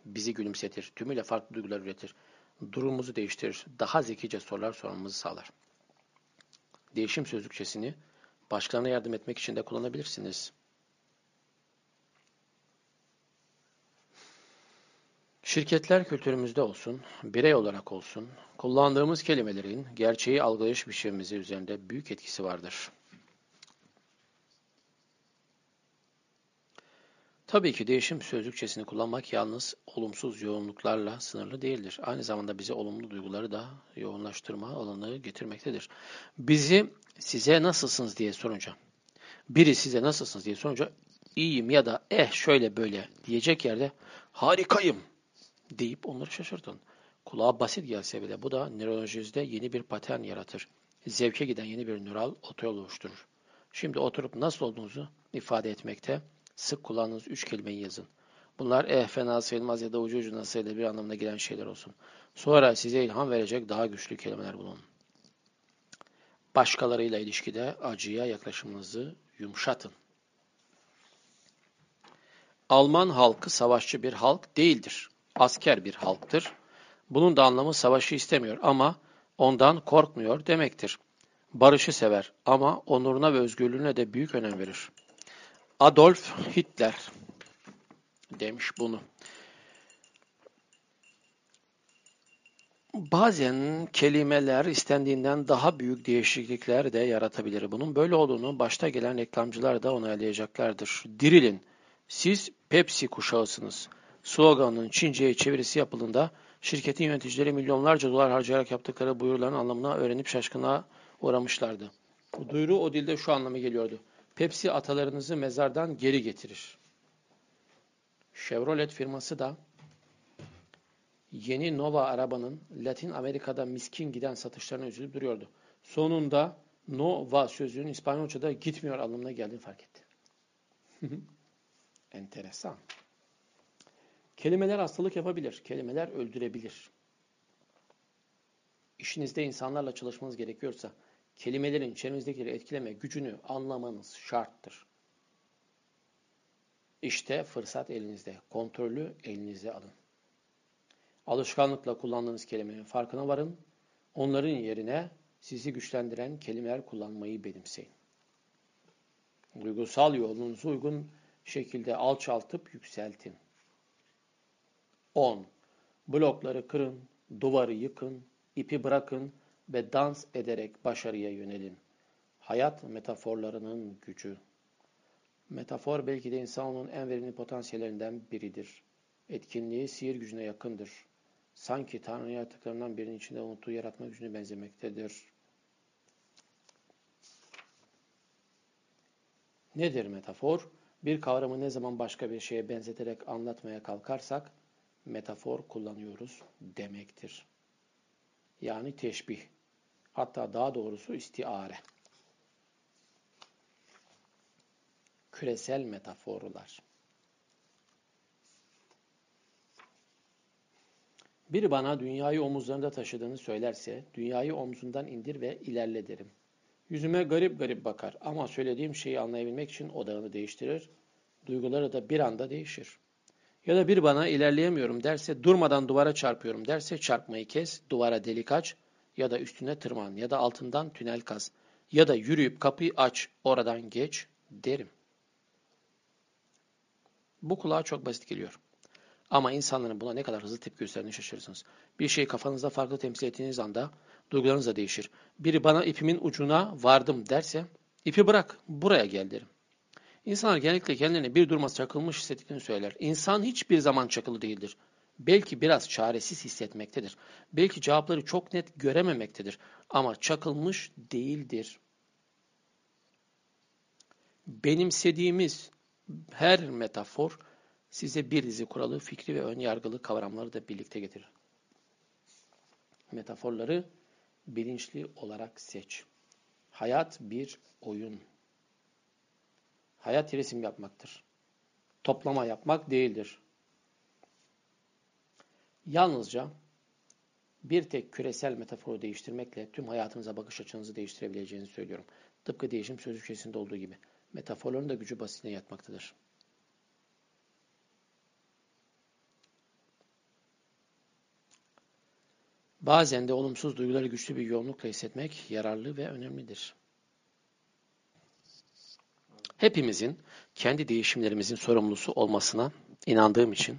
Bizi gülümsetir, tümüyle farklı duygular üretir. Durumumuzu değiştirir, daha zekice sorular sormamızı sağlar. Değişim sözlükçesini başkalarına yardım etmek için de kullanabilirsiniz. Şirketler kültürümüzde olsun, birey olarak olsun, kullandığımız kelimelerin gerçeği algılayış biçimimizi üzerinde büyük etkisi vardır. Tabii ki değişim sözcükçesini kullanmak yalnız olumsuz yoğunluklarla sınırlı değildir. Aynı zamanda bize olumlu duyguları da yoğunlaştırma alanı getirmektedir. Bizi size nasılsınız diye sorunca, biri size nasılsınız diye sorunca iyiyim ya da eh şöyle böyle diyecek yerde harikayım deyip onları şaşırtın. Kulağa basit gelse bile bu da nörolojide yeni bir patern yaratır. Zevke giden yeni bir nöral otoyol oluşturur. Şimdi oturup nasıl olduğunuzu ifade etmekte sık kullandığınız üç kelimeyi yazın. Bunlar eh fena sayılmaz ya da ucu ucuna sayılır bir anlamına gelen şeyler olsun. Sonra size ilham verecek daha güçlü kelimeler bulun. Başkalarıyla ilişkide acıya yaklaşımınızı yumuşatın. Alman halkı savaşçı bir halk değildir. Asker bir halktır. Bunun da anlamı savaşı istemiyor ama ondan korkmuyor demektir. Barışı sever ama onuruna ve özgürlüğüne de büyük önem verir. Adolf Hitler demiş bunu. Bazen kelimeler istendiğinden daha büyük değişiklikler de yaratabilir. Bunun böyle olduğunu başta gelen reklamcılar da onaylayacaklardır. Dirilin, siz Pepsi kuşağısınız. Sloganının Çince'ye çevirisi yapıldığında şirketin yöneticileri milyonlarca dolar harcayarak yaptıkları buyuruların anlamına öğrenip şaşkına uğramışlardı. Bu duyuru o dilde şu anlamı geliyordu. Pepsi atalarınızı mezardan geri getirir. Chevrolet firması da yeni Nova arabanın Latin Amerika'da miskin giden satışlarına üzülüp duruyordu. Sonunda Nova sözünün İspanyolca'da gitmiyor anlamına geldiğini fark etti. Enteresan. Kelimeler hastalık yapabilir. Kelimeler öldürebilir. İşinizde insanlarla çalışmanız gerekiyorsa kelimelerin çevrenizdekileri etkileme gücünü anlamanız şarttır. İşte fırsat elinizde. Kontrolü elinize alın. Alışkanlıkla kullandığınız kelimenin farkına varın. Onların yerine sizi güçlendiren kelimeler kullanmayı benimseyin. Duygusal yolunuzu uygun şekilde alçaltıp yükseltin. 10. Blokları kırın, duvarı yıkın, ipi bırakın ve dans ederek başarıya yönelin. Hayat metaforlarının gücü. Metafor belki de insanın en verimli potansiyellerinden biridir. Etkinliği sihir gücüne yakındır. Sanki Tanrı yaratıklarından birinin içinde unuttuğu yaratma gücüne benzemektedir. Nedir metafor? Bir kavramı ne zaman başka bir şeye benzeterek anlatmaya kalkarsak metafor kullanıyoruz demektir. Yani teşbih. Hatta daha doğrusu istiare. Küresel metaforlar. Biri bana dünyayı omuzlarında taşıdığını söylerse, dünyayı omzundan indir ve ilerle derim. Yüzüme garip garip bakar ama söylediğim şeyi anlayabilmek için odağını değiştirir, duyguları da bir anda değişir. Ya da bir bana ilerleyemiyorum derse, durmadan duvara çarpıyorum derse çarpmayı kes, duvara delik aç ya da üstüne tırman ya da altından tünel kaz ya da yürüyüp kapıyı aç, oradan geç derim. Bu kulağa çok basit geliyor. Ama insanların buna ne kadar hızlı tepki gösterdiğini şaşırırsınız. Bir şeyi kafanızda farklı temsil ettiğiniz anda duygularınız da değişir. Biri bana ipimin ucuna vardım derse, ipi bırak, buraya gel derim. İnsanlar genellikle kendilerini bir durmaz çakılmış hissettiklerini söyler. İnsan hiçbir zaman çakılı değildir. Belki biraz çaresiz hissetmektedir. Belki cevapları çok net görememektedir. Ama çakılmış değildir. Benimsediğimiz her metafor size bir dizi kuralı, fikri ve ön yargılı kavramları da birlikte getirir. Metaforları bilinçli olarak seç. Hayat bir oyun. Hayat resim yapmaktır. Toplama yapmak değildir. Yalnızca bir tek küresel metaforu değiştirmekle tüm hayatınıza bakış açınızı değiştirebileceğinizi söylüyorum. Tıpkı değişim sözcükçesinde olduğu gibi. Metaforların da gücü basitine yatmaktadır. Bazen de olumsuz duyguları güçlü bir yoğunlukla hissetmek yararlı ve önemlidir. Hepimizin kendi değişimlerimizin sorumlusu olmasına inandığım için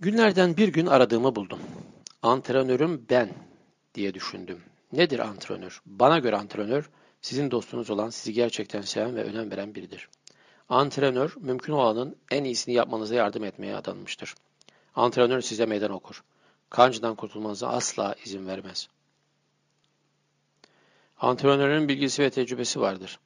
günlerden bir gün aradığımı buldum. Antrenörüm ben diye düşündüm. Nedir antrenör? Bana göre antrenör sizin dostunuz olan, sizi gerçekten seven ve önem veren biridir. Antrenör mümkün olanın en iyisini yapmanıza yardım etmeye adanmıştır. Antrenör size meydan okur. Kancıdan kurtulmanıza asla izin vermez. Antrenörün bilgisi ve tecrübesi vardır.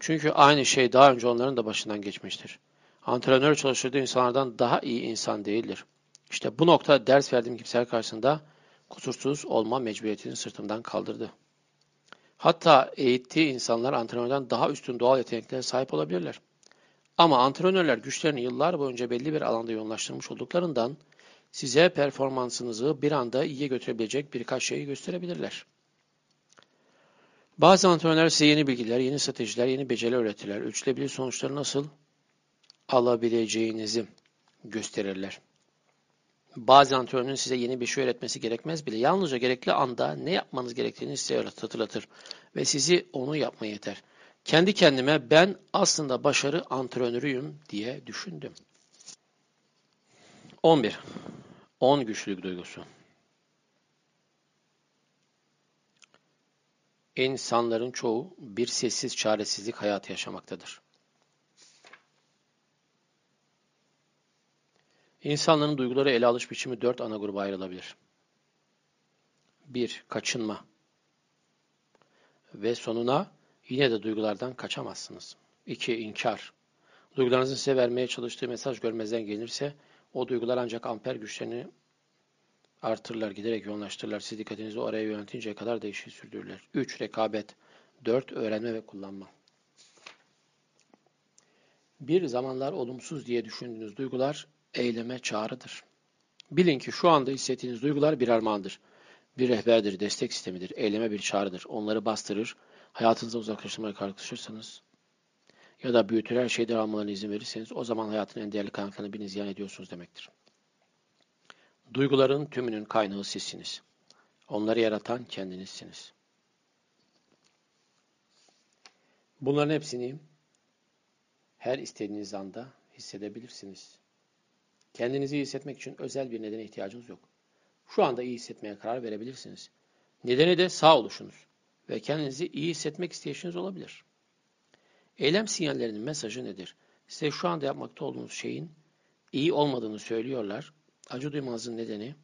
Çünkü aynı şey daha önce onların da başından geçmiştir. Antrenör çalıştırdığı insanlardan daha iyi insan değildir. İşte bu nokta ders verdiğim kimseler karşısında kusursuz olma mecburiyetini sırtımdan kaldırdı. Hatta eğittiği insanlar antrenörden daha üstün doğal yeteneklere sahip olabilirler. Ama antrenörler güçlerini yıllar boyunca belli bir alanda yoğunlaştırmış olduklarından size performansınızı bir anda iyiye götürebilecek birkaç şeyi gösterebilirler. Bazı antrenörler size yeni bilgiler, yeni stratejiler, yeni beceriler öğretirler. Ölçülebilir sonuçları nasıl alabileceğinizi gösterirler. Bazı antrenörün size yeni bir şey öğretmesi gerekmez bile. Yalnızca gerekli anda ne yapmanız gerektiğini size hatırlatır ve sizi onu yapmaya yeter. Kendi kendime ben aslında başarı antrenörüyüm diye düşündüm. 11. 10 güçlülük duygusu. İnsanların çoğu bir sessiz çaresizlik hayatı yaşamaktadır. İnsanların duyguları ele alış biçimi dört ana gruba ayrılabilir. 1. Kaçınma. Ve sonuna yine de duygulardan kaçamazsınız. 2. İnkar. Duygularınızın size vermeye çalıştığı mesaj görmezden gelirse o duygular ancak amper güçlerini artırırlar, giderek yoğunlaştırırlar. Siz dikkatinizi oraya yöneltinceye kadar değişim sürdürürler. 3. Rekabet. 4. Öğrenme ve kullanma. Bir zamanlar olumsuz diye düşündüğünüz duygular eyleme çağrıdır. Bilin ki şu anda hissettiğiniz duygular bir armağandır. Bir rehberdir, destek sistemidir, eyleme bir çağrıdır. Onları bastırır, hayatınıza uzaklaştırmaya kalkışırsanız ya da büyütür her şeyden almalarına izin verirseniz o zaman hayatın en değerli kaynaklarını biriniz ziyan ediyorsunuz demektir. Duyguların tümünün kaynağı sizsiniz. Onları yaratan kendinizsiniz. Bunların hepsini her istediğiniz anda hissedebilirsiniz. Kendinizi iyi hissetmek için özel bir nedene ihtiyacınız yok. Şu anda iyi hissetmeye karar verebilirsiniz. Nedeni de sağ oluşunuz ve kendinizi iyi hissetmek isteyişiniz olabilir. Eylem sinyallerinin mesajı nedir? Size şu anda yapmakta olduğunuz şeyin iyi olmadığını söylüyorlar. Acı duymanızın nedeni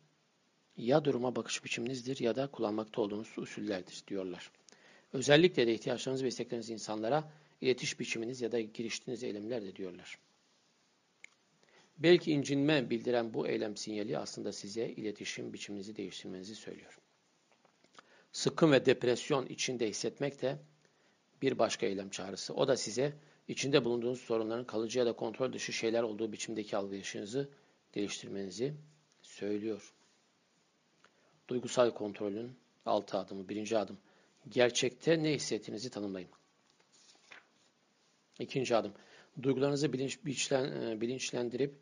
ya duruma bakış biçiminizdir ya da kullanmakta olduğunuz usullerdir diyorlar. Özellikle de ihtiyaçlarınız ve insanlara iletiş biçiminiz ya da giriştiğiniz eylemlerdir diyorlar. Belki incinme bildiren bu eylem sinyali aslında size iletişim biçiminizi değiştirmenizi söylüyor. Sıkkın ve depresyon içinde hissetmek de bir başka eylem çağrısı. O da size içinde bulunduğunuz sorunların kalıcı ya da kontrol dışı şeyler olduğu biçimdeki algılayışınızı değiştirmenizi söylüyor. Duygusal kontrolün altı adımı, birinci adım. Gerçekte ne hissettiğinizi tanımlayın. İkinci adım. Duygularınızı bilinç, bilinçlen, e, bilinçlendirip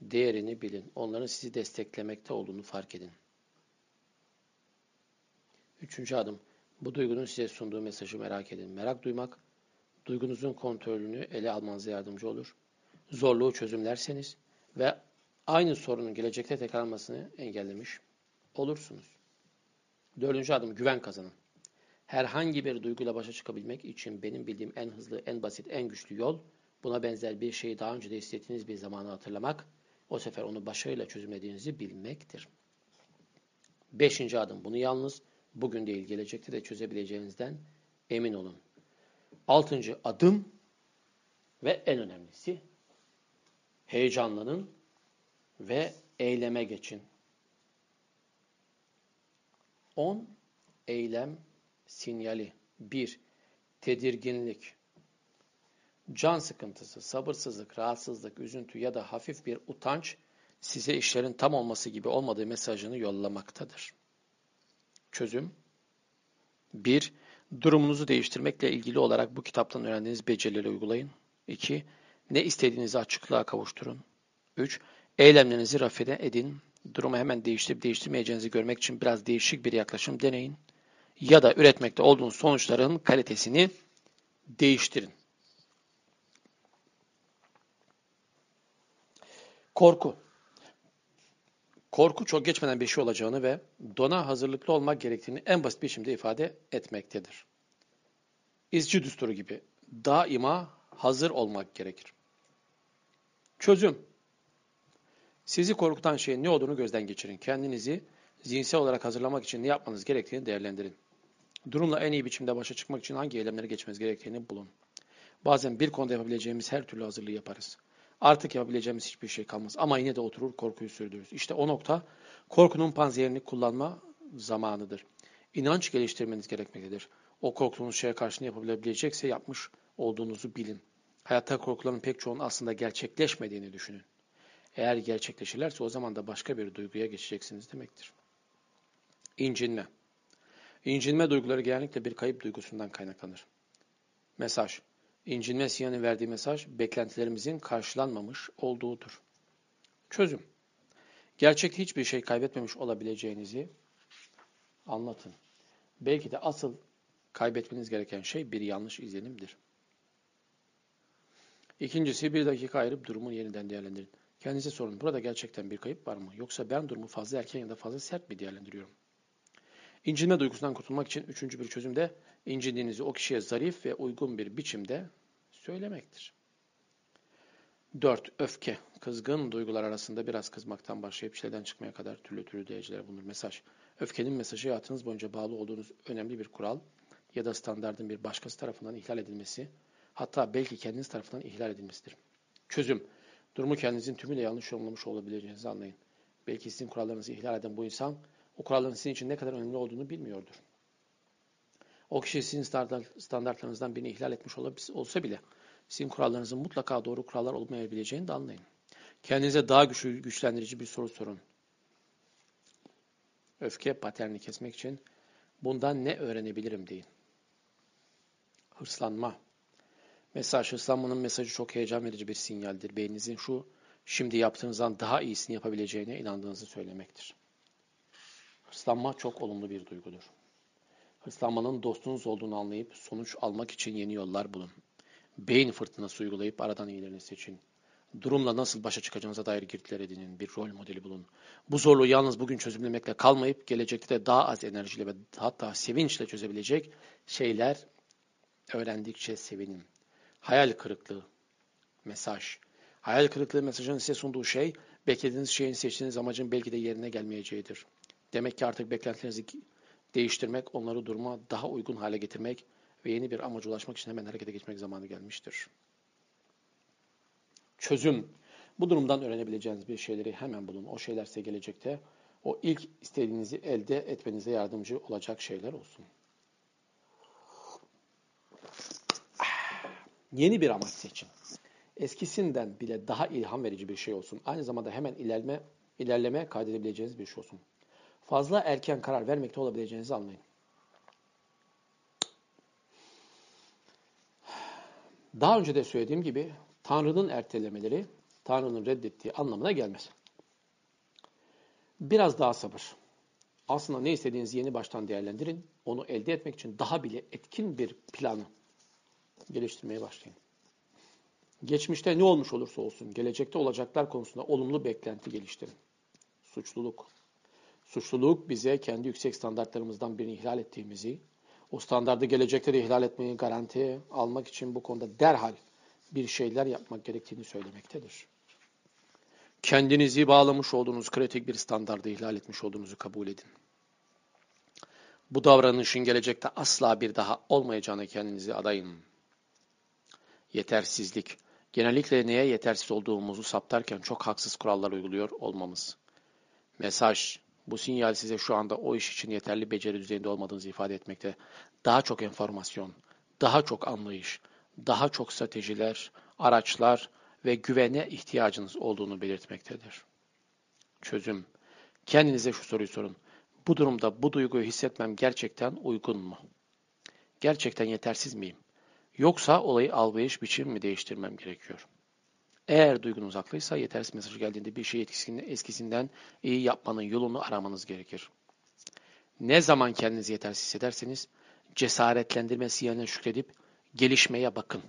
değerini bilin. Onların sizi desteklemekte olduğunu fark edin. Üçüncü adım. Bu duygunun size sunduğu mesajı merak edin. Merak duymak, duygunuzun kontrolünü ele almanıza yardımcı olur. Zorluğu çözümlerseniz ve aynı sorunun gelecekte tekrarlamasını engellemiş olursunuz. Dördüncü adım güven kazanın. Herhangi bir duyguyla başa çıkabilmek için benim bildiğim en hızlı, en basit, en güçlü yol buna benzer bir şeyi daha önce de hissettiğiniz bir zamanı hatırlamak, o sefer onu başarıyla çözümlediğinizi bilmektir. Beşinci adım bunu yalnız bugün değil gelecekte de çözebileceğinizden emin olun. Altıncı adım ve en önemlisi heyecanlanın ve eyleme geçin. 10 eylem sinyali. 1. Tedirginlik. Can sıkıntısı, sabırsızlık, rahatsızlık, üzüntü ya da hafif bir utanç size işlerin tam olması gibi olmadığı mesajını yollamaktadır. Çözüm 1. Durumunuzu değiştirmekle ilgili olarak bu kitaptan öğrendiğiniz becerileri uygulayın. 2. Ne istediğinizi açıklığa kavuşturun. 3. Eylemlerinizi rafine edin. Durumu hemen değiştirip değiştirmeyeceğinizi görmek için biraz değişik bir yaklaşım deneyin. Ya da üretmekte olduğunuz sonuçların kalitesini değiştirin. Korku. Korku çok geçmeden bir şey olacağını ve dona hazırlıklı olmak gerektiğini en basit biçimde ifade etmektedir. İzci düsturu gibi daima hazır olmak gerekir. Çözüm. Sizi korkutan şeyin ne olduğunu gözden geçirin. Kendinizi zihinsel olarak hazırlamak için ne yapmanız gerektiğini değerlendirin. Durumla en iyi biçimde başa çıkmak için hangi eylemleri geçmeniz gerektiğini bulun. Bazen bir konuda yapabileceğimiz her türlü hazırlığı yaparız. Artık yapabileceğimiz hiçbir şey kalmaz ama yine de oturur korkuyu sürdürürüz. İşte o nokta korkunun panzerini kullanma zamanıdır. İnanç geliştirmeniz gerekmektedir. O korktuğunuz şeye karşı ne yapabilecekse yapmış olduğunuzu bilin. Hayatta korkuların pek çoğunun aslında gerçekleşmediğini düşünün. Eğer gerçekleşirlerse o zaman da başka bir duyguya geçeceksiniz demektir. İncinme. İncinme duyguları genellikle bir kayıp duygusundan kaynaklanır. Mesaj. İncinme siyanın verdiği mesaj beklentilerimizin karşılanmamış olduğudur. Çözüm. Gerçek hiçbir şey kaybetmemiş olabileceğinizi anlatın. Belki de asıl kaybetmeniz gereken şey bir yanlış izlenimdir. İkincisi bir dakika ayırıp durumu yeniden değerlendirin. Kendinize sorun. Burada gerçekten bir kayıp var mı? Yoksa ben durumu fazla erken ya da fazla sert mi değerlendiriyorum? İncinme duygusundan kurtulmak için üçüncü bir çözüm de incindiğinizi o kişiye zarif ve uygun bir biçimde söylemektir. 4. Öfke. Kızgın duygular arasında biraz kızmaktan başlayıp çileden çıkmaya kadar türlü türlü dereceler bulunur. Mesaj. Öfkenin mesajı hayatınız boyunca bağlı olduğunuz önemli bir kural ya da standardın bir başkası tarafından ihlal edilmesi, hatta belki kendiniz tarafından ihlal edilmesidir. Çözüm. Durumu kendinizin tümüyle yanlış yorumlamış olabileceğinizi anlayın. Belki sizin kurallarınızı ihlal eden bu insan, o kuralların sizin için ne kadar önemli olduğunu bilmiyordur. O kişi sizin standartlarınızdan birini ihlal etmiş olsa bile sizin kurallarınızın mutlaka doğru kurallar olmayabileceğini de anlayın. Kendinize daha güçlü, güçlendirici bir soru sorun. Öfke paterni kesmek için bundan ne öğrenebilirim deyin. Hırslanma. Mesaj, hırslanmanın mesajı çok heyecan verici bir sinyaldir. Beyninizin şu, şimdi yaptığınızdan daha iyisini yapabileceğine inandığınızı söylemektir. Hırslanma çok olumlu bir duygudur. Hırslanmanın dostunuz olduğunu anlayıp sonuç almak için yeni yollar bulun. Beyin fırtınası uygulayıp aradan iyilerini seçin. Durumla nasıl başa çıkacağınıza dair girdiler edinin, bir rol modeli bulun. Bu zorluğu yalnız bugün çözümlemekle kalmayıp gelecekte de daha az enerjiyle ve hatta sevinçle çözebilecek şeyler öğrendikçe sevinin. Hayal kırıklığı, mesaj. Hayal kırıklığı mesajının size sunduğu şey, beklediğiniz şeyin seçtiğiniz amacın belki de yerine gelmeyeceğidir. Demek ki artık beklentilerinizi değiştirmek, onları duruma daha uygun hale getirmek ve yeni bir amaca ulaşmak için hemen harekete geçmek zamanı gelmiştir. Çözüm. Bu durumdan öğrenebileceğiniz bir şeyleri hemen bulun. O şeyler size gelecekte o ilk istediğinizi elde etmenize yardımcı olacak şeyler olsun. Yeni bir amaç seçin. Eskisinden bile daha ilham verici bir şey olsun. Aynı zamanda hemen ilerleme, ilerleme kaydedebileceğiniz bir şey olsun. Fazla erken karar vermekte olabileceğinizi anlayın. Daha önce de söylediğim gibi Tanrı'nın ertelemeleri Tanrı'nın reddettiği anlamına gelmez. Biraz daha sabır. Aslında ne istediğinizi yeni baştan değerlendirin. Onu elde etmek için daha bile etkin bir planı geliştirmeye başlayın. Geçmişte ne olmuş olursa olsun, gelecekte olacaklar konusunda olumlu beklenti geliştirin. Suçluluk. Suçluluk bize kendi yüksek standartlarımızdan birini ihlal ettiğimizi, o standardı gelecekte de ihlal etmeyi garanti almak için bu konuda derhal bir şeyler yapmak gerektiğini söylemektedir. Kendinizi bağlamış olduğunuz kritik bir standardı ihlal etmiş olduğunuzu kabul edin. Bu davranışın gelecekte asla bir daha olmayacağını kendinizi adayın. Yetersizlik. Genellikle neye yetersiz olduğumuzu saptarken çok haksız kurallar uyguluyor olmamız. Mesaj. Bu sinyal size şu anda o iş için yeterli beceri düzeyinde olmadığınızı ifade etmekte. Daha çok enformasyon, daha çok anlayış, daha çok stratejiler, araçlar ve güvene ihtiyacınız olduğunu belirtmektedir. Çözüm. Kendinize şu soruyu sorun. Bu durumda bu duyguyu hissetmem gerçekten uygun mu? Gerçekten yetersiz miyim? Yoksa olayı algılayış biçim mi değiştirmem gerekiyor? Eğer duygunuz haklıysa yetersiz mesajı geldiğinde bir şeyi eskisinden iyi yapmanın yolunu aramanız gerekir. Ne zaman kendinizi yetersiz hissederseniz cesaretlendirme sinyalına şükredip gelişmeye bakın.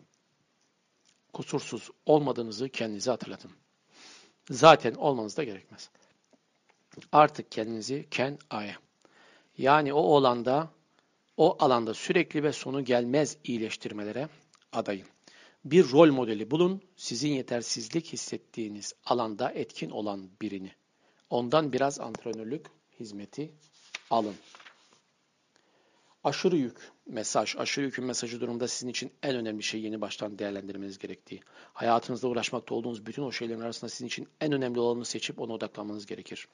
Kusursuz olmadığınızı kendinize hatırlatın. Zaten olmanız da gerekmez. Artık kendinizi ken aya. Yani o olanda, o alanda sürekli ve sonu gelmez iyileştirmelere adayın. Bir rol modeli bulun, sizin yetersizlik hissettiğiniz alanda etkin olan birini. Ondan biraz antrenörlük hizmeti alın. Aşırı yük mesaj, aşırı yükün mesajı durumda sizin için en önemli şey yeni baştan değerlendirmeniz gerektiği. Hayatınızda uğraşmakta olduğunuz bütün o şeylerin arasında sizin için en önemli olanı seçip ona odaklanmanız gerekir.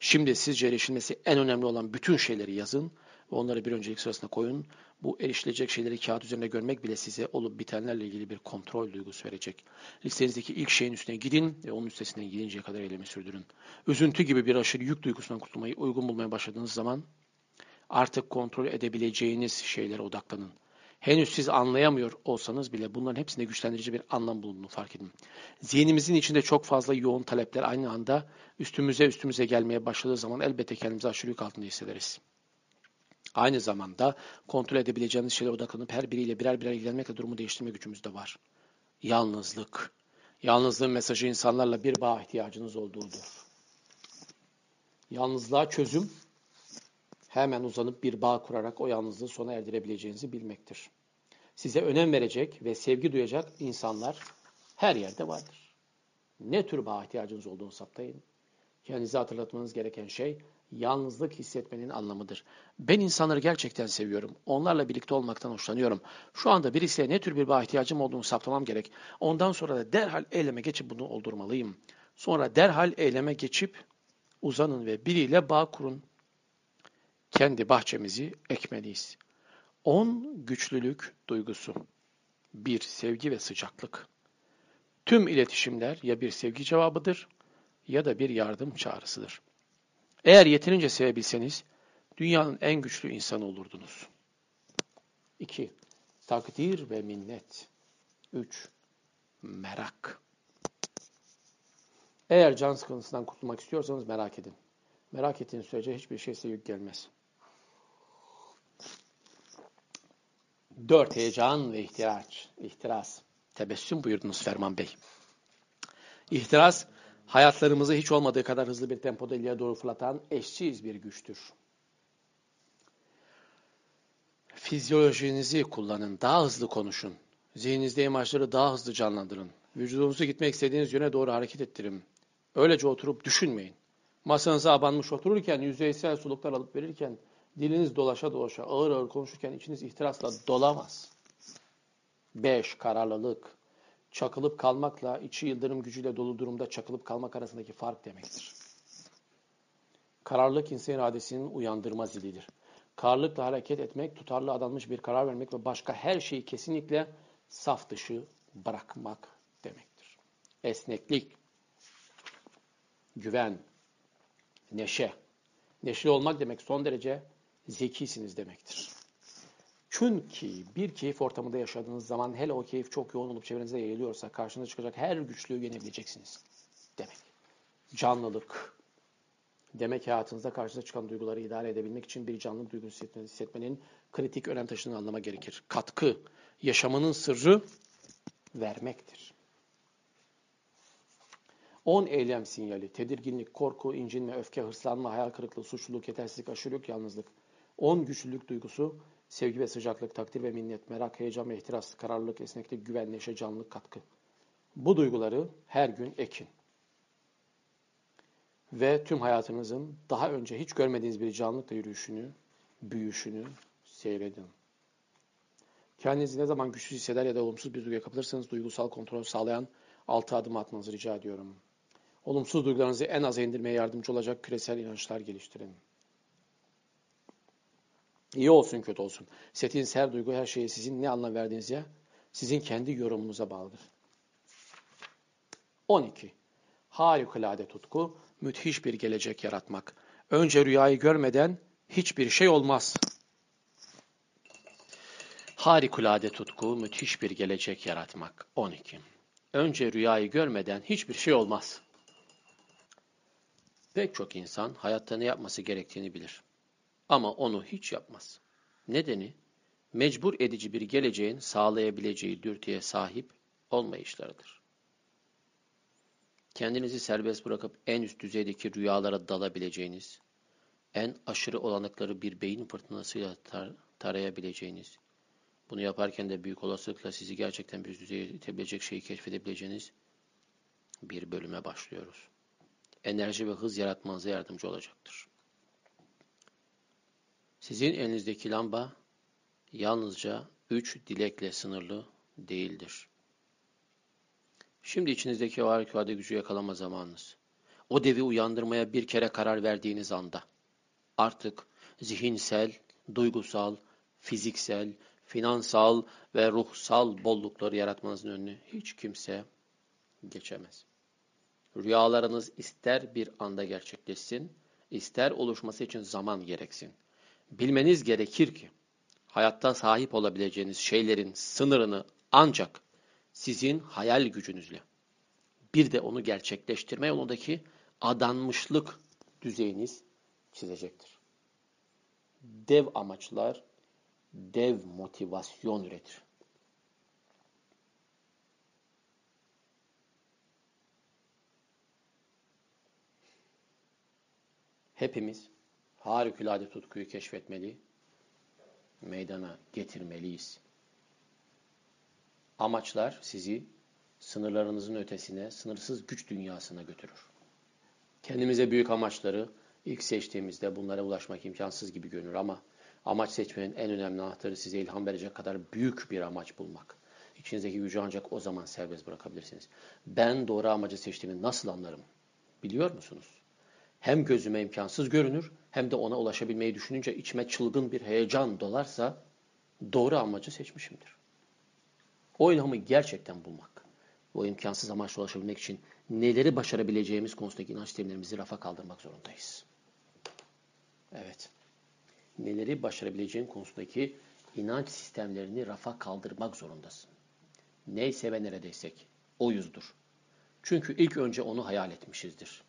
Şimdi sizce erişilmesi en önemli olan bütün şeyleri yazın ve onları bir öncelik sırasına koyun. Bu erişilecek şeyleri kağıt üzerinde görmek bile size olup bitenlerle ilgili bir kontrol duygusu verecek. Listenizdeki ilk şeyin üstüne gidin ve onun üstesinden gidinceye kadar eylemi sürdürün. Üzüntü gibi bir aşırı yük duygusundan kurtulmayı uygun bulmaya başladığınız zaman artık kontrol edebileceğiniz şeylere odaklanın. Henüz siz anlayamıyor olsanız bile bunların hepsinde güçlendirici bir anlam bulunduğunu fark edin. Zihnimizin içinde çok fazla yoğun talepler aynı anda üstümüze üstümüze gelmeye başladığı zaman elbette kendimizi aşırı yük altında hissederiz. Aynı zamanda kontrol edebileceğiniz şeylere odaklanıp her biriyle birer birer ilgilenmekle durumu değiştirme gücümüz de var. Yalnızlık. Yalnızlığın mesajı insanlarla bir bağ ihtiyacınız olduğudur. Yalnızlığa çözüm hemen uzanıp bir bağ kurarak o yalnızlığı sona erdirebileceğinizi bilmektir. Size önem verecek ve sevgi duyacak insanlar her yerde vardır. Ne tür bağ ihtiyacınız olduğunu saptayın. Kendinize hatırlatmanız gereken şey yalnızlık hissetmenin anlamıdır. Ben insanları gerçekten seviyorum. Onlarla birlikte olmaktan hoşlanıyorum. Şu anda birisiyle ne tür bir bağ ihtiyacım olduğunu saptamam gerek. Ondan sonra da derhal eyleme geçip bunu oldurmalıyım. Sonra derhal eyleme geçip uzanın ve biriyle bağ kurun. Kendi bahçemizi ekmeliyiz. 10 güçlülük duygusu. 1. Sevgi ve sıcaklık. Tüm iletişimler ya bir sevgi cevabıdır ya da bir yardım çağrısıdır. Eğer yeterince sevebilseniz dünyanın en güçlü insanı olurdunuz. 2. Takdir ve minnet. 3. Merak. Eğer can sıkıntısından kurtulmak istiyorsanız merak edin. Merak ettiğiniz sürece hiçbir şey size yük gelmez. 4. Heyecan ve ihtiyaç. İhtiras. Tebessüm buyurdunuz Ferman Bey. İhtiras, hayatlarımızı hiç olmadığı kadar hızlı bir tempoda ileriye doğru fırlatan eşsiz bir güçtür. Fizyolojinizi kullanın, daha hızlı konuşun. Zihninizde imajları daha hızlı canlandırın. Vücudunuzu gitmek istediğiniz yöne doğru hareket ettirin. Öylece oturup düşünmeyin. Masanıza abanmış otururken, yüzeysel soluklar alıp verirken, diliniz dolaşa dolaşa, ağır ağır konuşurken içiniz ihtirasla dolamaz. 5. Kararlılık çakılıp kalmakla içi yıldırım gücüyle dolu durumda çakılıp kalmak arasındaki fark demektir. Kararlılık insan iradesinin uyandırma zilidir. Kararlılıkla hareket etmek, tutarlı adanmış bir karar vermek ve başka her şeyi kesinlikle saf dışı bırakmak demektir. Esneklik, güven, neşe. Neşeli olmak demek son derece zekisiniz demektir. Çünkü bir keyif ortamında yaşadığınız zaman hele o keyif çok yoğun olup çevrenize yayılıyorsa karşınıza çıkacak her güçlüğü yenebileceksiniz demek. Canlılık. Demek hayatınızda karşınıza çıkan duyguları idare edebilmek için bir canlılık duygusu hissetmenin kritik önem taşıdığını anlama gerekir. Katkı, yaşamanın sırrı vermektir. 10 eylem sinyali, tedirginlik, korku, incinme, öfke, hırslanma, hayal kırıklığı, suçluluk, yetersizlik, aşırılık, yalnızlık. 10 güçlülük duygusu Sevgi ve sıcaklık, takdir ve minnet, merak, heyecan ve ihtiras, kararlılık, esneklik, güven, canlılık, katkı. Bu duyguları her gün ekin. Ve tüm hayatınızın daha önce hiç görmediğiniz bir canlılıkla yürüyüşünü, büyüşünü seyredin. Kendinizi ne zaman güçsüz hisseder ya da olumsuz bir duyguya kapılırsanız duygusal kontrol sağlayan altı adım atmanızı rica ediyorum. Olumsuz duygularınızı en az indirmeye yardımcı olacak küresel inançlar geliştirin. İyi olsun kötü olsun. Setiniz her duygu her şeye sizin ne anlam verdiğinize sizin kendi yorumunuza bağlıdır. 12. Harikulade tutku, müthiş bir gelecek yaratmak. Önce rüyayı görmeden hiçbir şey olmaz. Harikulade tutku, müthiş bir gelecek yaratmak. 12. Önce rüyayı görmeden hiçbir şey olmaz. Pek çok insan hayatta ne yapması gerektiğini bilir. Ama onu hiç yapmaz. Nedeni, mecbur edici bir geleceğin sağlayabileceği dürtüye sahip olmayışlarıdır. Kendinizi serbest bırakıp en üst düzeydeki rüyalara dalabileceğiniz, en aşırı olanakları bir beyin fırtınasıyla tar tarayabileceğiniz, Bunu yaparken de büyük olasılıkla sizi gerçekten bir düzeye itebilecek şeyi keşfedebileceğiniz bir bölüme başlıyoruz. Enerji ve hız yaratmanıza yardımcı olacaktır. Sizin elinizdeki lamba yalnızca üç dilekle sınırlı değildir. Şimdi içinizdeki o harikulade gücü yakalama zamanınız. O devi uyandırmaya bir kere karar verdiğiniz anda artık zihinsel, duygusal, fiziksel, finansal ve ruhsal bollukları yaratmanızın önünü hiç kimse geçemez. Rüyalarınız ister bir anda gerçekleşsin, ister oluşması için zaman gereksin. Bilmeniz gerekir ki hayatta sahip olabileceğiniz şeylerin sınırını ancak sizin hayal gücünüzle bir de onu gerçekleştirme yolundaki adanmışlık düzeyiniz çizecektir. Dev amaçlar dev motivasyon üretir. Hepimiz harikulade tutkuyu keşfetmeli, meydana getirmeliyiz. Amaçlar sizi sınırlarınızın ötesine, sınırsız güç dünyasına götürür. Kendimize büyük amaçları ilk seçtiğimizde bunlara ulaşmak imkansız gibi görünür ama amaç seçmenin en önemli anahtarı size ilham verecek kadar büyük bir amaç bulmak. İçinizdeki gücü ancak o zaman serbest bırakabilirsiniz. Ben doğru amacı seçtiğimi nasıl anlarım? Biliyor musunuz? Hem gözüme imkansız görünür hem de ona ulaşabilmeyi düşününce içime çılgın bir heyecan dolarsa doğru amacı seçmişimdir. O ilhamı gerçekten bulmak, o imkansız amaçla ulaşabilmek için neleri başarabileceğimiz konusundaki inanç sistemlerimizi rafa kaldırmak zorundayız. Evet. Neleri başarabileceğin konusundaki inanç sistemlerini rafa kaldırmak zorundasın. Neyse ve neredeysek o yüzdür. Çünkü ilk önce onu hayal etmişizdir.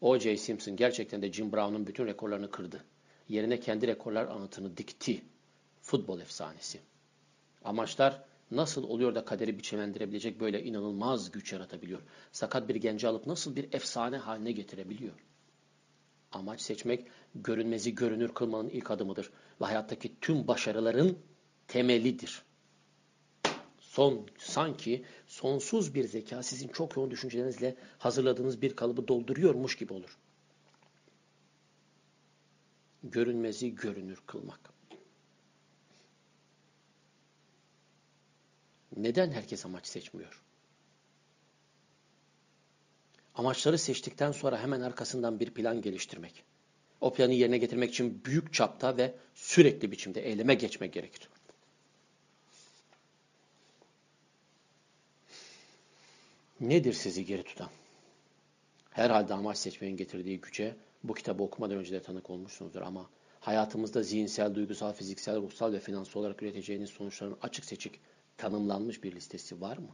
O.J. Simpson gerçekten de Jim Brown'un bütün rekorlarını kırdı. Yerine kendi rekorlar anıtını dikti. Futbol efsanesi. Amaçlar nasıl oluyor da kaderi biçimlendirebilecek böyle inanılmaz güç yaratabiliyor? Sakat bir genci alıp nasıl bir efsane haline getirebiliyor? Amaç seçmek, görünmezi görünür kılmanın ilk adımıdır. Ve hayattaki tüm başarıların temelidir. Son, sanki sonsuz bir zeka sizin çok yoğun düşüncelerinizle hazırladığınız bir kalıbı dolduruyormuş gibi olur. Görünmezi görünür kılmak. Neden herkes amaç seçmiyor? Amaçları seçtikten sonra hemen arkasından bir plan geliştirmek. O planı yerine getirmek için büyük çapta ve sürekli biçimde eyleme geçmek gerekir. Nedir sizi geri tutan? Herhalde amaç seçmenin getirdiği güce bu kitabı okumadan önce de tanık olmuşsunuzdur ama hayatımızda zihinsel, duygusal, fiziksel, ruhsal ve finansal olarak üreteceğiniz sonuçların açık seçik tanımlanmış bir listesi var mı?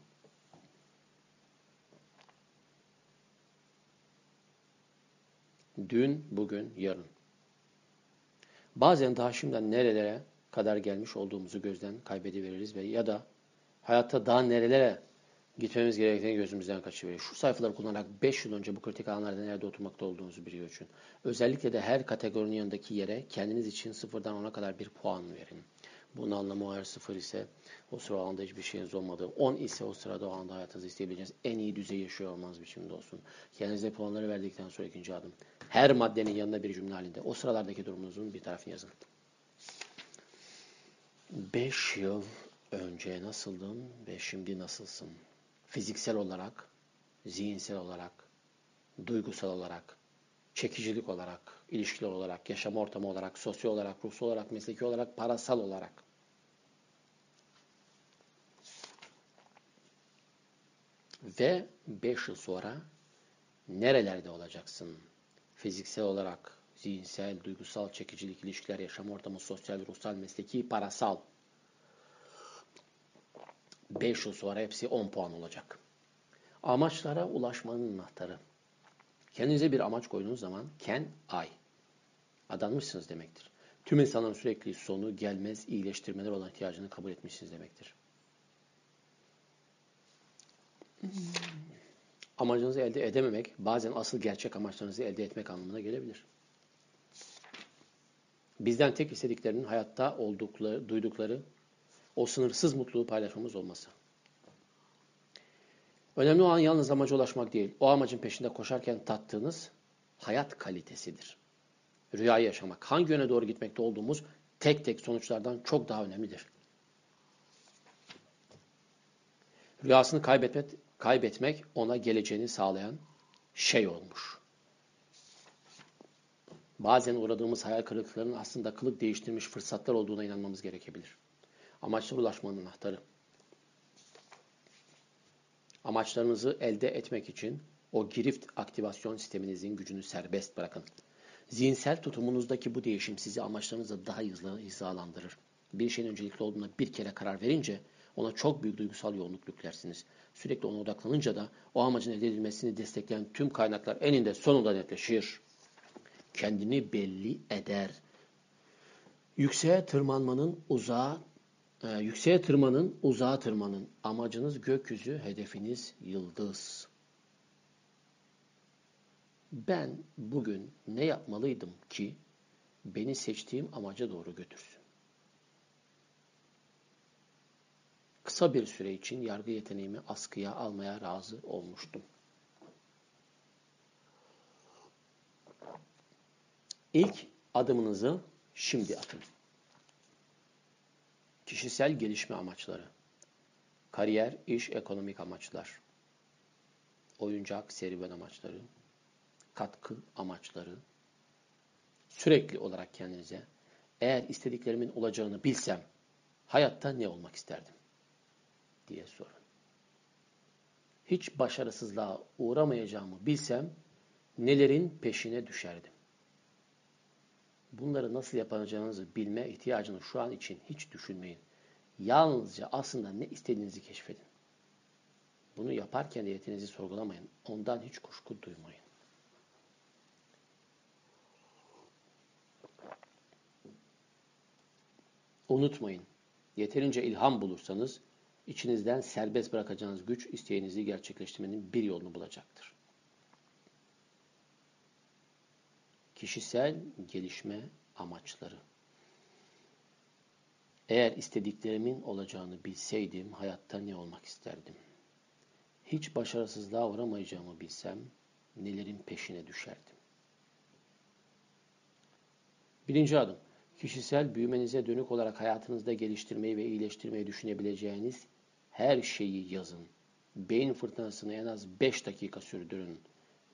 Dün, bugün, yarın. Bazen daha şimdiden nerelere kadar gelmiş olduğumuzu gözden kaybediveririz ve ya da hayatta daha nerelere gitmemiz gerektiğini gözümüzden kaçırıyor. Şu sayfaları kullanarak 5 yıl önce bu kritik alanlarda nerede oturmakta olduğunuzu biliyor için. Özellikle de her kategorinin yanındaki yere kendiniz için sıfırdan ona kadar bir puan verin. Bunun anlamı eğer sıfır ise o sıra alanda hiçbir şeyiniz olmadığı, 10 ise o sırada o anda hayatınızı isteyebileceğiniz en iyi düzey yaşıyor olmanız biçiminde olsun. Kendinize puanları verdikten sonra ikinci adım. Her maddenin yanında bir cümle halinde o sıralardaki durumunuzun bir tarafını yazın. 5 yıl önce nasıldın ve şimdi nasılsın? Fiziksel olarak, zihinsel olarak, duygusal olarak, çekicilik olarak, ilişkiler olarak, yaşam ortamı olarak, sosyal olarak, ruhsal olarak, mesleki olarak, parasal olarak. Ve 5 yıl sonra nerelerde olacaksın? Fiziksel olarak, zihinsel, duygusal, çekicilik, ilişkiler, yaşam ortamı, sosyal, ruhsal, mesleki, parasal. 5 yıl sonra hepsi 10 puan olacak. Amaçlara ulaşmanın anahtarı. Kendinize bir amaç koyduğunuz zaman can I. Adanmışsınız demektir. Tüm insanların sürekli sonu gelmez iyileştirmeler olan ihtiyacını kabul etmişsiniz demektir. Amacınızı elde edememek bazen asıl gerçek amaçlarınızı elde etmek anlamına gelebilir. Bizden tek istediklerinin hayatta oldukları, duydukları o sınırsız mutluluğu paylaşmamız olması. Önemli olan yalnız amaca ulaşmak değil, o amacın peşinde koşarken tattığınız hayat kalitesidir. Rüyayı yaşamak, hangi yöne doğru gitmekte olduğumuz tek tek sonuçlardan çok daha önemlidir. Rüyasını kaybetmek, kaybetmek ona geleceğini sağlayan şey olmuş. Bazen uğradığımız hayal kırıklıklarının aslında kılık değiştirmiş fırsatlar olduğuna inanmamız gerekebilir. Amaçlara ulaşmanın anahtarı. Amaçlarınızı elde etmek için o girift aktivasyon sisteminizin gücünü serbest bırakın. Zihinsel tutumunuzdaki bu değişim sizi amaçlarınızla daha hızlı hizalandırır. Bir şeyin öncelikli olduğuna bir kere karar verince ona çok büyük duygusal yoğunluk yüklersiniz. Sürekli ona odaklanınca da o amacın elde edilmesini destekleyen tüm kaynaklar eninde sonunda netleşir. Kendini belli eder. Yükseğe tırmanmanın uzağa e, yükseğe tırmanın, uzağa tırmanın. Amacınız gökyüzü, hedefiniz yıldız. Ben bugün ne yapmalıydım ki beni seçtiğim amaca doğru götürsün? Kısa bir süre için yargı yeteneğimi askıya almaya razı olmuştum. İlk adımınızı şimdi atın. Kişisel gelişme amaçları. Kariyer, iş, ekonomik amaçlar. Oyuncak, serüven amaçları. Katkı amaçları. Sürekli olarak kendinize eğer istediklerimin olacağını bilsem hayatta ne olmak isterdim diye sorun. Hiç başarısızlığa uğramayacağımı bilsem nelerin peşine düşerdim. Bunları nasıl yapacağınızı bilme ihtiyacını şu an için hiç düşünmeyin. Yalnızca aslında ne istediğinizi keşfedin. Bunu yaparken niyetinizi sorgulamayın. Ondan hiç kuşku duymayın. Unutmayın. Yeterince ilham bulursanız içinizden serbest bırakacağınız güç isteğinizi gerçekleştirmenin bir yolunu bulacaktır. Kişisel gelişme amaçları. Eğer istediklerimin olacağını bilseydim hayatta ne olmak isterdim? Hiç başarısızlığa uğramayacağımı bilsem nelerin peşine düşerdim? Birinci adım. Kişisel büyümenize dönük olarak hayatınızda geliştirmeyi ve iyileştirmeyi düşünebileceğiniz her şeyi yazın. Beyin fırtınasını en az 5 dakika sürdürün.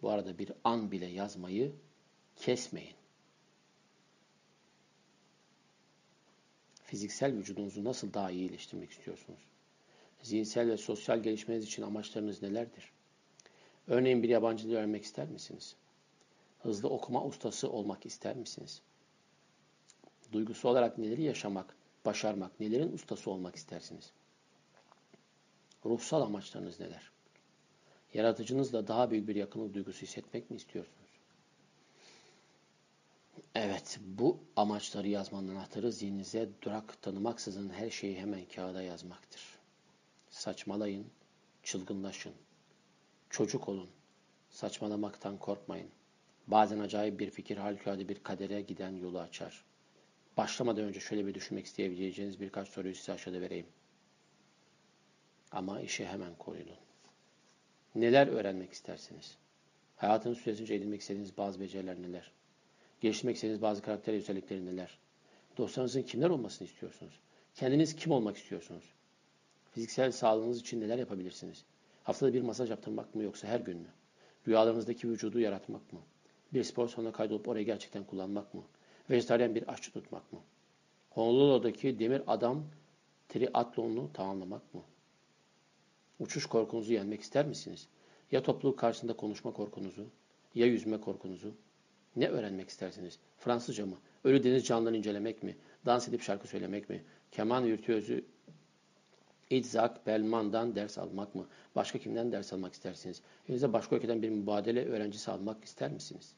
Bu arada bir an bile yazmayı kesmeyin. Fiziksel vücudunuzu nasıl daha iyi iyileştirmek istiyorsunuz? Zihinsel ve sosyal gelişmeniz için amaçlarınız nelerdir? Örneğin bir yabancı dil öğrenmek ister misiniz? Hızlı okuma ustası olmak ister misiniz? Duygusu olarak neleri yaşamak, başarmak, nelerin ustası olmak istersiniz? Ruhsal amaçlarınız neler? Yaratıcınızla daha büyük bir yakınlık duygusu hissetmek mi istiyorsunuz? Evet, bu amaçları yazmanın anahtarı zihninize durak tanımaksızın her şeyi hemen kağıda yazmaktır. Saçmalayın, çılgınlaşın. Çocuk olun, saçmalamaktan korkmayın. Bazen acayip bir fikir harikulade bir kadere giden yolu açar. Başlamadan önce şöyle bir düşünmek isteyebileceğiniz birkaç soruyu size aşağıda vereyim. Ama işe hemen koyulun. Neler öğrenmek istersiniz? Hayatınız süresince edinmek istediğiniz bazı beceriler neler? Geliştirmek istediğiniz bazı karakter özellikleri neler? Dostlarınızın kimler olmasını istiyorsunuz? Kendiniz kim olmak istiyorsunuz? Fiziksel sağlığınız için neler yapabilirsiniz? Haftada bir masaj yaptırmak mı yoksa her gün mü? Rüyalarınızdaki vücudu yaratmak mı? Bir spor salonuna kaydolup orayı gerçekten kullanmak mı? Vejetaryen bir aşçı tutmak mı? Honolulu'daki demir adam triatlonunu tamamlamak mı? Uçuş korkunuzu yenmek ister misiniz? Ya topluluk karşısında konuşma korkunuzu, ya yüzme korkunuzu, ne öğrenmek istersiniz? Fransızca mı? Ölü deniz canlılarını incelemek mi? Dans edip şarkı söylemek mi? Keman virtüözü İdzak Belman'dan ders almak mı? Başka kimden ders almak istersiniz? Elinize başka ülkeden bir mübadele öğrencisi almak ister misiniz?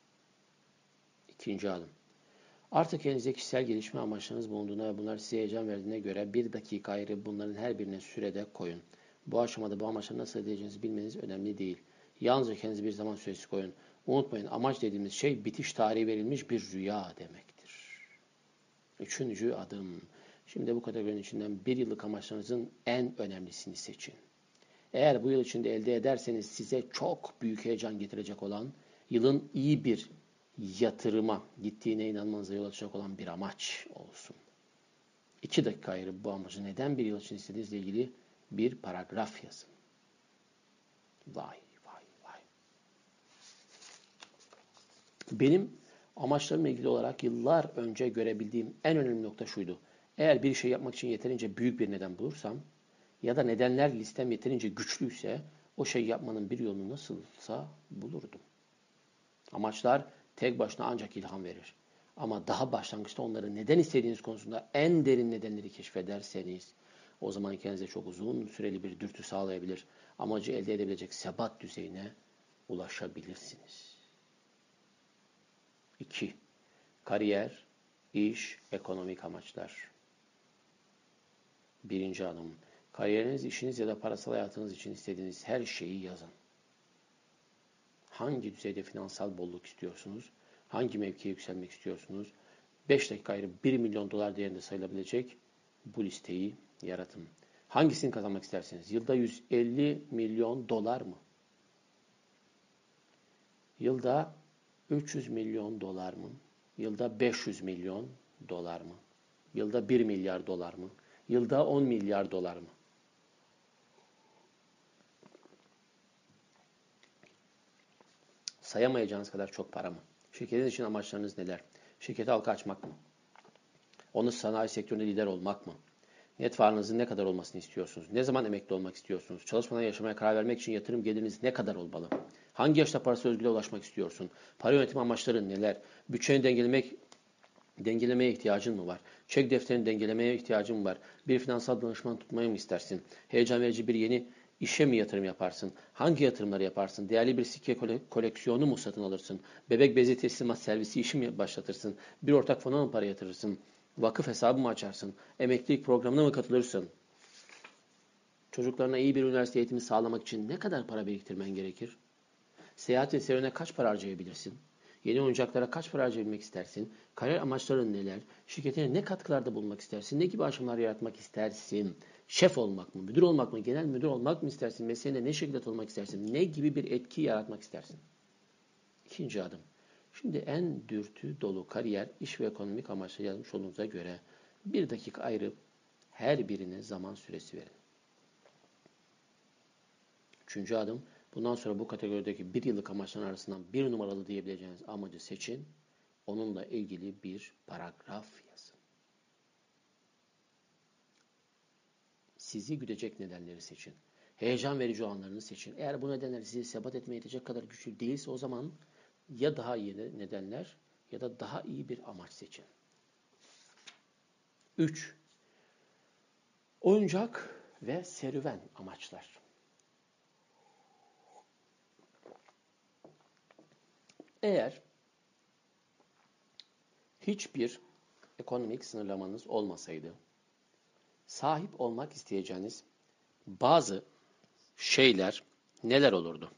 İkinci adım. Artık elinizde kişisel gelişme amaçlarınız bulunduğuna ve bunlar size heyecan verdiğine göre bir dakika ayrı bunların her birine sürede koyun. Bu aşamada bu amaçları nasıl edeceğinizi bilmeniz önemli değil. Yalnızca kendinize bir zaman süresi koyun. Unutmayın amaç dediğimiz şey bitiş tarihi verilmiş bir rüya demektir. Üçüncü adım. Şimdi bu kategorinin içinden bir yıllık amaçlarınızın en önemlisini seçin. Eğer bu yıl içinde elde ederseniz size çok büyük heyecan getirecek olan, yılın iyi bir yatırıma gittiğine inanmanıza yol açacak olan bir amaç olsun. İki dakika ayırıp bu amacı neden bir yıl için istediğinizle ilgili bir paragraf yazın. Vay. Benim amaçlarımla ilgili olarak yıllar önce görebildiğim en önemli nokta şuydu. Eğer bir şey yapmak için yeterince büyük bir neden bulursam ya da nedenler listem yeterince güçlüyse o şey yapmanın bir yolunu nasılsa bulurdum. Amaçlar tek başına ancak ilham verir. Ama daha başlangıçta onları neden istediğiniz konusunda en derin nedenleri keşfederseniz o zaman kendinize çok uzun süreli bir dürtü sağlayabilir. Amacı elde edebilecek sebat düzeyine ulaşabilirsiniz. 2. Kariyer, iş, ekonomik amaçlar. Birinci adım. Kariyeriniz, işiniz ya da parasal hayatınız için istediğiniz her şeyi yazın. Hangi düzeyde finansal bolluk istiyorsunuz? Hangi mevkiye yükselmek istiyorsunuz? 5 dakika ayrı 1 milyon dolar değerinde sayılabilecek bu listeyi yaratın. Hangisini kazanmak istersiniz? Yılda 150 milyon dolar mı? Yılda 300 milyon dolar mı? Yılda 500 milyon dolar mı? Yılda 1 milyar dolar mı? Yılda 10 milyar dolar mı? Sayamayacağınız kadar çok para mı? Şirketin için amaçlarınız neler? Şirketi halka açmak mı? Onu sanayi sektöründe lider olmak mı? Net varlığınızın ne kadar olmasını istiyorsunuz? Ne zaman emekli olmak istiyorsunuz? Çalışmadan yaşamaya karar vermek için yatırım geliriniz ne kadar olmalı? Hangi yaşta parası özgürlüğe ulaşmak istiyorsun? Para yönetim amaçların neler? Bütçeni dengelemek dengelemeye ihtiyacın mı var? Çek defterini dengelemeye ihtiyacın mı var? Bir finansal danışman tutmayı mı istersin? Heyecan verici bir yeni işe mi yatırım yaparsın? Hangi yatırımları yaparsın? Değerli bir sikke koleksiyonu mu satın alırsın? Bebek bezi teslimat servisi işi mi başlatırsın? Bir ortak fona mı para yatırırsın? Vakıf hesabı mı açarsın? Emeklilik programına mı katılırsın? Çocuklarına iyi bir üniversite eğitimi sağlamak için ne kadar para biriktirmen gerekir? Seyahat ve serüvene kaç para harcayabilirsin? Yeni oyuncaklara kaç para harcayabilmek istersin? Kariyer amaçların neler? Şirketine ne katkılarda bulunmak istersin? Ne gibi aşamalar yaratmak istersin? Şef olmak mı? Müdür olmak mı? Genel müdür olmak mı istersin? Mesleğine ne şekilde olmak istersin? Ne gibi bir etki yaratmak istersin? İkinci adım. Şimdi en dürtü dolu kariyer, iş ve ekonomik amaçlı yazmış olduğunuza göre bir dakika ayırıp her birine zaman süresi verin. Üçüncü adım. Bundan sonra bu kategorideki bir yıllık amaçların arasından bir numaralı diyebileceğiniz amacı seçin. Onunla ilgili bir paragraf yazın. Sizi güdecek nedenleri seçin. Heyecan verici olanlarını seçin. Eğer bu nedenler sizi sebat etmeye yetecek kadar güçlü değilse o zaman ya daha iyi nedenler ya da daha iyi bir amaç seçin. 3. Oyuncak ve serüven amaçlar. Eğer hiçbir ekonomik sınırlamanız olmasaydı, sahip olmak isteyeceğiniz bazı şeyler neler olurdu?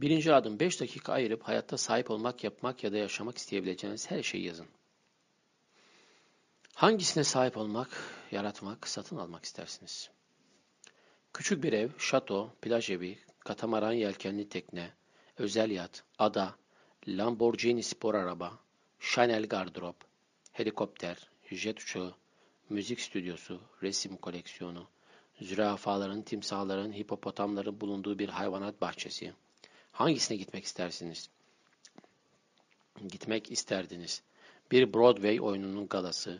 Birinci adım 5 dakika ayırıp hayatta sahip olmak, yapmak ya da yaşamak isteyebileceğiniz her şeyi yazın. Hangisine sahip olmak, yaratmak, satın almak istersiniz? Küçük bir ev, şato, plaj evi, katamaran yelkenli tekne, özel yat, ada, Lamborghini spor araba, Chanel gardırop, helikopter, jet uçağı, müzik stüdyosu, resim koleksiyonu, zürafaların, timsahların, hipopotamların bulunduğu bir hayvanat bahçesi. Hangisine gitmek istersiniz? Gitmek isterdiniz. Bir Broadway oyununun galası,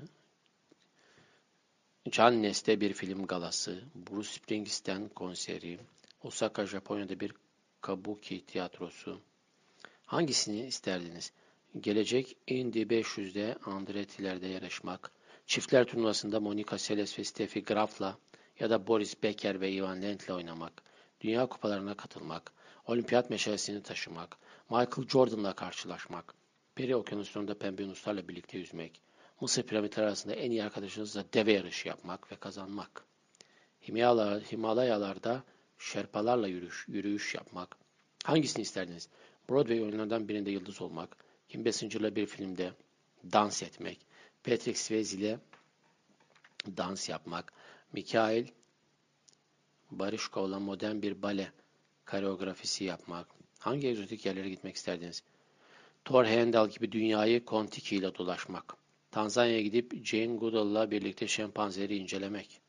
Cannes'te bir film galası, Bruce Springsteen konseri, Osaka, Japonya'da bir kabuki tiyatrosu. Hangisini isterdiniz? Gelecek Indy 500'de Andretti'lerde yarışmak, çiftler turnuvasında Monica Seles ve Steffi Graf'la ya da Boris Becker ve Ivan Lendl oynamak, dünya kupalarına katılmak, olimpiyat meşalesini taşımak, Michael Jordan'la karşılaşmak, Peri Okyanusu'nda pembe yunuslarla birlikte yüzmek, Mısır piramitleri arasında en iyi arkadaşınızla deve yarışı yapmak ve kazanmak, Himalayalarda Şerpalarla yürüyüş, yürüyüş yapmak. Hangisini isterdiniz? Broadway oyunlarından birinde yıldız olmak, Kim Basinger'la bir filmde dans etmek, Patrick Swayze ile dans yapmak, Mikael Barışkov'la modern bir bale koreografisi yapmak, hangi egzotik yerlere gitmek isterdiniz? Thor Heyerdahl gibi dünyayı Kontiki ile dolaşmak, Tanzanya'ya gidip Jane Goodall'la birlikte şempanzeleri incelemek,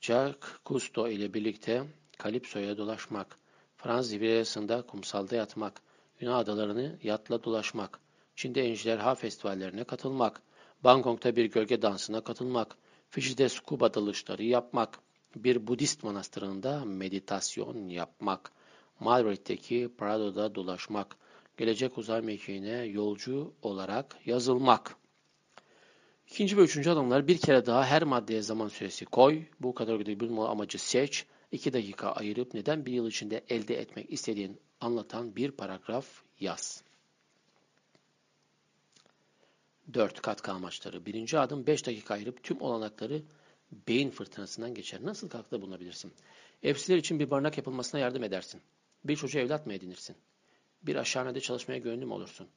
Jack Cousteau ile birlikte Kalipso'ya dolaşmak, Fransız Rivierası'nda kumsalda yatmak, Yunan adalarını yatla dolaşmak, Çin'de ejderha festivallerine katılmak, Bangkok'ta bir gölge dansına katılmak, Fiji'de scuba dalışları yapmak, bir Budist manastırında meditasyon yapmak, Madrid'deki Prado'da dolaşmak, gelecek uzay mekiğine yolcu olarak yazılmak. İkinci ve üçüncü adımlar bir kere daha her maddeye zaman süresi koy. Bu kategoride bir amacı seç. İki dakika ayırıp neden bir yıl içinde elde etmek istediğin anlatan bir paragraf yaz. 4. Katkı amaçları. Birinci adım 5 dakika ayırıp tüm olanakları beyin fırtınasından geçer. Nasıl katkıda bulunabilirsin? Evsizler için bir barınak yapılmasına yardım edersin. Bir çocuğu evlat mı edinirsin? Bir aşhanede çalışmaya gönüllü mü olursun?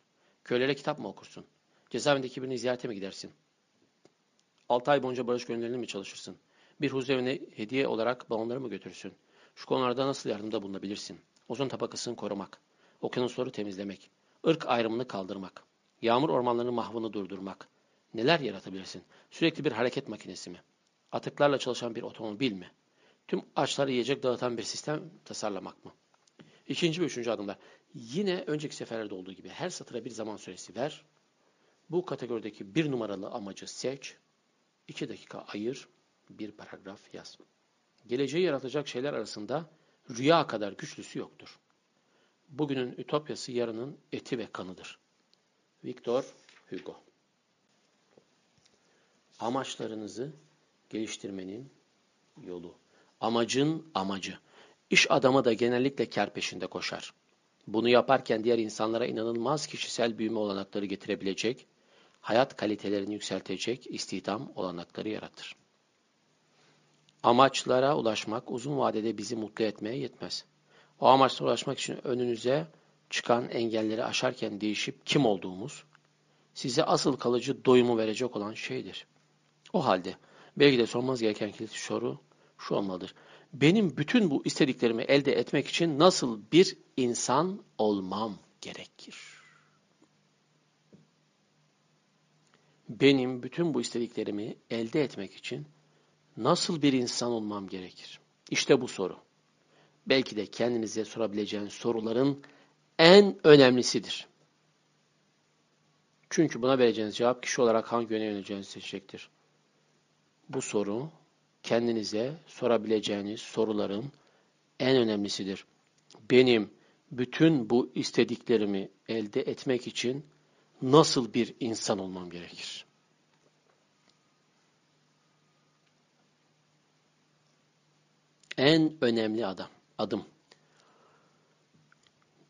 Köylere kitap mı okursun? Cezaevindeki birini ziyarete mi gidersin? 6 ay boyunca barış gönüllerine mi çalışırsın? Bir huzurevine hediye olarak balonları mı götürürsün? Şu konularda nasıl yardımda bulunabilirsin? Ozon tabakasını korumak, okyanusları temizlemek, ırk ayrımını kaldırmak, yağmur ormanlarının mahvını durdurmak. Neler yaratabilirsin? Sürekli bir hareket makinesi mi? Atıklarla çalışan bir otomobil mi? Tüm açları yiyecek dağıtan bir sistem tasarlamak mı? İkinci ve üçüncü adımlar. Yine önceki seferlerde olduğu gibi her satıra bir zaman süresi ver. Bu kategorideki bir numaralı amacı seç. İki dakika ayır. Bir paragraf yaz. Geleceği yaratacak şeyler arasında rüya kadar güçlüsü yoktur. Bugünün ütopyası yarının eti ve kanıdır. Victor Hugo Amaçlarınızı geliştirmenin yolu. Amacın amacı. İş adamı da genellikle kar peşinde koşar. Bunu yaparken diğer insanlara inanılmaz kişisel büyüme olanakları getirebilecek, hayat kalitelerini yükseltecek istihdam olanakları yaratır. Amaçlara ulaşmak uzun vadede bizi mutlu etmeye yetmez. O amaçlara ulaşmak için önünüze çıkan engelleri aşarken değişip kim olduğumuz, size asıl kalıcı doyumu verecek olan şeydir. O halde belki de sormanız gereken kilit soru şu olmalıdır. Benim bütün bu istediklerimi elde etmek için nasıl bir insan olmam gerekir? Benim bütün bu istediklerimi elde etmek için nasıl bir insan olmam gerekir? İşte bu soru. Belki de kendinize sorabileceğiniz soruların en önemlisidir. Çünkü buna vereceğiniz cevap kişi olarak hangi yöne yöneleceğinizi seçecektir. Bu soru kendinize sorabileceğiniz soruların en önemlisidir. Benim bütün bu istediklerimi elde etmek için nasıl bir insan olmam gerekir? En önemli adam, adım.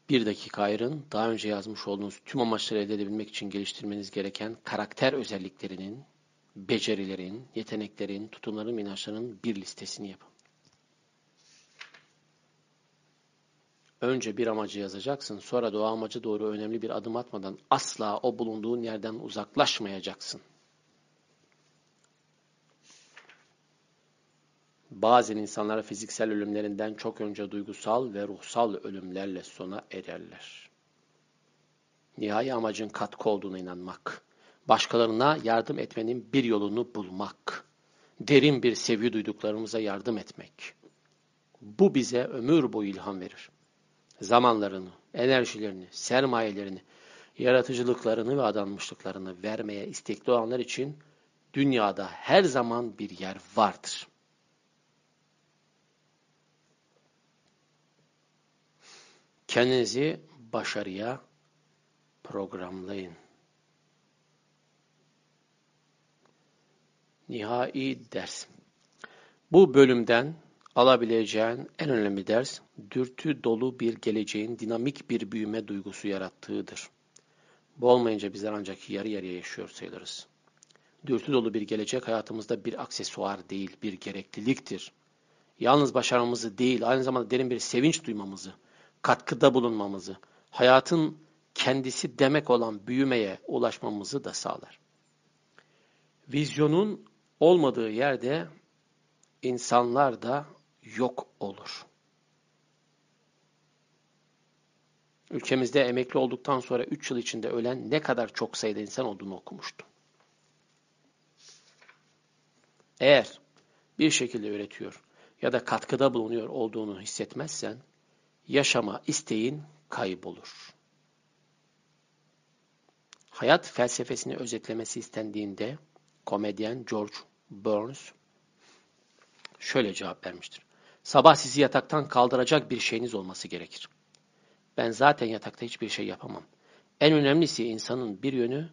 Bir dakika ayırın. Daha önce yazmış olduğunuz tüm amaçları elde edebilmek için geliştirmeniz gereken karakter özelliklerinin, becerilerin, yeteneklerin, tutumların, inançların bir listesini yapın. Önce bir amacı yazacaksın, sonra da o amaca doğru önemli bir adım atmadan asla o bulunduğun yerden uzaklaşmayacaksın. Bazen insanlar fiziksel ölümlerinden çok önce duygusal ve ruhsal ölümlerle sona ererler. Nihai amacın katkı olduğuna inanmak, başkalarına yardım etmenin bir yolunu bulmak, derin bir sevgi duyduklarımıza yardım etmek. Bu bize ömür boyu ilham verir. Zamanlarını, enerjilerini, sermayelerini, yaratıcılıklarını ve adanmışlıklarını vermeye istekli olanlar için dünyada her zaman bir yer vardır. Kendinizi başarıya programlayın. Nihai ders. Bu bölümden alabileceğin en önemli ders, dürtü dolu bir geleceğin dinamik bir büyüme duygusu yarattığıdır. Bu olmayınca bizler ancak yarı yarıya yaşıyor sayılırız. Dürtü dolu bir gelecek hayatımızda bir aksesuar değil, bir gerekliliktir. Yalnız başarmamızı değil, aynı zamanda derin bir sevinç duymamızı, katkıda bulunmamızı, hayatın kendisi demek olan büyümeye ulaşmamızı da sağlar. Vizyonun olmadığı yerde insanlar da yok olur. Ülkemizde emekli olduktan sonra 3 yıl içinde ölen ne kadar çok sayıda insan olduğunu okumuştum. Eğer bir şekilde üretiyor ya da katkıda bulunuyor olduğunu hissetmezsen yaşama isteğin kaybolur. Hayat felsefesini özetlemesi istendiğinde komedyen George Burns şöyle cevap vermiştir. Sabah sizi yataktan kaldıracak bir şeyiniz olması gerekir. Ben zaten yatakta hiçbir şey yapamam. En önemlisi insanın bir yönü,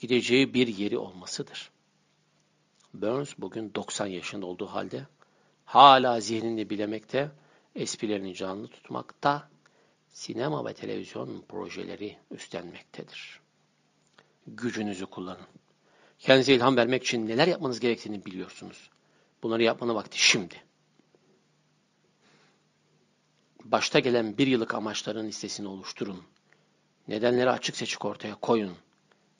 gideceği bir yeri olmasıdır. Burns bugün 90 yaşında olduğu halde hala zihnini bilemekte, esprilerini canlı tutmakta, sinema ve televizyon projeleri üstlenmektedir. Gücünüzü kullanın. Kendinize ilham vermek için neler yapmanız gerektiğini biliyorsunuz. Bunları yapmanın vakti şimdi. Başta gelen bir yıllık amaçların listesini oluşturun. Nedenleri açık seçik ortaya koyun.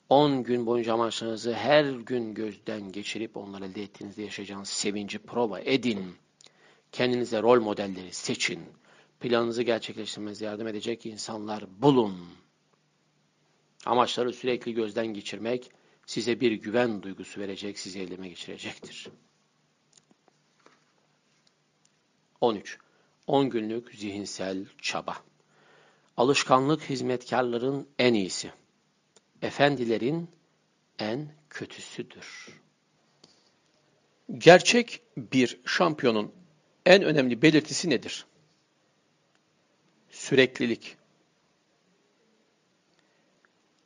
10 gün boyunca amaçlarınızı her gün gözden geçirip onları elde ettiğinizde yaşayacağınız sevinci prova edin. Kendinize rol modelleri seçin. Planınızı gerçekleştirmenize yardım edecek insanlar bulun. Amaçları sürekli gözden geçirmek size bir güven duygusu verecek, sizi eyleme geçirecektir. 13. 10 günlük zihinsel çaba. Alışkanlık hizmetkarların en iyisi. Efendilerin en kötüsüdür. Gerçek bir şampiyonun en önemli belirtisi nedir? Süreklilik.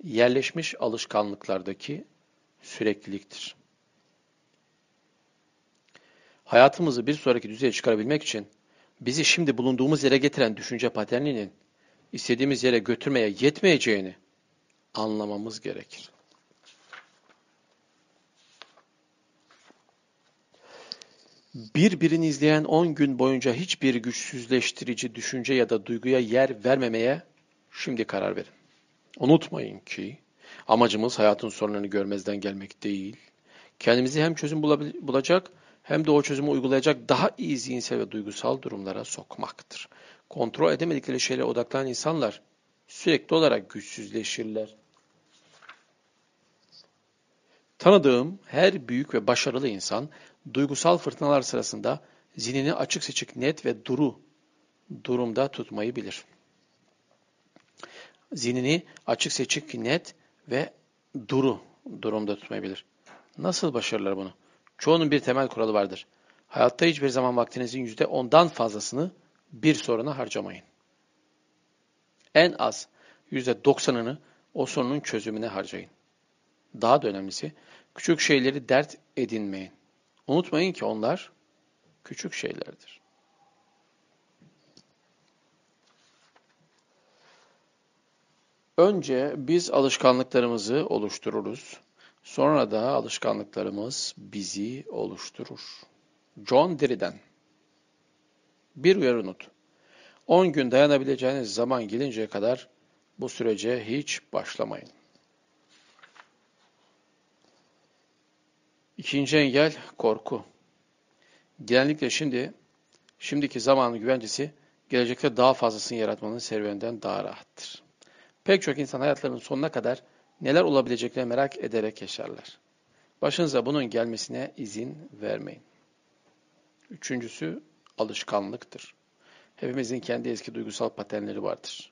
Yerleşmiş alışkanlıklardaki sürekliliktir. Hayatımızı bir sonraki düzeye çıkarabilmek için bizi şimdi bulunduğumuz yere getiren düşünce paterninin istediğimiz yere götürmeye yetmeyeceğini anlamamız gerekir. Birbirini izleyen 10 gün boyunca hiçbir güçsüzleştirici düşünce ya da duyguya yer vermemeye şimdi karar verin. Unutmayın ki amacımız hayatın sorunlarını görmezden gelmek değil. Kendimizi hem çözüm bulacak hem de o çözümü uygulayacak daha iyi zihinsel ve duygusal durumlara sokmaktır. Kontrol edemedikleri şeylere odaklanan insanlar sürekli olarak güçsüzleşirler. Tanıdığım her büyük ve başarılı insan duygusal fırtınalar sırasında zihnini açık seçik net ve duru durumda tutmayı bilir. Zihnini açık seçik net ve duru durumda tutmayı bilir. Nasıl başarırlar bunu? Çoğunun bir temel kuralı vardır. Hayatta hiçbir zaman vaktinizin yüzde ondan fazlasını bir soruna harcamayın. En az yüzde doksanını o sorunun çözümüne harcayın. Daha da önemlisi küçük şeyleri dert edinmeyin. Unutmayın ki onlar küçük şeylerdir. Önce biz alışkanlıklarımızı oluştururuz. Sonra da alışkanlıklarımız bizi oluşturur. John Dryden Bir uyarı not. 10 gün dayanabileceğiniz zaman gelinceye kadar bu sürece hiç başlamayın. İkinci engel korku. Genellikle şimdi, şimdiki zamanın güvencesi gelecekte daha fazlasını yaratmanın serüveninden daha rahattır. Pek çok insan hayatlarının sonuna kadar neler olabileceklerini merak ederek yaşarlar. Başınıza bunun gelmesine izin vermeyin. Üçüncüsü alışkanlıktır. Hepimizin kendi eski duygusal paternleri vardır.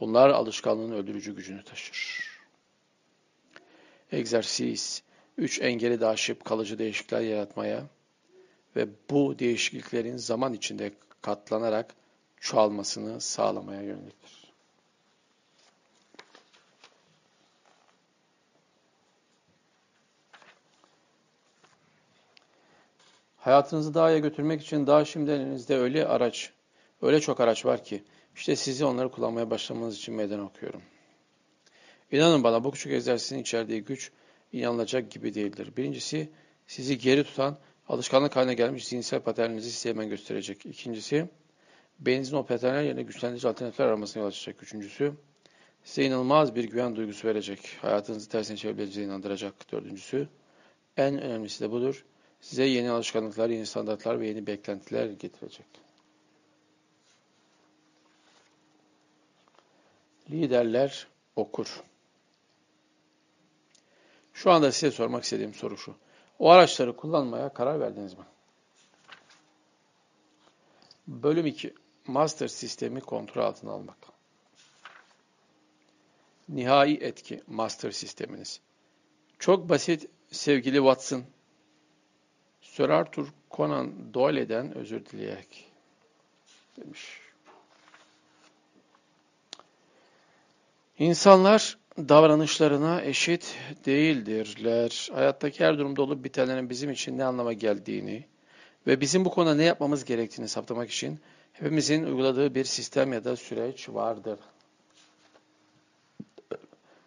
Bunlar alışkanlığın öldürücü gücünü taşır. Egzersiz, üç engeli de aşıp kalıcı değişiklikler yaratmaya ve bu değişikliklerin zaman içinde katlanarak çoğalmasını sağlamaya yöneliktir. Hayatınızı daha iyi götürmek için daha şimdi elinizde öyle araç, öyle çok araç var ki işte sizi onları kullanmaya başlamanız için meydan okuyorum. İnanın bana bu küçük egzersizin içerdiği güç inanılacak gibi değildir. Birincisi sizi geri tutan alışkanlık haline gelmiş zihinsel paterninizi size hemen gösterecek. İkincisi beyninizin o paternler yerine güçlendirici alternatifler aramasına yol açacak. Üçüncüsü size inanılmaz bir güven duygusu verecek. Hayatınızı tersine çevirebileceğinize inandıracak. Dördüncüsü, en önemlisi de budur. Size yeni alışkanlıklar, yeni standartlar ve yeni beklentiler getirecek. Liderler okur. Şu anda size sormak istediğim soru şu. O araçları kullanmaya karar verdiniz mi? Bölüm 2. Master sistemi kontrol altına almak. Nihai etki master sisteminiz. Çok basit sevgili Watson. Sir Arthur Conan Doyle'den özür dileyerek demiş. İnsanlar davranışlarına eşit değildirler. Hayattaki her durumda olup bitenlerin bizim için ne anlama geldiğini ve bizim bu konuda ne yapmamız gerektiğini saptamak için hepimizin uyguladığı bir sistem ya da süreç vardır.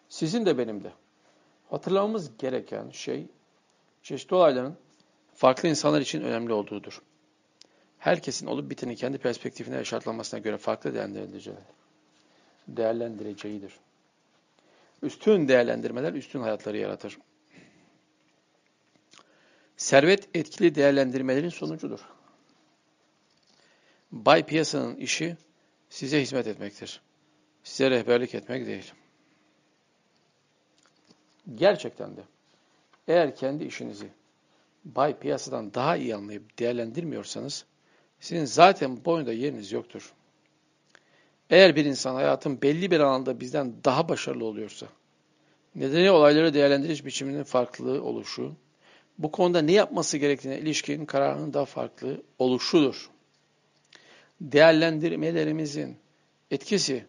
Sizin de benim de. Hatırlamamız gereken şey çeşitli olayların farklı insanlar için önemli olduğudur. Herkesin olup biteni kendi perspektifine ve şartlanmasına göre farklı değerlendireceğidir. Değerlendireceğidir. Üstün değerlendirmeler üstün hayatları yaratır. Servet etkili değerlendirmelerin sonucudur. Bay piyasanın işi size hizmet etmektir. Size rehberlik etmek değil. Gerçekten de eğer kendi işinizi bay piyasadan daha iyi anlayıp değerlendirmiyorsanız sizin zaten bu oyunda yeriniz yoktur. Eğer bir insan hayatın belli bir alanda bizden daha başarılı oluyorsa, nedeni olayları değerlendiriş biçiminin farklı oluşu, bu konuda ne yapması gerektiğine ilişkin kararının daha farklı oluşudur. Değerlendirmelerimizin etkisi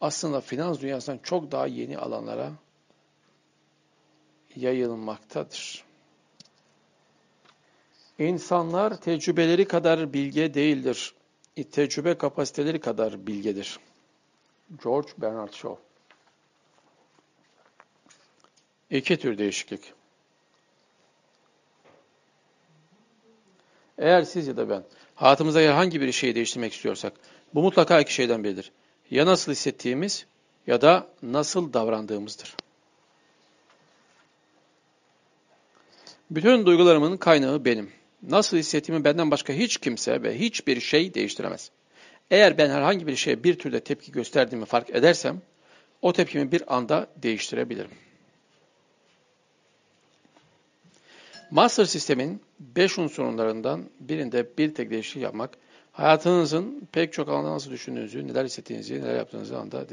aslında finans dünyasından çok daha yeni alanlara yayılmaktadır. İnsanlar tecrübeleri kadar bilge değildir. Tecrübe kapasiteleri kadar bilgedir. George Bernard Shaw İki tür değişiklik. Eğer siz ya da ben hayatımızda herhangi bir şeyi değiştirmek istiyorsak bu mutlaka iki şeyden biridir. Ya nasıl hissettiğimiz ya da nasıl davrandığımızdır. Bütün duygularımın kaynağı benim. Nasıl hissettiğimi benden başka hiç kimse ve hiçbir şey değiştiremez. Eğer ben herhangi bir şeye bir türde tepki gösterdiğimi fark edersem, o tepkimi bir anda değiştirebilirim. Master sistemin 5 unsurlarından birinde bir tek değişiklik yapmak, hayatınızın pek çok alanda nasıl düşündüğünüzü, neler hissettiğinizi, neler yaptığınızı anda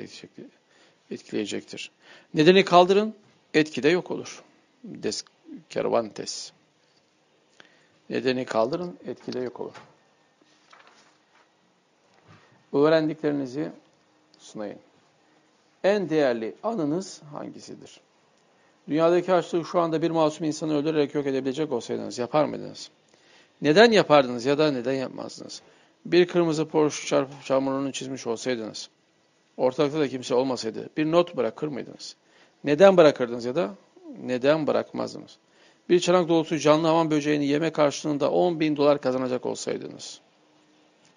etkileyecektir. Nedeni kaldırın, etki de yok olur. Descartes. Nedeni kaldırın, etki de yok olur. Öğrendiklerinizi sunayın. En değerli anınız hangisidir? Dünyadaki açlığı şu anda bir masum insanı öldürerek yok edebilecek olsaydınız yapar mıydınız? Neden yapardınız ya da neden yapmazdınız? Bir kırmızı Porsche çarpıp çamurunu çizmiş olsaydınız, ortalıkta da kimse olmasaydı bir not bırakır mıydınız? Neden bırakırdınız ya da neden bırakmazdınız? Bir çanak dolusu canlı havan böceğini yeme karşılığında 10 bin dolar kazanacak olsaydınız,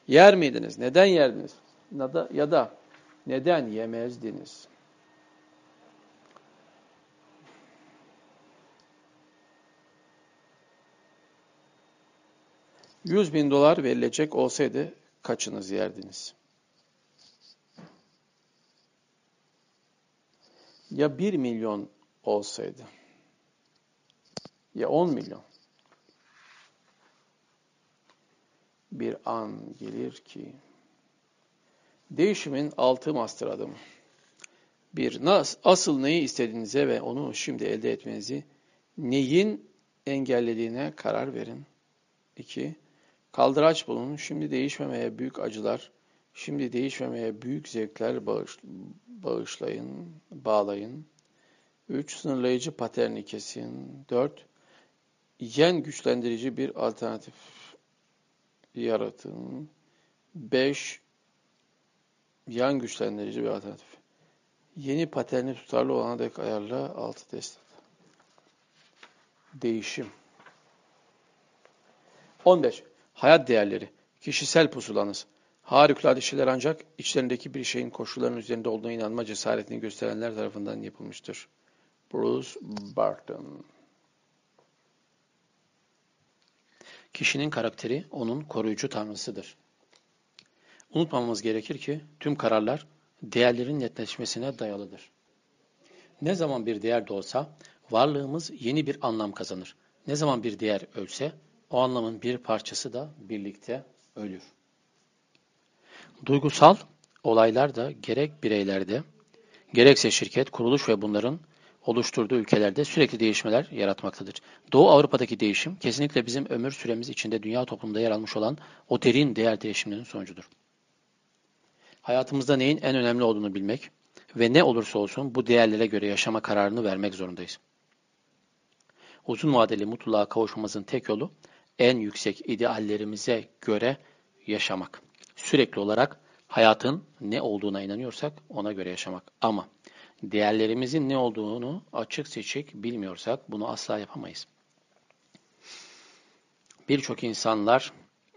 yer miydiniz? Neden yerdiniz? Ya da, ya da neden yemezdiniz? 100 bin dolar verilecek olsaydı kaçınız yerdiniz? Ya 1 milyon olsaydı? Ya 10 milyon? Bir an gelir ki değişimin altı master adımı. Bir, asıl neyi istediğinize ve onu şimdi elde etmenizi neyin engellediğine karar verin. İki, Kaldıraç bulun, şimdi değişmemeye büyük acılar, şimdi değişmemeye büyük zevkler bağış, bağışlayın, bağlayın. 3. Sınırlayıcı paterni kesin. 4. Yen güçlendirici bir alternatif yaratın. 5. Yan güçlendirici bir alternatif. Yeni paterni tutarlı olana dek ayarla 6 test. Değişim. 15. Hayat değerleri, kişisel pusulanız, Harikulade şeyler ancak içlerindeki bir şeyin koşulların üzerinde olduğuna inanma cesaretini gösterenler tarafından yapılmıştır. Bruce Barton Kişinin karakteri onun koruyucu tanrısıdır. Unutmamamız gerekir ki tüm kararlar değerlerin netleşmesine dayalıdır. Ne zaman bir değer doğsa varlığımız yeni bir anlam kazanır. Ne zaman bir değer ölse o anlamın bir parçası da birlikte ölür. Duygusal olaylar da gerek bireylerde, gerekse şirket, kuruluş ve bunların oluşturduğu ülkelerde sürekli değişmeler yaratmaktadır. Doğu Avrupa'daki değişim kesinlikle bizim ömür süremiz içinde dünya toplumunda yer almış olan o derin değer değişimlerinin sonucudur. Hayatımızda neyin en önemli olduğunu bilmek ve ne olursa olsun bu değerlere göre yaşama kararını vermek zorundayız. Uzun vadeli mutluluğa kavuşmamızın tek yolu en yüksek ideallerimize göre yaşamak. Sürekli olarak hayatın ne olduğuna inanıyorsak ona göre yaşamak. Ama değerlerimizin ne olduğunu açık seçik bilmiyorsak bunu asla yapamayız. Birçok insanlar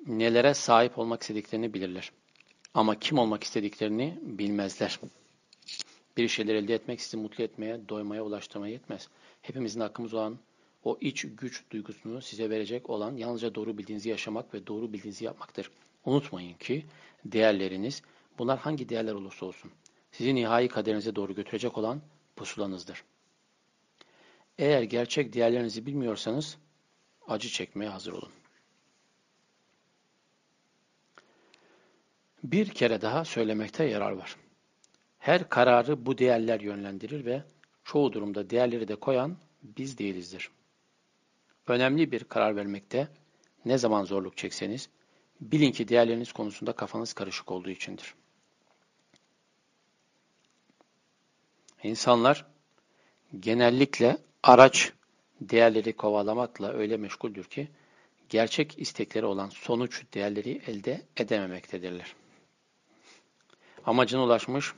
nelere sahip olmak istediklerini bilirler. Ama kim olmak istediklerini bilmezler. Bir şeyler elde etmek sizi mutlu etmeye, doymaya, ulaştırmaya yetmez. Hepimizin hakkımız olan o iç güç duygusunu size verecek olan yalnızca doğru bildiğinizi yaşamak ve doğru bildiğinizi yapmaktır. Unutmayın ki değerleriniz, bunlar hangi değerler olursa olsun, sizi nihai kaderinize doğru götürecek olan pusulanızdır. Eğer gerçek değerlerinizi bilmiyorsanız acı çekmeye hazır olun. Bir kere daha söylemekte yarar var. Her kararı bu değerler yönlendirir ve çoğu durumda değerleri de koyan biz değilizdir. Önemli bir karar vermekte ne zaman zorluk çekseniz bilin ki değerleriniz konusunda kafanız karışık olduğu içindir. İnsanlar genellikle araç değerleri kovalamakla öyle meşguldür ki gerçek istekleri olan sonuç değerleri elde edememektedirler. Amacına ulaşmış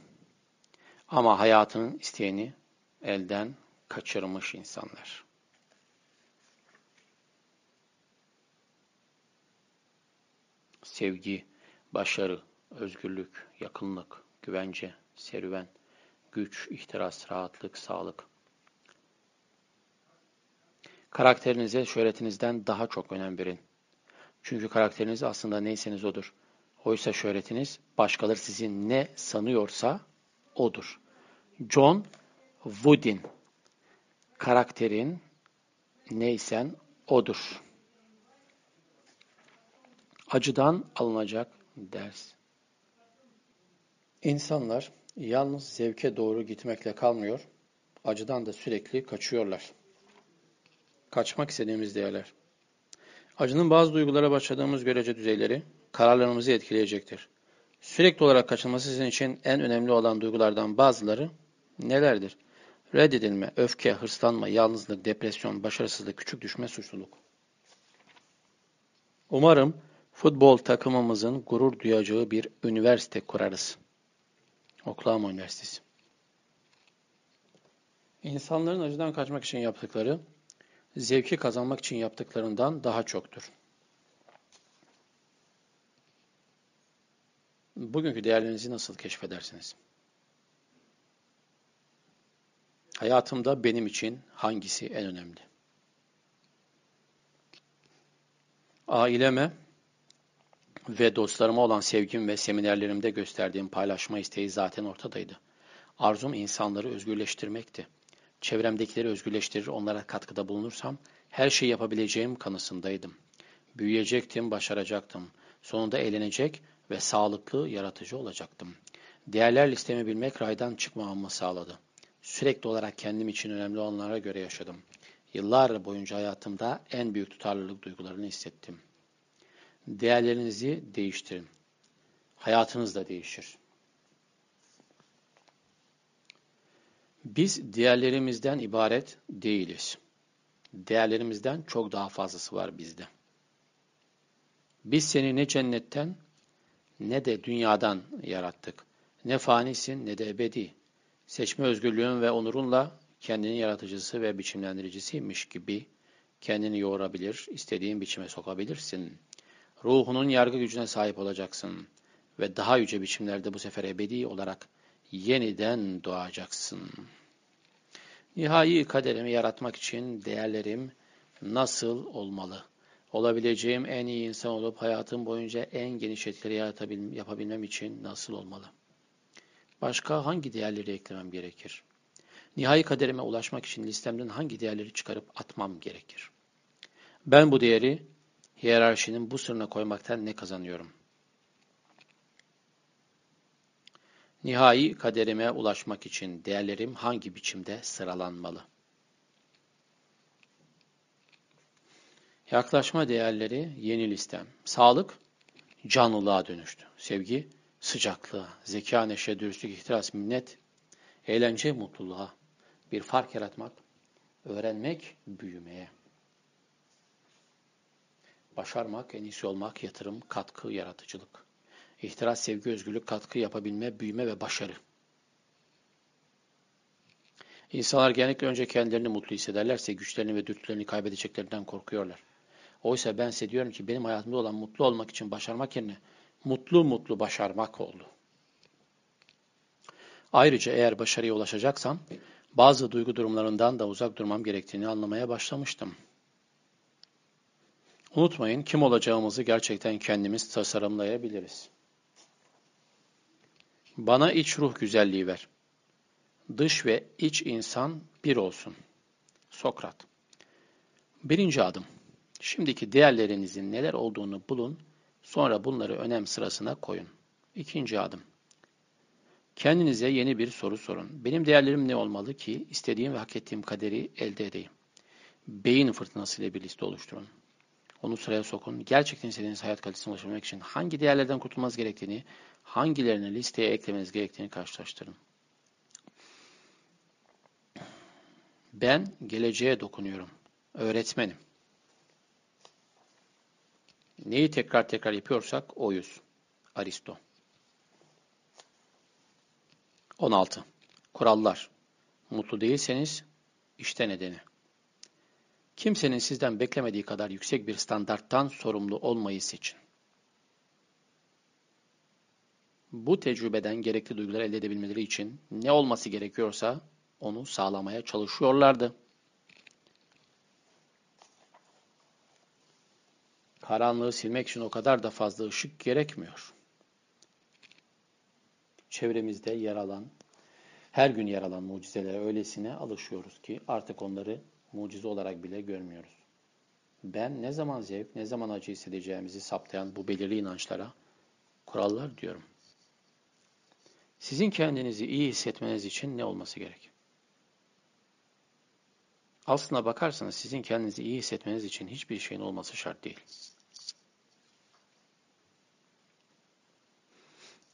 ama hayatının isteğini elden kaçırmış insanlar. Sevgi, başarı, özgürlük, yakınlık, güvence, serüven, güç, ihtiras, rahatlık, sağlık. Karakterinize şöhretinizden daha çok önem verin. Çünkü karakteriniz aslında neyseniz odur. Oysa şöhretiniz başkaları sizi ne sanıyorsa odur. John Wooden Karakterin neysen odur. Acıdan alınacak ders. İnsanlar yalnız zevke doğru gitmekle kalmıyor, acıdan da sürekli kaçıyorlar. Kaçmak istediğimiz değerler. Acının bazı duygulara başladığımız görece düzeyleri kararlarımızı etkileyecektir. Sürekli olarak kaçınması sizin için en önemli olan duygulardan bazıları nelerdir? Reddedilme, öfke, hırslanma, yalnızlık, depresyon, başarısızlık, küçük düşme, suçluluk. Umarım futbol takımımızın gurur duyacağı bir üniversite kurarız. Oklahoma Üniversitesi. İnsanların acıdan kaçmak için yaptıkları, zevki kazanmak için yaptıklarından daha çoktur. Bugünkü değerlerinizi nasıl keşfedersiniz? Hayatımda benim için hangisi en önemli? Aileme ve dostlarıma olan sevgim ve seminerlerimde gösterdiğim paylaşma isteği zaten ortadaydı. Arzum insanları özgürleştirmekti. Çevremdekileri özgürleştirir, onlara katkıda bulunursam her şeyi yapabileceğim kanısındaydım. Büyüyecektim, başaracaktım. Sonunda eğlenecek ve sağlıklı, yaratıcı olacaktım. Değerler listemi bilmek raydan çıkmamamı sağladı. Sürekli olarak kendim için önemli olanlara göre yaşadım. Yıllar boyunca hayatımda en büyük tutarlılık duygularını hissettim. Değerlerinizi değiştirin. Hayatınız da değişir. Biz değerlerimizden ibaret değiliz. Değerlerimizden çok daha fazlası var bizde. Biz seni ne cennetten ne de dünyadan yarattık. Ne fanisin ne de ebedi. Seçme özgürlüğün ve onurunla kendini yaratıcısı ve biçimlendiricisiymiş gibi kendini yoğurabilir, istediğin biçime sokabilirsin. Ruhunun yargı gücüne sahip olacaksın ve daha yüce biçimlerde bu sefer ebedi olarak yeniden doğacaksın. Nihai kaderimi yaratmak için değerlerim nasıl olmalı? Olabileceğim en iyi insan olup hayatım boyunca en geniş etkileri yapabilmem için nasıl olmalı? Başka hangi değerleri eklemem gerekir? Nihai kaderime ulaşmak için listemden hangi değerleri çıkarıp atmam gerekir? Ben bu değeri hiyerarşinin bu sırrına koymaktan ne kazanıyorum? Nihai kaderime ulaşmak için değerlerim hangi biçimde sıralanmalı? Yaklaşma değerleri yeni listem. Sağlık canlılığa dönüştü. Sevgi sıcaklığa, zeka, neşe, dürüstlük, ihtiras, minnet, eğlence, mutluluğa bir fark yaratmak, öğrenmek, büyümeye. Başarmak, en iyisi olmak, yatırım, katkı, yaratıcılık. İhtiras, sevgi, özgürlük, katkı yapabilme, büyüme ve başarı. İnsanlar genellikle önce kendilerini mutlu hissederlerse güçlerini ve dürtülerini kaybedeceklerinden korkuyorlar. Oysa ben size diyorum ki benim hayatımda olan mutlu olmak için başarmak yerine mutlu mutlu başarmak oldu. Ayrıca eğer başarıya ulaşacaksam bazı duygu durumlarından da uzak durmam gerektiğini anlamaya başlamıştım. Unutmayın kim olacağımızı gerçekten kendimiz tasarımlayabiliriz. Bana iç ruh güzelliği ver. Dış ve iç insan bir olsun. Sokrat. Birinci adım. Şimdiki değerlerinizin neler olduğunu bulun, sonra bunları önem sırasına koyun. İkinci adım. Kendinize yeni bir soru sorun. Benim değerlerim ne olmalı ki istediğim ve hak ettiğim kaderi elde edeyim? Beyin fırtınası ile bir liste oluşturun. Onu sıraya sokun. Gerçekten istediğiniz hayat kalitesine ulaşmak için hangi değerlerden kurtulmanız gerektiğini, hangilerini listeye eklemeniz gerektiğini karşılaştırın. Ben geleceğe dokunuyorum. Öğretmenim. Neyi tekrar tekrar yapıyorsak oyuz. Aristo. 16. Kurallar. Mutlu değilseniz işte nedeni. Kimsenin sizden beklemediği kadar yüksek bir standarttan sorumlu olmayı seçin. Bu tecrübeden gerekli duyguları elde edebilmeleri için ne olması gerekiyorsa onu sağlamaya çalışıyorlardı. Karanlığı silmek için o kadar da fazla ışık gerekmiyor. Çevremizde yer alan, her gün yer alan mucizelere öylesine alışıyoruz ki artık onları mucize olarak bile görmüyoruz. Ben ne zaman zevk, ne zaman acı hissedeceğimizi saptayan bu belirli inançlara kurallar diyorum. Sizin kendinizi iyi hissetmeniz için ne olması gerek? Aslına bakarsanız sizin kendinizi iyi hissetmeniz için hiçbir şeyin olması şart değil.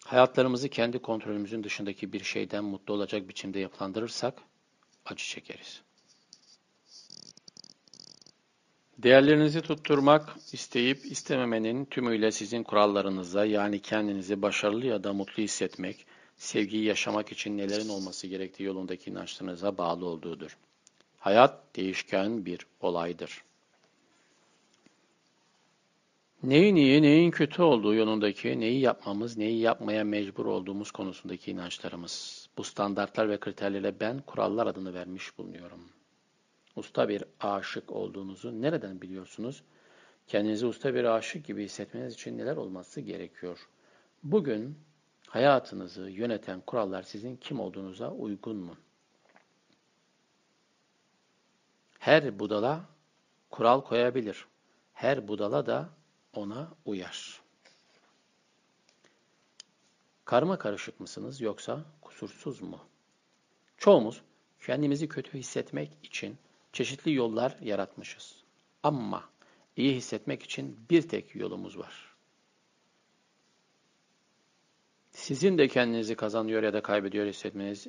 Hayatlarımızı kendi kontrolümüzün dışındaki bir şeyden mutlu olacak biçimde yapılandırırsak acı çekeriz. Değerlerinizi tutturmak, isteyip istememenin tümüyle sizin kurallarınıza yani kendinizi başarılı ya da mutlu hissetmek, sevgiyi yaşamak için nelerin olması gerektiği yolundaki inançlarınıza bağlı olduğudur. Hayat değişken bir olaydır. Neyin iyi, neyin kötü olduğu yolundaki, neyi yapmamız, neyi yapmaya mecbur olduğumuz konusundaki inançlarımız. Bu standartlar ve kriterlere ben kurallar adını vermiş bulunuyorum. Usta bir aşık olduğunuzu nereden biliyorsunuz? Kendinizi usta bir aşık gibi hissetmeniz için neler olması gerekiyor? Bugün hayatınızı yöneten kurallar sizin kim olduğunuza uygun mu? Her budala kural koyabilir. Her budala da ona uyar. Karma karışık mısınız yoksa kusursuz mu? Çoğumuz kendimizi kötü hissetmek için çeşitli yollar yaratmışız. Ama iyi hissetmek için bir tek yolumuz var. Sizin de kendinizi kazanıyor ya da kaybediyor hissetmeniz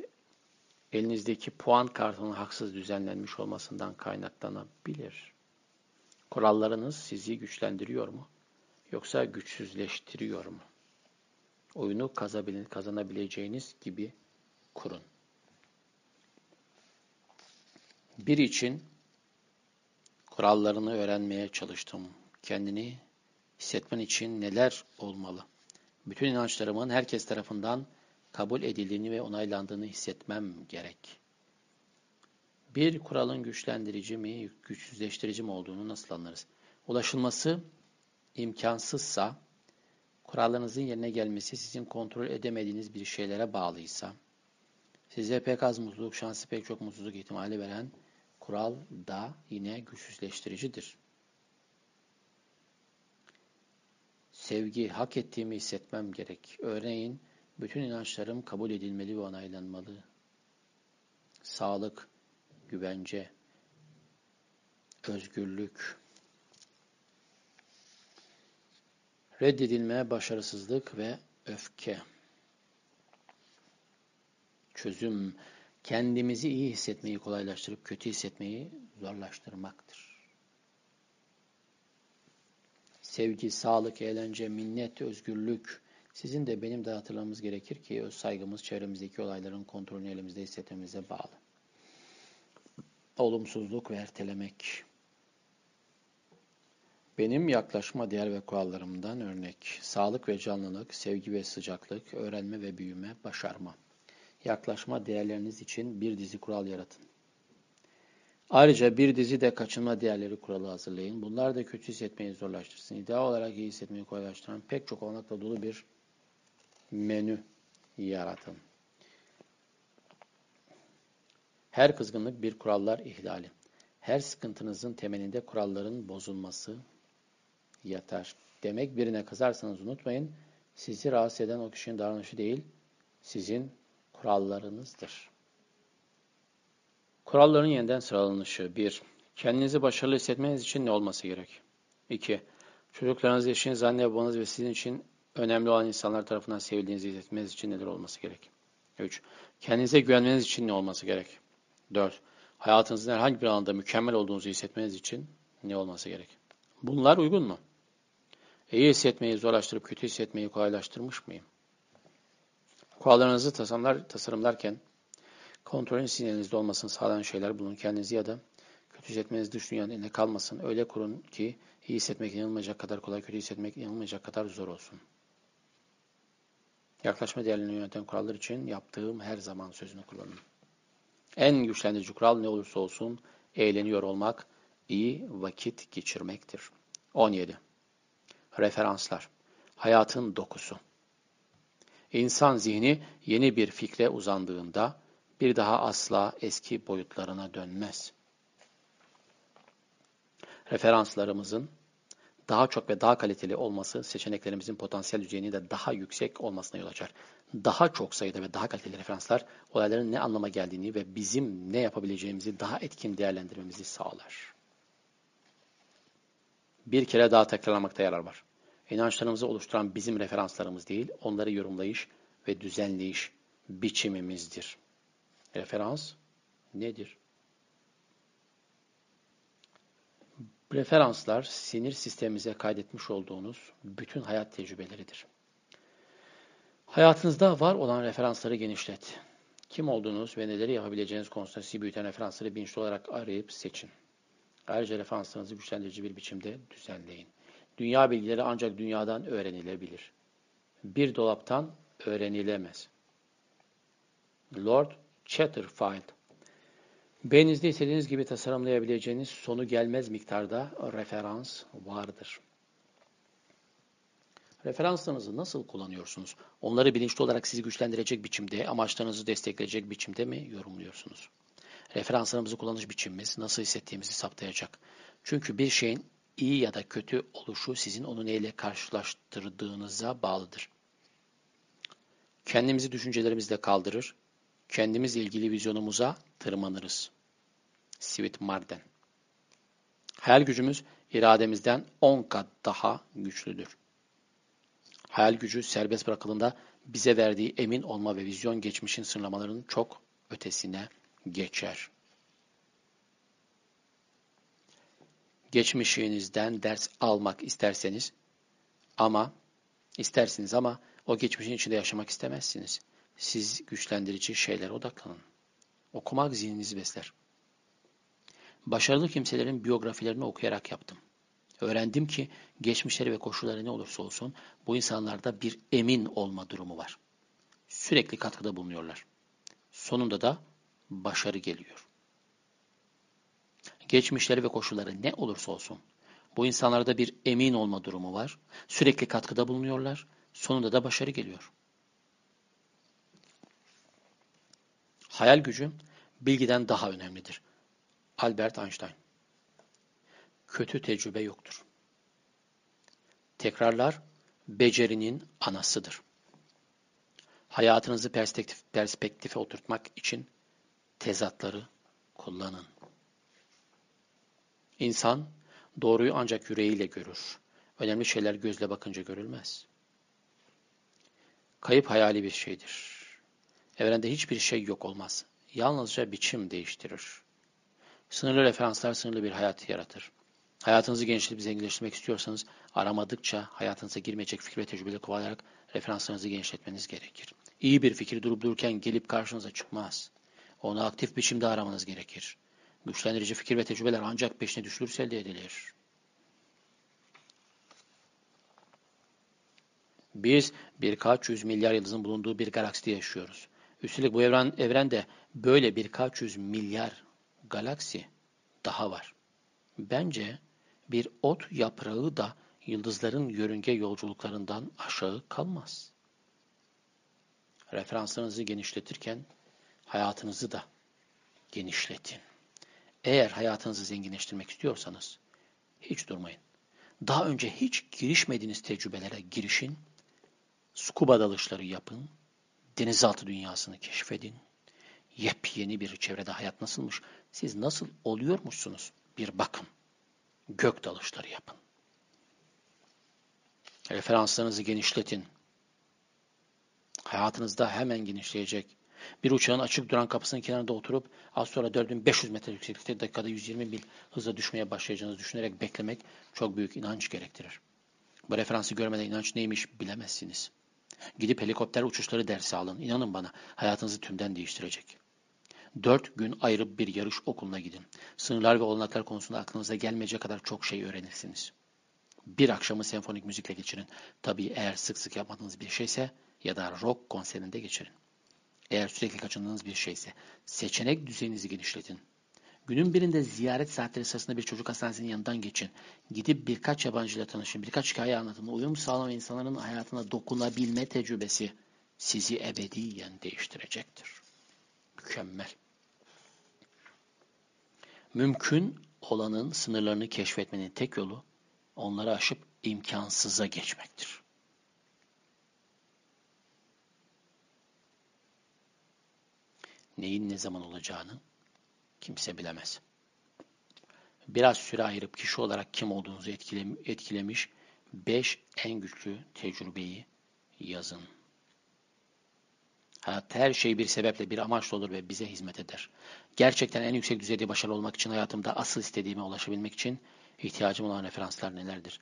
elinizdeki puan kartının haksız düzenlenmiş olmasından kaynaklanabilir. Kurallarınız sizi güçlendiriyor mu? yoksa güçsüzleştiriyor mu? Oyunu kazanabileceğiniz gibi kurun. Bir için kurallarını öğrenmeye çalıştım. Kendini hissetmen için neler olmalı? Bütün inançlarımın herkes tarafından kabul edildiğini ve onaylandığını hissetmem gerek. Bir kuralın güçlendirici mi, güçsüzleştirici mi olduğunu nasıl anlarız? Ulaşılması imkansızsa, kurallarınızın yerine gelmesi sizin kontrol edemediğiniz bir şeylere bağlıysa, size pek az mutluluk, şansı pek çok mutsuzluk ihtimali veren kural da yine güçsüzleştiricidir. Sevgi, hak ettiğimi hissetmem gerek. Örneğin, bütün inançlarım kabul edilmeli ve onaylanmalı. Sağlık, güvence, özgürlük, reddedilme, başarısızlık ve öfke. Çözüm, kendimizi iyi hissetmeyi kolaylaştırıp kötü hissetmeyi zorlaştırmaktır. Sevgi, sağlık, eğlence, minnet, özgürlük, sizin de benim de hatırlamamız gerekir ki öz saygımız çevremizdeki olayların kontrolünü elimizde hissetmemize bağlı. Olumsuzluk ve ertelemek. Benim yaklaşma değer ve kurallarımdan örnek. Sağlık ve canlılık, sevgi ve sıcaklık, öğrenme ve büyüme, başarma. Yaklaşma değerleriniz için bir dizi kural yaratın. Ayrıca bir dizi de kaçınma değerleri kuralı hazırlayın. Bunlar da kötü hissetmeyi zorlaştırsın. İdeal olarak iyi hissetmeyi kolaylaştıran pek çok olanakla dolu bir menü yaratın. Her kızgınlık bir kurallar ihlali. Her sıkıntınızın temelinde kuralların bozulması yatar. Demek birine kızarsanız unutmayın, sizi rahatsız eden o kişinin davranışı değil, sizin kurallarınızdır. Kuralların yeniden sıralanışı 1. Kendinizi başarılı hissetmeniz için ne olması gerek? 2. Çocuklarınız, eşiniz, anne babanız ve sizin için önemli olan insanlar tarafından sevildiğinizi hissetmeniz için neler olması gerek? 3. Kendinize güvenmeniz için ne olması gerek? 4. Hayatınızın herhangi bir alanda mükemmel olduğunuzu hissetmeniz için ne olması gerek? Bunlar uygun mu? İyi hissetmeyi zorlaştırıp kötü hissetmeyi kolaylaştırmış mıyım? Kurallarınızı tasarımlar, tasarımlarken kontrolün sinyalinizde olmasını sağlayan şeyler bulun. Kendinizi ya da kötü hissetmeniz dış dünyanın eline kalmasın. Öyle kurun ki iyi hissetmek inanılmayacak kadar kolay, kötü hissetmek inanılmayacak kadar zor olsun. Yaklaşma değerlerini yöneten kurallar için yaptığım her zaman sözünü kullanın. En güçlendirici kural ne olursa olsun eğleniyor olmak, iyi vakit geçirmektir. 17. Referanslar. Hayatın dokusu. İnsan zihni yeni bir fikre uzandığında bir daha asla eski boyutlarına dönmez. Referanslarımızın daha çok ve daha kaliteli olması seçeneklerimizin potansiyel düzeyinin de daha yüksek olmasına yol açar. Daha çok sayıda ve daha kaliteli referanslar olayların ne anlama geldiğini ve bizim ne yapabileceğimizi daha etkin değerlendirmemizi sağlar. Bir kere daha tekrarlamakta yarar var. İnançlarımızı oluşturan bizim referanslarımız değil, onları yorumlayış ve düzenleyiş biçimimizdir. Referans nedir? Referanslar sinir sistemimize kaydetmiş olduğunuz bütün hayat tecrübeleridir. Hayatınızda var olan referansları genişlet. Kim olduğunuz ve neleri yapabileceğiniz konusunda sizi büyüten referansları bilinçli olarak arayıp seçin. Ayrıca referanslarınızı güçlendirici bir biçimde düzenleyin. Dünya bilgileri ancak dünyadan öğrenilebilir. Bir dolaptan öğrenilemez. Lord Chatterfield Beyninizde istediğiniz gibi tasarımlayabileceğiniz sonu gelmez miktarda referans vardır. Referanslarınızı nasıl kullanıyorsunuz? Onları bilinçli olarak sizi güçlendirecek biçimde, amaçlarınızı destekleyecek biçimde mi yorumluyorsunuz? Referanslarımızı kullanış biçimimiz nasıl hissettiğimizi saptayacak. Çünkü bir şeyin iyi ya da kötü oluşu sizin onu neyle karşılaştırdığınıza bağlıdır. Kendimizi düşüncelerimizle kaldırır, kendimizle ilgili vizyonumuza tırmanırız. Sweet Marden Hayal gücümüz irademizden 10 kat daha güçlüdür. Hayal gücü serbest bırakıldığında bize verdiği emin olma ve vizyon geçmişin sınırlamalarının çok ötesine geçer. Geçmişinizden ders almak isterseniz ama istersiniz ama o geçmişin içinde yaşamak istemezsiniz. Siz güçlendirici şeylere odaklanın. Okumak zihninizi besler. Başarılı kimselerin biyografilerini okuyarak yaptım. Öğrendim ki geçmişleri ve koşulları ne olursa olsun bu insanlarda bir emin olma durumu var. Sürekli katkıda bulunuyorlar. Sonunda da başarı geliyor. Geçmişleri ve koşulları ne olursa olsun bu insanlarda bir emin olma durumu var. Sürekli katkıda bulunuyorlar. Sonunda da başarı geliyor. Hayal gücü bilgiden daha önemlidir. Albert Einstein Kötü tecrübe yoktur. Tekrarlar becerinin anasıdır. Hayatınızı perspektif, perspektife oturtmak için tezatları kullanın. İnsan doğruyu ancak yüreğiyle görür. Önemli şeyler gözle bakınca görülmez. Kayıp hayali bir şeydir. Evrende hiçbir şey yok olmaz. Yalnızca biçim değiştirir. Sınırlı referanslar sınırlı bir hayat yaratır. Hayatınızı genişletip zenginleştirmek istiyorsanız aramadıkça hayatınıza girmeyecek fikir ve tecrübeleri kovalayarak referanslarınızı genişletmeniz gerekir. İyi bir fikir durup dururken gelip karşınıza çıkmaz. Onu aktif biçimde aramanız gerekir. Güçlendirici fikir ve tecrübeler ancak peşine düşülürse elde edilir. Biz birkaç yüz milyar yıldızın bulunduğu bir galakside yaşıyoruz. Üstelik bu evren, evrende böyle birkaç yüz milyar galaksi daha var. Bence bir ot yaprağı da yıldızların yörünge yolculuklarından aşağı kalmaz. Referanslarınızı genişletirken hayatınızı da genişletin. Eğer hayatınızı zenginleştirmek istiyorsanız hiç durmayın. Daha önce hiç girişmediğiniz tecrübelere girişin, scuba dalışları yapın, denizaltı dünyasını keşfedin, yepyeni bir çevrede hayat nasılmış, siz nasıl oluyormuşsunuz bir bakın. Gök dalışları yapın. Referanslarınızı genişletin. Hayatınızda hemen genişleyecek. Bir uçağın açık duran kapısının kenarında oturup az sonra 4500 metre yükseklikte dakikada 120 mil hızla düşmeye başlayacağınızı düşünerek beklemek çok büyük inanç gerektirir. Bu referansı görmeden inanç neymiş bilemezsiniz. Gidip helikopter uçuşları dersi alın. İnanın bana hayatınızı tümden değiştirecek. Dört gün ayırıp bir yarış okuluna gidin. Sınırlar ve olanaklar konusunda aklınıza gelmeyecek kadar çok şey öğrenirsiniz. Bir akşamı senfonik müzikle geçirin. Tabii eğer sık sık yapmadığınız bir şeyse ya da rock konserinde geçirin. Eğer sürekli kaçındığınız bir şeyse seçenek düzeyinizi genişletin. Günün birinde ziyaret saatleri sırasında bir çocuk hastanesinin yanından geçin. Gidip birkaç yabancıyla tanışın, birkaç hikaye anlatın. Uyum sağlama insanların hayatına dokunabilme tecrübesi sizi ebediyen değiştirecektir. Mükemmel. Mümkün olanın sınırlarını keşfetmenin tek yolu onları aşıp imkansıza geçmektir. Neyin ne zaman olacağını kimse bilemez. Biraz süre ayırıp kişi olarak kim olduğunuzu etkilemiş beş en güçlü tecrübeyi yazın. Hayatta her şey bir sebeple, bir amaçla olur ve bize hizmet eder. Gerçekten en yüksek düzeyde başarılı olmak için hayatımda asıl istediğime ulaşabilmek için ihtiyacım olan referanslar nelerdir?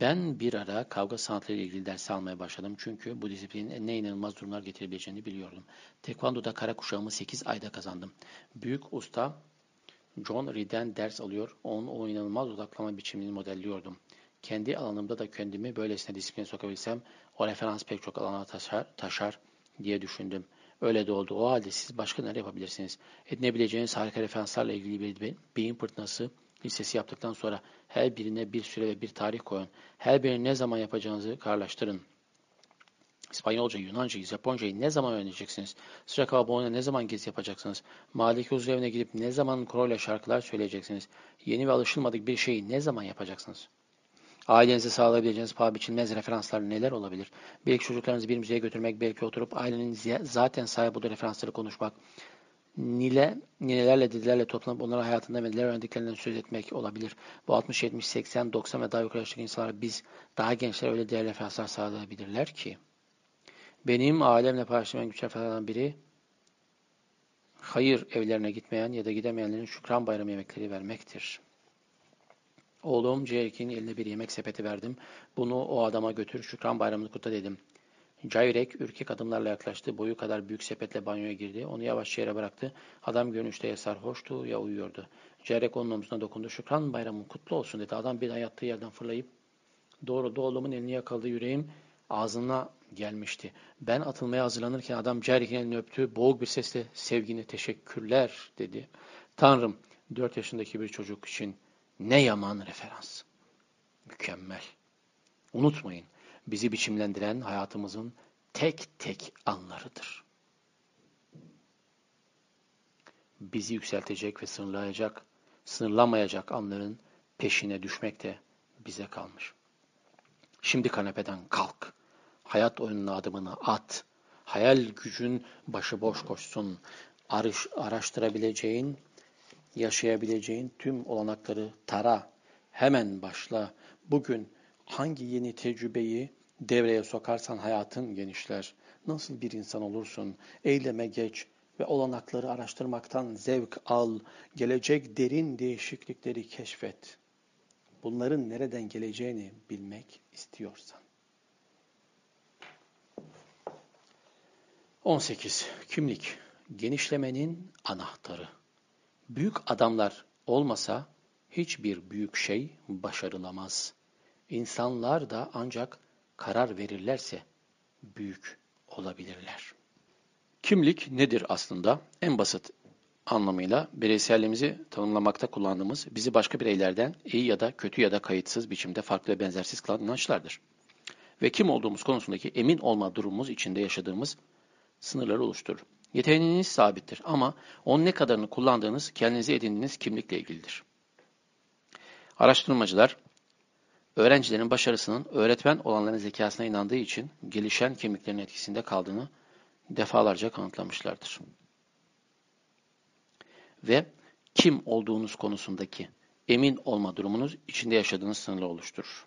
Ben bir ara kavga sanatları ile ilgili ders almaya başladım. Çünkü bu disiplinin ne inanılmaz durumlar getirebileceğini biliyordum. Tekvando'da kara kuşağımı 8 ayda kazandım. Büyük usta John Reed'den ders alıyor. Onun o inanılmaz odaklama biçimini modelliyordum. Kendi alanımda da kendimi böylesine disipline sokabilsem o referans pek çok alana taşar, taşar diye düşündüm. Öyle de oldu. O halde siz başka neler yapabilirsiniz? Edinebileceğiniz harika referanslarla ilgili bir beyin fırtınası listesi yaptıktan sonra her birine bir süre ve bir tarih koyun. Her birini ne zaman yapacağınızı kararlaştırın. İspanyolca, Yunanca, Japoncayı ne zaman öğreneceksiniz? Sıcak hava boyuna ne zaman gezi yapacaksınız? Maliki huzur evine gidip ne zaman koroyla şarkılar söyleyeceksiniz? Yeni ve alışılmadık bir şeyi ne zaman yapacaksınız? Ailenize sağlayabileceğiniz paha biçilmez referanslar neler olabilir? Belki çocuklarınızı bir müzeye götürmek, belki oturup ailenin zaten sahip olduğu referansları konuşmak, nile, ninelerle, didilerle toplanıp onlara hayatında neler öğrendiklerinden söz etmek olabilir. Bu 60, 70, 80, 90 ve daha yukarı yaştaki insanlar biz daha gençler öyle değerli referanslar sağlayabilirler ki. Benim ailemle paylaştığım en güçlü referanslardan biri hayır evlerine gitmeyen ya da gidemeyenlerin şükran bayramı yemekleri vermektir. Oğlum Jake'in eline bir yemek sepeti verdim. Bunu o adama götür, şükran bayramını kutla dedim. Cayrek ürkek adımlarla yaklaştı. Boyu kadar büyük sepetle banyoya girdi. Onu yavaşça yere bıraktı. Adam görünüşte ya sarhoştu ya uyuyordu. Cayrek onun omzuna dokundu. Şükran bayramın kutlu olsun dedi. Adam bir yattığı yerden fırlayıp doğru oğlumun elini yakaladı. Yüreğim ağzına gelmişti. Ben atılmaya hazırlanırken adam Cayrek'in elini öptü. Boğuk bir sesle sevgini teşekkürler dedi. Tanrım dört yaşındaki bir çocuk için ne yaman referans. Mükemmel. Unutmayın bizi biçimlendiren hayatımızın tek tek anlarıdır. Bizi yükseltecek ve sınırlayacak, sınırlamayacak anların peşine düşmek de bize kalmış. Şimdi kanepeden kalk. Hayat oyununa adımını at. Hayal gücün başıboş koşsun. Arış, araştırabileceğin, yaşayabileceğin tüm olanakları tara. Hemen başla. Bugün hangi yeni tecrübeyi devreye sokarsan hayatın genişler. Nasıl bir insan olursun? Eyleme geç ve olanakları araştırmaktan zevk al. Gelecek derin değişiklikleri keşfet. Bunların nereden geleceğini bilmek istiyorsan. 18. Kimlik. Genişlemenin anahtarı. Büyük adamlar olmasa hiçbir büyük şey başarılamaz. İnsanlar da ancak karar verirlerse büyük olabilirler. Kimlik nedir aslında? En basit anlamıyla bireyselliğimizi tanımlamakta kullandığımız bizi başka bireylerden iyi ya da kötü ya da kayıtsız biçimde farklı ve benzersiz kılan inançlardır. Ve kim olduğumuz konusundaki emin olma durumumuz içinde yaşadığımız sınırları oluşturur. Yeteneğiniz sabittir ama onun ne kadarını kullandığınız kendinize edindiğiniz kimlikle ilgilidir. Araştırmacılar öğrencilerin başarısının öğretmen olanların zekasına inandığı için gelişen kimliklerin etkisinde kaldığını defalarca kanıtlamışlardır. Ve kim olduğunuz konusundaki emin olma durumunuz içinde yaşadığınız sınırları oluşturur.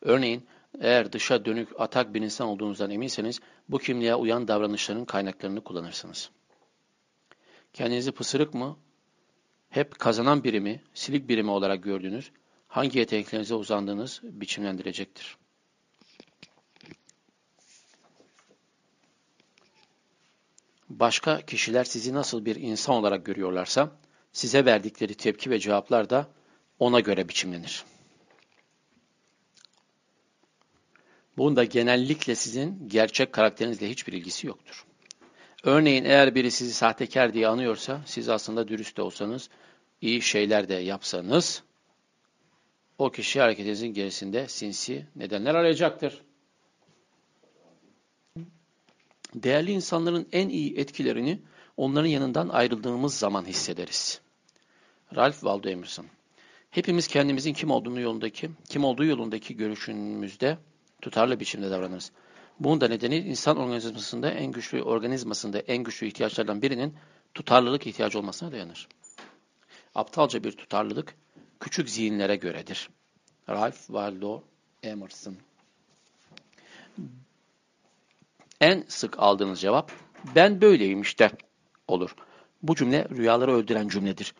Örneğin eğer dışa dönük atak bir insan olduğunuzdan eminseniz bu kimliğe uyan davranışların kaynaklarını kullanırsınız. Kendinizi pısırık mı, hep kazanan birimi, silik birimi olarak gördüğünüz, hangi yeteneklerinize uzandığınız biçimlendirecektir. Başka kişiler sizi nasıl bir insan olarak görüyorlarsa, size verdikleri tepki ve cevaplar da ona göre biçimlenir. Bunun da genellikle sizin gerçek karakterinizle hiçbir ilgisi yoktur. Örneğin eğer biri sizi sahtekar diye anıyorsa, siz aslında dürüst de olsanız, iyi şeyler de yapsanız, o kişi hareketinizin gerisinde sinsi nedenler arayacaktır. Değerli insanların en iyi etkilerini onların yanından ayrıldığımız zaman hissederiz. Ralph Waldo Emerson Hepimiz kendimizin kim olduğunu yolundaki, kim olduğu yolundaki görüşümüzde tutarlı biçimde davranırız. Bunun da nedeni insan organizmasında en güçlü organizmasında en güçlü ihtiyaçlardan birinin tutarlılık ihtiyacı olmasına dayanır. Aptalca bir tutarlılık küçük zihinlere göredir. Ralph Waldo Emerson En sık aldığınız cevap ben böyleyim işte olur. Bu cümle rüyaları öldüren cümledir.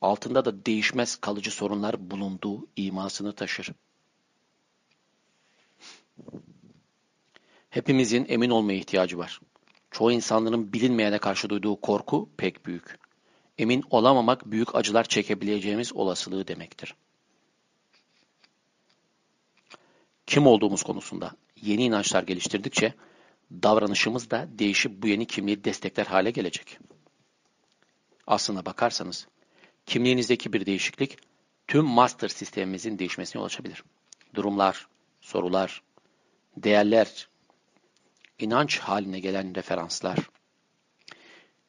Altında da değişmez kalıcı sorunlar bulunduğu imasını taşır. Hepimizin emin olmaya ihtiyacı var. Çoğu insanların bilinmeyene karşı duyduğu korku pek büyük. Emin olamamak büyük acılar çekebileceğimiz olasılığı demektir. Kim olduğumuz konusunda yeni inançlar geliştirdikçe davranışımız da değişip bu yeni kimliği destekler hale gelecek. Aslına bakarsanız kimliğinizdeki bir değişiklik tüm master sistemimizin değişmesine ulaşabilir. Durumlar, sorular, değerler, inanç haline gelen referanslar.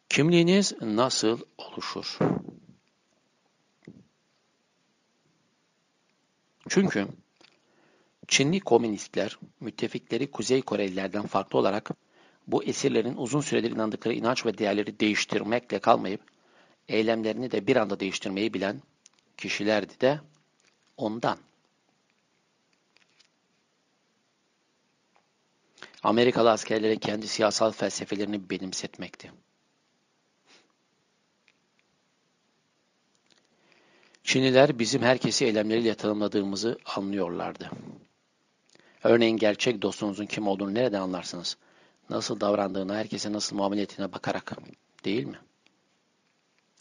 Kimliğiniz nasıl oluşur? Çünkü Çinli komünistler, müttefikleri Kuzey Korelilerden farklı olarak bu esirlerin uzun süredir inandıkları inanç ve değerleri değiştirmekle kalmayıp eylemlerini de bir anda değiştirmeyi bilen kişilerdi de ondan. Amerikalı askerlere kendi siyasal felsefelerini benimsetmekti. Çinliler bizim herkesi eylemleriyle tanımladığımızı anlıyorlardı. Örneğin gerçek dostunuzun kim olduğunu nereden anlarsınız? Nasıl davrandığına, herkese nasıl muamele ettiğine bakarak değil mi?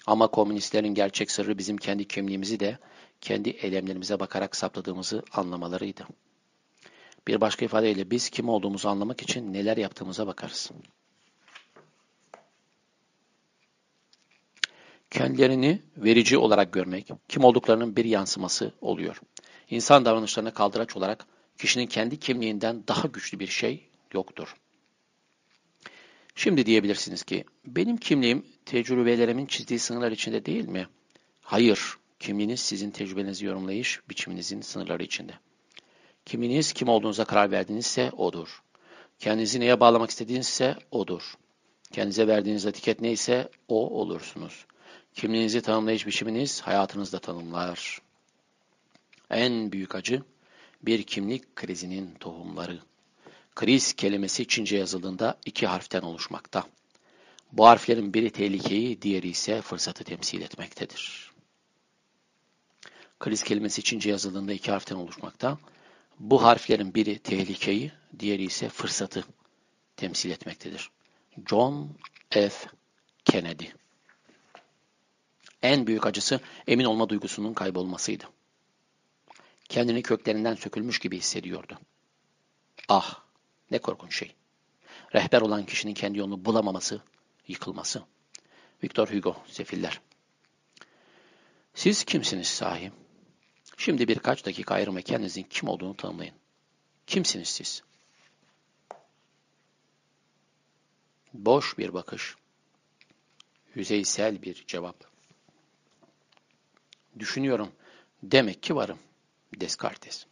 Ama komünistlerin gerçek sırrı bizim kendi kimliğimizi de kendi eylemlerimize bakarak saptadığımızı anlamalarıydı. Bir başka ifadeyle biz kim olduğumuzu anlamak için neler yaptığımıza bakarız. Kendilerini verici olarak görmek, kim olduklarının bir yansıması oluyor. İnsan davranışlarına kaldıraç olarak kişinin kendi kimliğinden daha güçlü bir şey yoktur. Şimdi diyebilirsiniz ki, benim kimliğim tecrübelerimin çizdiği sınırlar içinde değil mi? Hayır, kimliğiniz sizin tecrübenizi yorumlayış biçiminizin sınırları içinde. Kimliğiniz kim olduğunuza karar verdiğinizse odur. Kendinizi neye bağlamak istediğinizse odur. Kendinize verdiğiniz etiket neyse o olursunuz. Kimliğinizi tanımlayış biçiminiz hayatınızda tanımlar. En büyük acı bir kimlik krizinin tohumları. Kriz kelimesi Çince yazıldığında iki harften oluşmakta. Bu harflerin biri tehlikeyi, diğeri ise fırsatı temsil etmektedir. Kriz kelimesi Çince yazıldığında iki harften oluşmakta. Bu harflerin biri tehlikeyi, diğeri ise fırsatı temsil etmektedir. John F. Kennedy En büyük acısı emin olma duygusunun kaybolmasıydı. Kendini köklerinden sökülmüş gibi hissediyordu. Ah, ne korkunç şey. Rehber olan kişinin kendi yolunu bulamaması, yıkılması. Victor Hugo, Sefiller. Siz kimsiniz sahi? Şimdi birkaç dakika ayırın ve kendinizin kim olduğunu tanımlayın. Kimsiniz siz? Boş bir bakış. Yüzeysel bir cevap. Düşünüyorum. Demek ki varım. Descartes.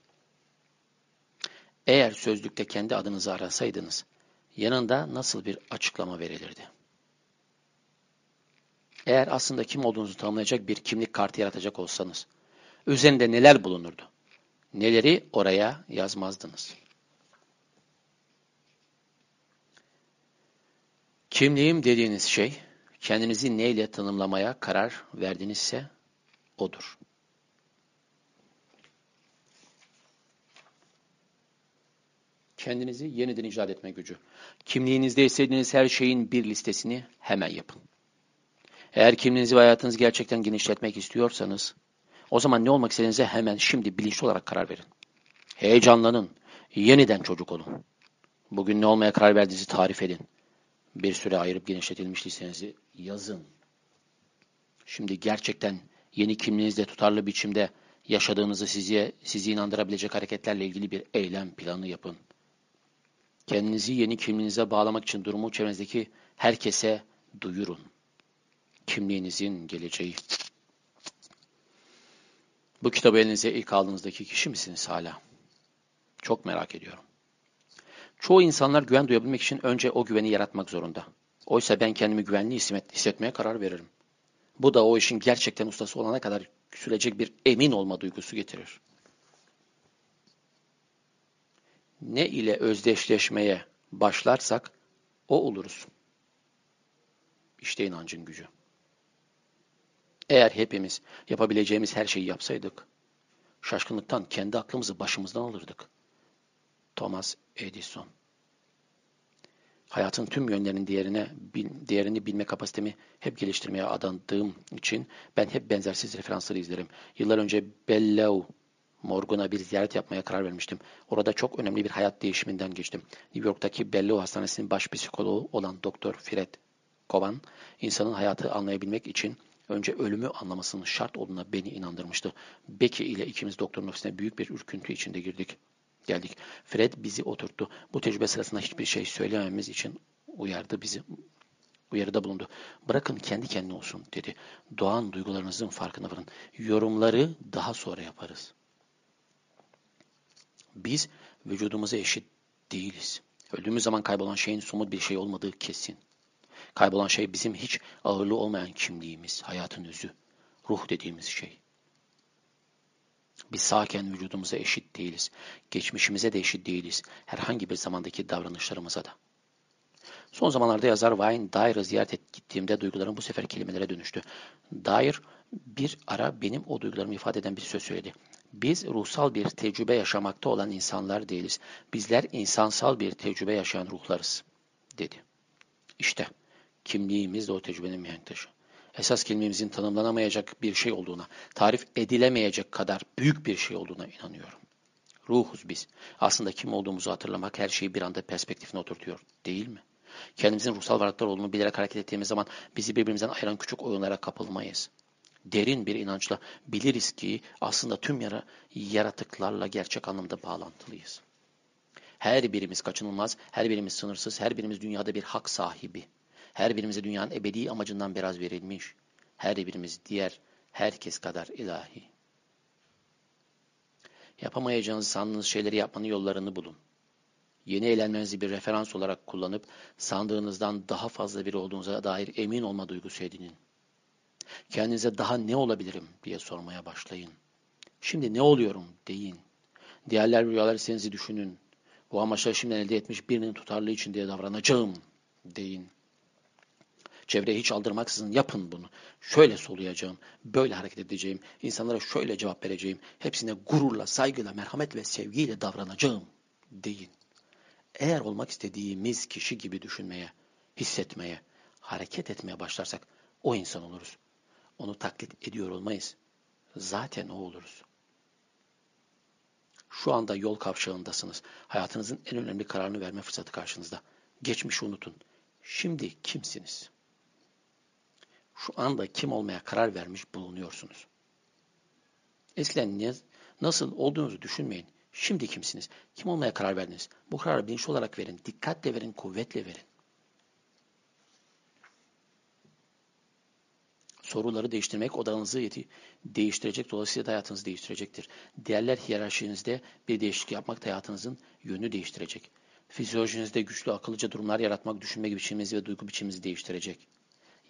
Eğer sözlükte kendi adınızı arasaydınız, yanında nasıl bir açıklama verilirdi? Eğer aslında kim olduğunuzu tanımlayacak bir kimlik kartı yaratacak olsanız, üzerinde neler bulunurdu? Neleri oraya yazmazdınız? Kimliğim dediğiniz şey, kendinizi neyle tanımlamaya karar verdinizse odur. Kendinizi yeniden icat etme gücü. Kimliğinizde istediğiniz her şeyin bir listesini hemen yapın. Eğer kimliğinizi ve hayatınızı gerçekten genişletmek istiyorsanız, o zaman ne olmak istediğinize hemen şimdi bilinçli olarak karar verin. Heyecanlanın, yeniden çocuk olun. Bugün ne olmaya karar verdiğinizi tarif edin. Bir süre ayırıp genişletilmiş listenizi yazın. Şimdi gerçekten yeni kimliğinizde tutarlı biçimde yaşadığınızı sizi, sizi inandırabilecek hareketlerle ilgili bir eylem planı yapın. Kendinizi yeni kimliğinize bağlamak için durumu çevrenizdeki herkese duyurun. Kimliğinizin geleceği. Bu kitabı elinize ilk aldığınızdaki kişi misiniz hala? Çok merak ediyorum. Çoğu insanlar güven duyabilmek için önce o güveni yaratmak zorunda. Oysa ben kendimi güvenli hissetmeye karar veririm. Bu da o işin gerçekten ustası olana kadar sürecek bir emin olma duygusu getirir. Ne ile özdeşleşmeye başlarsak o oluruz. İşte inancın gücü. Eğer hepimiz yapabileceğimiz her şeyi yapsaydık, şaşkınlıktan kendi aklımızı başımızdan alırdık. Thomas Edison Hayatın tüm yönlerinin değerine, değerini bilme kapasitemi hep geliştirmeye adandığım için ben hep benzersiz referansları izlerim. Yıllar önce Belleau morguna bir ziyaret yapmaya karar vermiştim. Orada çok önemli bir hayat değişiminden geçtim. New York'taki Belleau Hastanesi'nin baş psikoloğu olan Doktor Fred Kovan, insanın hayatı anlayabilmek için önce ölümü anlamasının şart olduğuna beni inandırmıştı. Becky ile ikimiz doktorun ofisine büyük bir ürküntü içinde girdik. Geldik. Fred bizi oturttu. Bu tecrübe sırasında hiçbir şey söylememiz için uyardı bizi. Uyarıda bulundu. Bırakın kendi kendine olsun dedi. Doğan duygularınızın farkına varın. Yorumları daha sonra yaparız. Biz vücudumuza eşit değiliz. Öldüğümüz zaman kaybolan şeyin somut bir şey olmadığı kesin. Kaybolan şey bizim hiç ağırlığı olmayan kimliğimiz, hayatın özü, ruh dediğimiz şey. Biz sağken vücudumuza eşit değiliz. Geçmişimize de eşit değiliz. Herhangi bir zamandaki davranışlarımıza da. Son zamanlarda yazar Wayne Dyer'ı ziyaret et, gittiğimde duygularım bu sefer kelimelere dönüştü. Dyer bir ara benim o duygularımı ifade eden bir söz söyledi. Biz ruhsal bir tecrübe yaşamakta olan insanlar değiliz. Bizler insansal bir tecrübe yaşayan ruhlarız, dedi. İşte kimliğimiz de o tecrübenin mihenk taşı. Esas kimliğimizin tanımlanamayacak bir şey olduğuna, tarif edilemeyecek kadar büyük bir şey olduğuna inanıyorum. Ruhuz biz. Aslında kim olduğumuzu hatırlamak her şeyi bir anda perspektifine oturtuyor, değil mi? Kendimizin ruhsal varlıklar olduğunu bilerek hareket ettiğimiz zaman bizi birbirimizden ayıran küçük oyunlara kapılmayız. Derin bir inançla biliriz ki aslında tüm yara, yaratıklarla gerçek anlamda bağlantılıyız. Her birimiz kaçınılmaz, her birimiz sınırsız, her birimiz dünyada bir hak sahibi. Her birimize dünyanın ebedi amacından biraz verilmiş. Her birimiz diğer herkes kadar ilahi. Yapamayacağınızı sandığınız şeyleri yapmanın yollarını bulun. Yeni eğlenmenizi bir referans olarak kullanıp sandığınızdan daha fazla biri olduğunuza dair emin olma duygusu edinin. Kendinize daha ne olabilirim diye sormaya başlayın. Şimdi ne oluyorum deyin. Diğerler rüyalar istediğinizi düşünün. Bu amaçları şimdiden elde etmiş birinin tutarlı için diye davranacağım deyin. Çevreye hiç aldırmaksızın yapın bunu. Şöyle soluyacağım, böyle hareket edeceğim, insanlara şöyle cevap vereceğim, hepsine gururla, saygıyla, merhamet ve sevgiyle davranacağım deyin. Eğer olmak istediğimiz kişi gibi düşünmeye, hissetmeye, hareket etmeye başlarsak o insan oluruz. Onu taklit ediyor olmayız. Zaten o oluruz. Şu anda yol kavşağındasınız. Hayatınızın en önemli kararını verme fırsatı karşınızda. Geçmişi unutun. Şimdi kimsiniz? Şu anda kim olmaya karar vermiş bulunuyorsunuz. Eskiden nasıl olduğunuzu düşünmeyin. Şimdi kimsiniz? Kim olmaya karar verdiniz? Bu kararı bilinçli olarak verin. Dikkatle verin, kuvvetle verin. Soruları değiştirmek odanızı yeti değiştirecek, dolayısıyla da hayatınızı değiştirecektir. Değerler hiyerarşinizde bir değişiklik yapmak da hayatınızın yönünü değiştirecek. Fizyolojinizde güçlü, akıllıca durumlar yaratmak, düşünme biçiminizi ve duygu biçiminizi değiştirecek.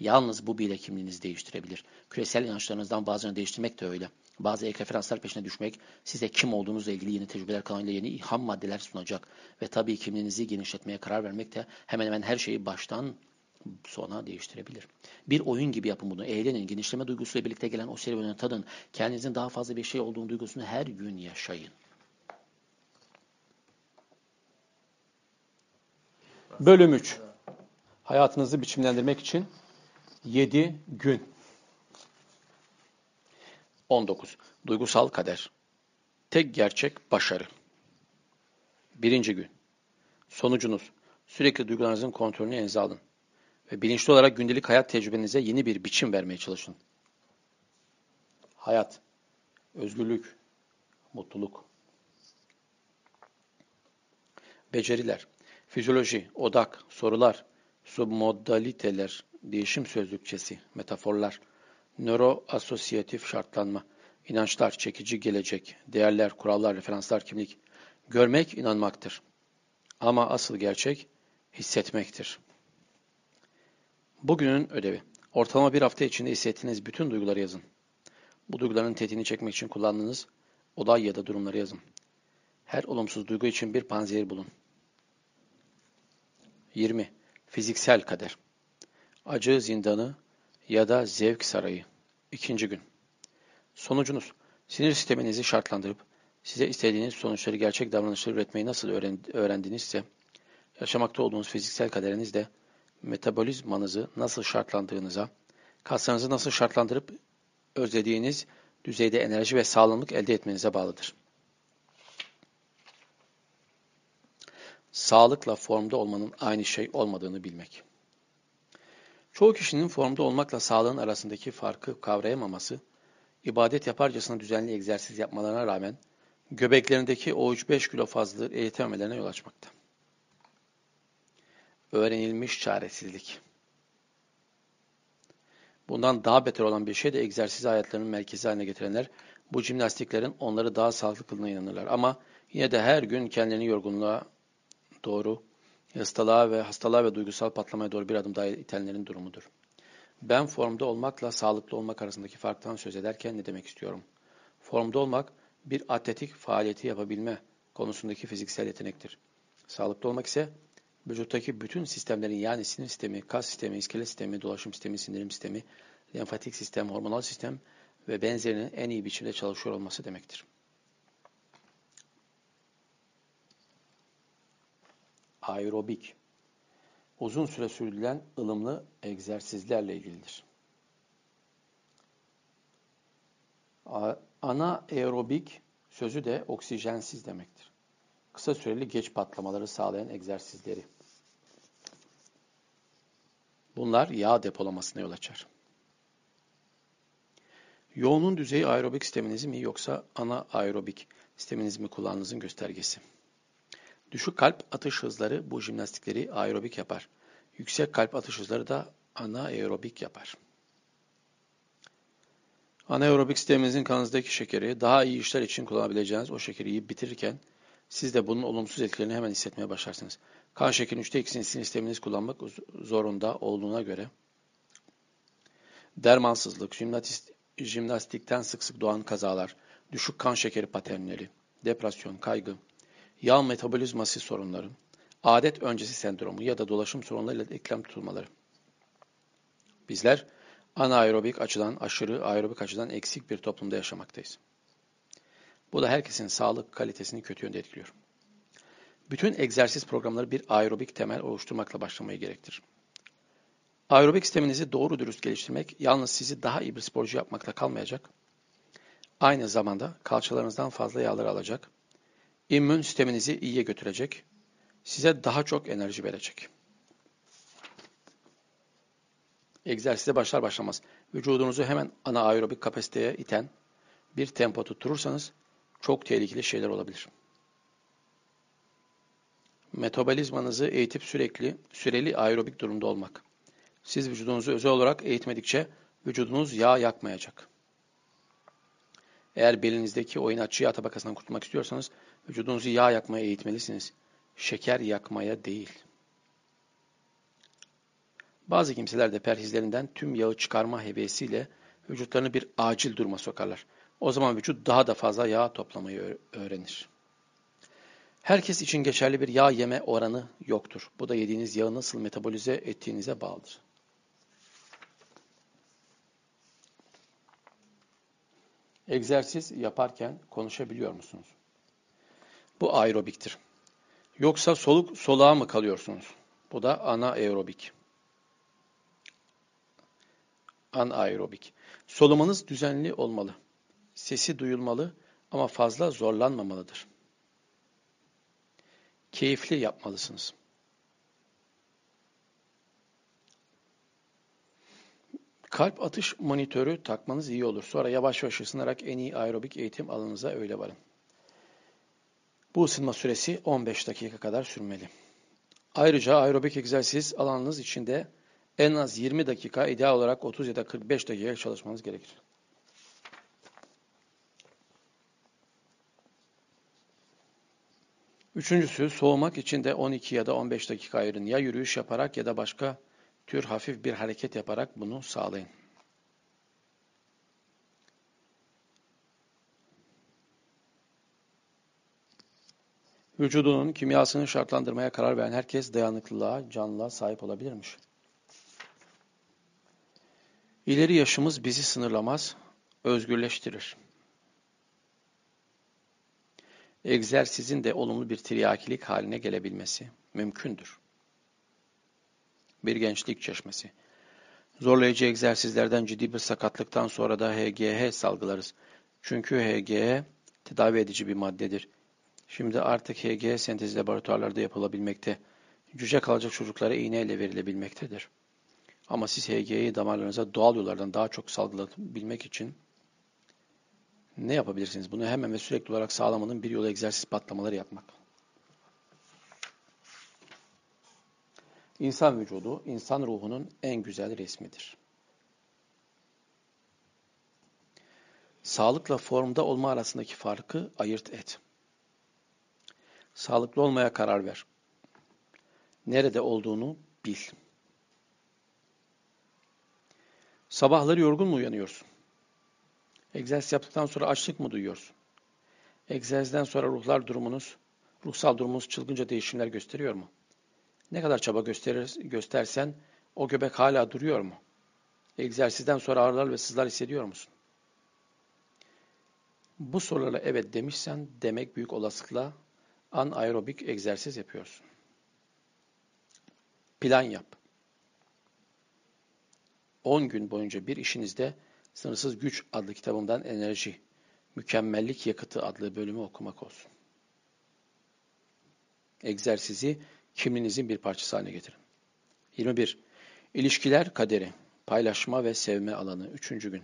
Yalnız bu bile kimliğinizi değiştirebilir. Küresel inançlarınızdan bazılarını değiştirmek de öyle. Bazı ek referanslar peşine düşmek size kim olduğunuzla ilgili yeni tecrübeler kanalıyla yeni ilham maddeler sunacak. Ve tabii kimliğinizi genişletmeye karar vermek de hemen hemen her şeyi baştan sona değiştirebilir. Bir oyun gibi yapın bunu. Eğlenin. Genişleme duygusuyla birlikte gelen o serüveni tadın. Kendinizin daha fazla bir şey olduğunu duygusunu her gün yaşayın. Bölüm 3. Hayatınızı biçimlendirmek için 7 gün. 19. Duygusal kader. Tek gerçek başarı. Birinci gün. Sonucunuz. Sürekli duygularınızın kontrolünü elinize alın. Ve bilinçli olarak gündelik hayat tecrübenize yeni bir biçim vermeye çalışın. Hayat, özgürlük, mutluluk. Beceriler, fizyoloji, odak, sorular, submodaliteler, değişim sözlükçesi, metaforlar, nöroasosyatif şartlanma, inançlar, çekici gelecek, değerler, kurallar, referanslar, kimlik. Görmek inanmaktır. Ama asıl gerçek hissetmektir. Bugünün ödevi. Ortalama bir hafta içinde hissettiğiniz bütün duyguları yazın. Bu duyguların tetiğini çekmek için kullandığınız olay ya da durumları yazın. Her olumsuz duygu için bir panzehir bulun. 20. Fiziksel kader. Acı zindanı ya da zevk sarayı. İkinci gün. Sonucunuz. Sinir sisteminizi şartlandırıp size istediğiniz sonuçları gerçek davranışları üretmeyi nasıl öğrendinizse, yaşamakta olduğunuz fiziksel kaderiniz de metabolizmanızı nasıl şartlandığınıza, kaslarınızı nasıl şartlandırıp özlediğiniz düzeyde enerji ve sağlamlık elde etmenize bağlıdır. Sağlıkla formda olmanın aynı şey olmadığını bilmek. Çoğu kişinin formda olmakla sağlığın arasındaki farkı kavrayamaması, ibadet yaparcasına düzenli egzersiz yapmalarına rağmen göbeklerindeki o 3-5 kilo fazlalığı eritememelerine yol açmakta. Öğrenilmiş çaresizlik. Bundan daha beter olan bir şey de egzersiz hayatlarının merkezi haline getirenler bu jimnastiklerin onları daha sağlıklı kılına inanırlar. Ama yine de her gün kendilerini yorgunluğa doğru hastalığa ve hastalığa ve duygusal patlamaya doğru bir adım daha itenlerin durumudur. Ben formda olmakla sağlıklı olmak arasındaki farktan söz ederken ne demek istiyorum? Formda olmak bir atletik faaliyeti yapabilme konusundaki fiziksel yetenektir. Sağlıklı olmak ise vücuttaki bütün sistemlerin yani sinir sistemi, kas sistemi, iskelet sistemi, dolaşım sistemi, sindirim sistemi, lenfatik sistem, hormonal sistem ve benzerinin en iyi biçimde çalışıyor olması demektir. Aerobik. Uzun süre sürdürülen ılımlı egzersizlerle ilgilidir. Ana aerobik sözü de oksijensiz demektir. Kısa süreli geç patlamaları sağlayan egzersizleri. Bunlar yağ depolamasına yol açar. Yoğunluğun düzeyi aerobik sisteminiz mi yoksa ana aerobik sisteminiz mi kullandığınızın göstergesi. Düşük kalp atış hızları bu jimnastikleri aerobik yapar. Yüksek kalp atış hızları da anaerobik yapar. Anaerobik sisteminizin kanınızdaki şekeri daha iyi işler için kullanabileceğiniz o şekeri yiyip bitirirken siz de bunun olumsuz etkilerini hemen hissetmeye başlarsınız. Kan şekerinin üçte ikisini sinir sisteminiz kullanmak zorunda olduğuna göre dermansızlık, jimnastikten sık sık doğan kazalar, düşük kan şekeri paternleri, depresyon, kaygı, yağ metabolizması sorunları, adet öncesi sendromu ya da dolaşım sorunlarıyla eklem tutulmaları. Bizler anaerobik açıdan aşırı, aerobik açıdan eksik bir toplumda yaşamaktayız. Bu da herkesin sağlık kalitesini kötü yönde etkiliyor. Bütün egzersiz programları bir aerobik temel oluşturmakla başlamayı gerektirir. Aerobik sisteminizi doğru dürüst geliştirmek yalnız sizi daha iyi bir sporcu yapmakla kalmayacak, aynı zamanda kalçalarınızdan fazla yağları alacak, immün sisteminizi iyiye götürecek, size daha çok enerji verecek. Egzersize başlar başlamaz vücudunuzu hemen ana aerobik kapasiteye iten bir tempo tutturursanız çok tehlikeli şeyler olabilir. Metabolizmanızı eğitip sürekli süreli aerobik durumda olmak. Siz vücudunuzu özel olarak eğitmedikçe vücudunuz yağ yakmayacak. Eğer belinizdeki o inatçı yağ tabakasından kurtulmak istiyorsanız vücudunuzu yağ yakmaya eğitmelisiniz. Şeker yakmaya değil. Bazı kimseler de perhizlerinden tüm yağı çıkarma hevesiyle vücutlarını bir acil duruma sokarlar. O zaman vücut daha da fazla yağ toplamayı öğrenir. Herkes için geçerli bir yağ yeme oranı yoktur. Bu da yediğiniz yağı nasıl metabolize ettiğinize bağlıdır. Egzersiz yaparken konuşabiliyor musunuz? Bu aerobiktir. Yoksa soluk soluğa mı kalıyorsunuz? Bu da anaerobik. Anaerobik. Solumanız düzenli olmalı. Sesi duyulmalı ama fazla zorlanmamalıdır. Keyifli yapmalısınız. Kalp atış monitörü takmanız iyi olur. Sonra yavaş yavaş ısınarak en iyi aerobik eğitim alanınıza öyle varın. Bu ısınma süresi 15 dakika kadar sürmeli. Ayrıca aerobik egzersiz alanınız içinde en az 20 dakika, ideal olarak 30 ya da 45 dakika çalışmanız gerekir. Üçüncüsü, soğumak için de 12 ya da 15 dakika ayırın. Ya yürüyüş yaparak ya da başka tür hafif bir hareket yaparak bunu sağlayın. Vücudunun kimyasını şartlandırmaya karar veren herkes dayanıklılığa, canlılığa sahip olabilirmiş. İleri yaşımız bizi sınırlamaz, özgürleştirir. Egzersizin de olumlu bir tiryakilik haline gelebilmesi mümkündür. Bir gençlik çeşmesi. Zorlayıcı egzersizlerden ciddi bir sakatlıktan sonra da HGH salgılarız. Çünkü HGH tedavi edici bir maddedir. Şimdi artık HGH sentezi laboratuvarlarda yapılabilmekte. Cüce kalacak çocuklara iğneyle verilebilmektedir. Ama siz HG'yi damarlarınıza doğal yollardan daha çok salgılayabilmek için ne yapabilirsiniz? Bunu hemen ve sürekli olarak sağlamanın bir yolu egzersiz patlamaları yapmak. İnsan vücudu, insan ruhunun en güzel resmidir. Sağlıkla formda olma arasındaki farkı ayırt et. Sağlıklı olmaya karar ver. Nerede olduğunu bil. Sabahları yorgun mu uyanıyorsun? Egzersiz yaptıktan sonra açlık mı duyuyorsun? Egzersizden sonra ruhlar durumunuz, ruhsal durumunuz çılgınca değişimler gösteriyor mu? Ne kadar çaba gösterir, göstersen o göbek hala duruyor mu? Egzersizden sonra ağrılar ve sızlar hissediyor musun? Bu sorulara evet demişsen demek büyük olasılıkla anaerobik egzersiz yapıyorsun. Plan yap. 10 gün boyunca bir işinizde Sınırsız Güç adlı kitabımdan enerji, mükemmellik yakıtı adlı bölümü okumak olsun. Egzersizi kimliğinizin bir parçası haline getirin. 21. İlişkiler kaderi, paylaşma ve sevme alanı. 3. gün.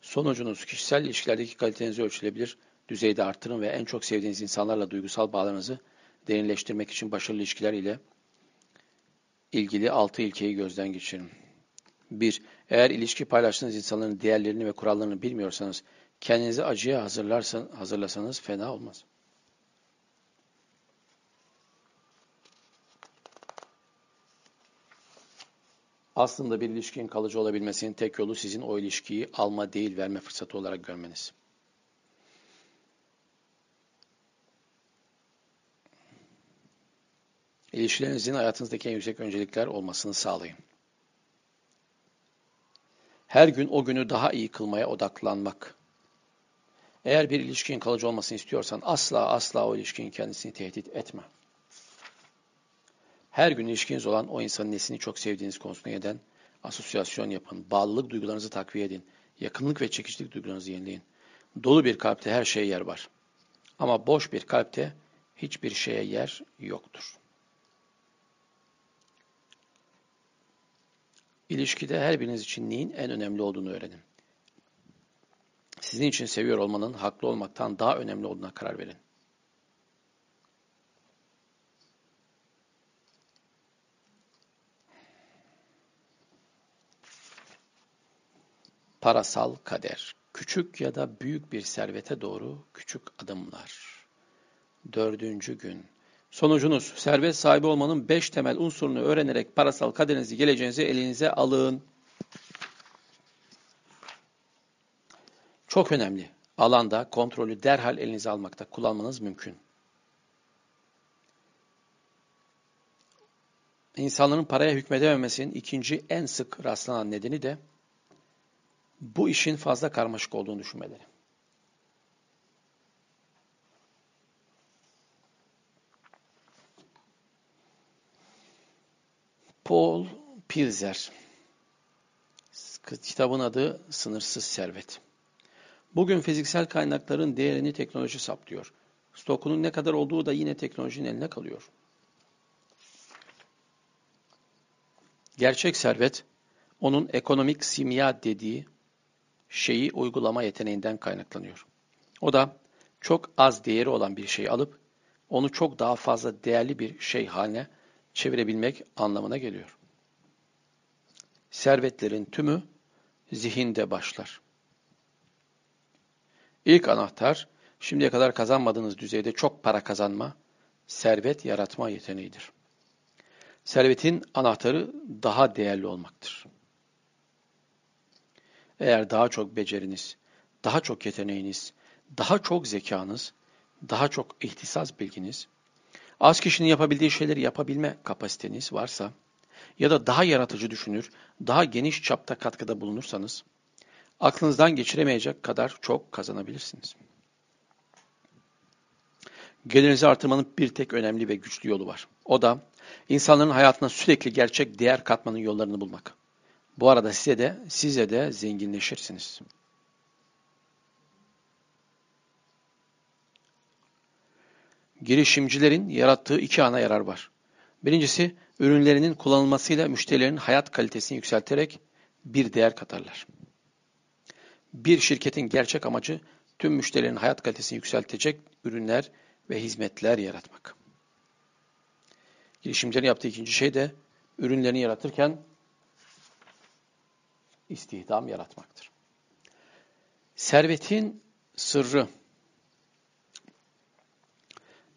Sonucunuz kişisel ilişkilerdeki kalitenizi ölçülebilir düzeyde arttırın ve en çok sevdiğiniz insanlarla duygusal bağlarınızı derinleştirmek için başarılı ilişkiler ile ilgili 6 ilkeyi gözden geçirin. 1. Eğer ilişki paylaştığınız insanların değerlerini ve kurallarını bilmiyorsanız kendinizi acıya hazırlasanız fena olmaz. Aslında bir ilişkinin kalıcı olabilmesinin tek yolu sizin o ilişkiyi alma değil verme fırsatı olarak görmeniz. İlişkilerinizin hayatınızdaki en yüksek öncelikler olmasını sağlayın. Her gün o günü daha iyi kılmaya odaklanmak. Eğer bir ilişkinin kalıcı olmasını istiyorsan asla asla o ilişkinin kendisini tehdit etme. Her gün ilişkiniz olan o insanın nesini çok sevdiğiniz konusunda neden asosyasyon yapın. Bağlılık duygularınızı takviye edin. Yakınlık ve çekicilik duygularınızı yenileyin. Dolu bir kalpte her şeye yer var. Ama boş bir kalpte hiçbir şeye yer yoktur. İlişkide her biriniz için neyin en önemli olduğunu öğrenin. Sizin için seviyor olmanın haklı olmaktan daha önemli olduğuna karar verin. Parasal kader. Küçük ya da büyük bir servete doğru küçük adımlar. Dördüncü gün. Sonucunuz, servet sahibi olmanın beş temel unsurunu öğrenerek parasal kaderinizi, geleceğinizi elinize alın. Çok önemli. Alanda kontrolü derhal elinize almakta kullanmanız mümkün. İnsanların paraya hükmedememesinin ikinci en sık rastlanan nedeni de bu işin fazla karmaşık olduğunu düşünmeleri. Paul Pilzer Kitabın adı Sınırsız Servet. Bugün fiziksel kaynakların değerini teknoloji saplıyor. Stokunun ne kadar olduğu da yine teknolojinin eline kalıyor. Gerçek servet, onun ekonomik simya dediği şeyi uygulama yeteneğinden kaynaklanıyor. O da çok az değeri olan bir şeyi alıp onu çok daha fazla değerli bir şey haline çevirebilmek anlamına geliyor. Servetlerin tümü zihinde başlar. İlk anahtar, şimdiye kadar kazanmadığınız düzeyde çok para kazanma, servet yaratma yeteneğidir. Servetin anahtarı daha değerli olmaktır. Eğer daha çok beceriniz, daha çok yeteneğiniz, daha çok zekanız, daha çok ihtisas bilginiz, az kişinin yapabildiği şeyleri yapabilme kapasiteniz varsa ya da daha yaratıcı düşünür, daha geniş çapta katkıda bulunursanız, aklınızdan geçiremeyecek kadar çok kazanabilirsiniz. Gelirinizi artırmanın bir tek önemli ve güçlü yolu var. O da insanların hayatına sürekli gerçek değer katmanın yollarını bulmak. Bu arada size de size de zenginleşirsiniz. Girişimcilerin yarattığı iki ana yarar var. Birincisi, ürünlerinin kullanılmasıyla müşterilerin hayat kalitesini yükselterek bir değer katarlar. Bir şirketin gerçek amacı tüm müşterilerin hayat kalitesini yükseltecek ürünler ve hizmetler yaratmak. Girişimcilerin yaptığı ikinci şey de ürünlerini yaratırken istihdam yaratmaktır. Servetin sırrı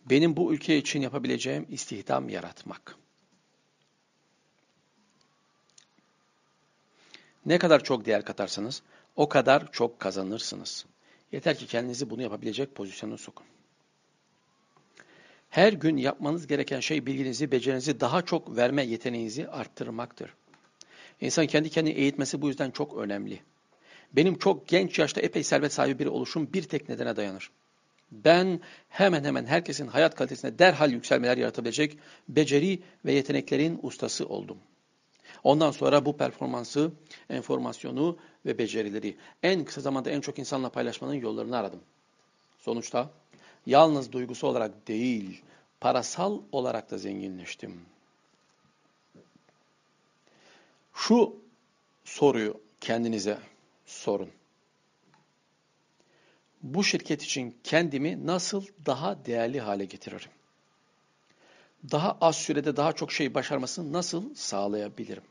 benim bu ülke için yapabileceğim istihdam yaratmak. Ne kadar çok değer katarsanız o kadar çok kazanırsınız. Yeter ki kendinizi bunu yapabilecek pozisyona sokun. Her gün yapmanız gereken şey bilginizi, becerinizi daha çok verme yeteneğinizi arttırmaktır. İnsan kendi kendini eğitmesi bu yüzden çok önemli. Benim çok genç yaşta epey servet sahibi biri oluşum bir tek nedene dayanır. Ben hemen hemen herkesin hayat kalitesine derhal yükselmeler yaratabilecek beceri ve yeteneklerin ustası oldum. Ondan sonra bu performansı, enformasyonu ve becerileri en kısa zamanda en çok insanla paylaşmanın yollarını aradım. Sonuçta yalnız duygusu olarak değil, parasal olarak da zenginleştim. Şu soruyu kendinize sorun. Bu şirket için kendimi nasıl daha değerli hale getiririm? Daha az sürede daha çok şey başarmasını nasıl sağlayabilirim?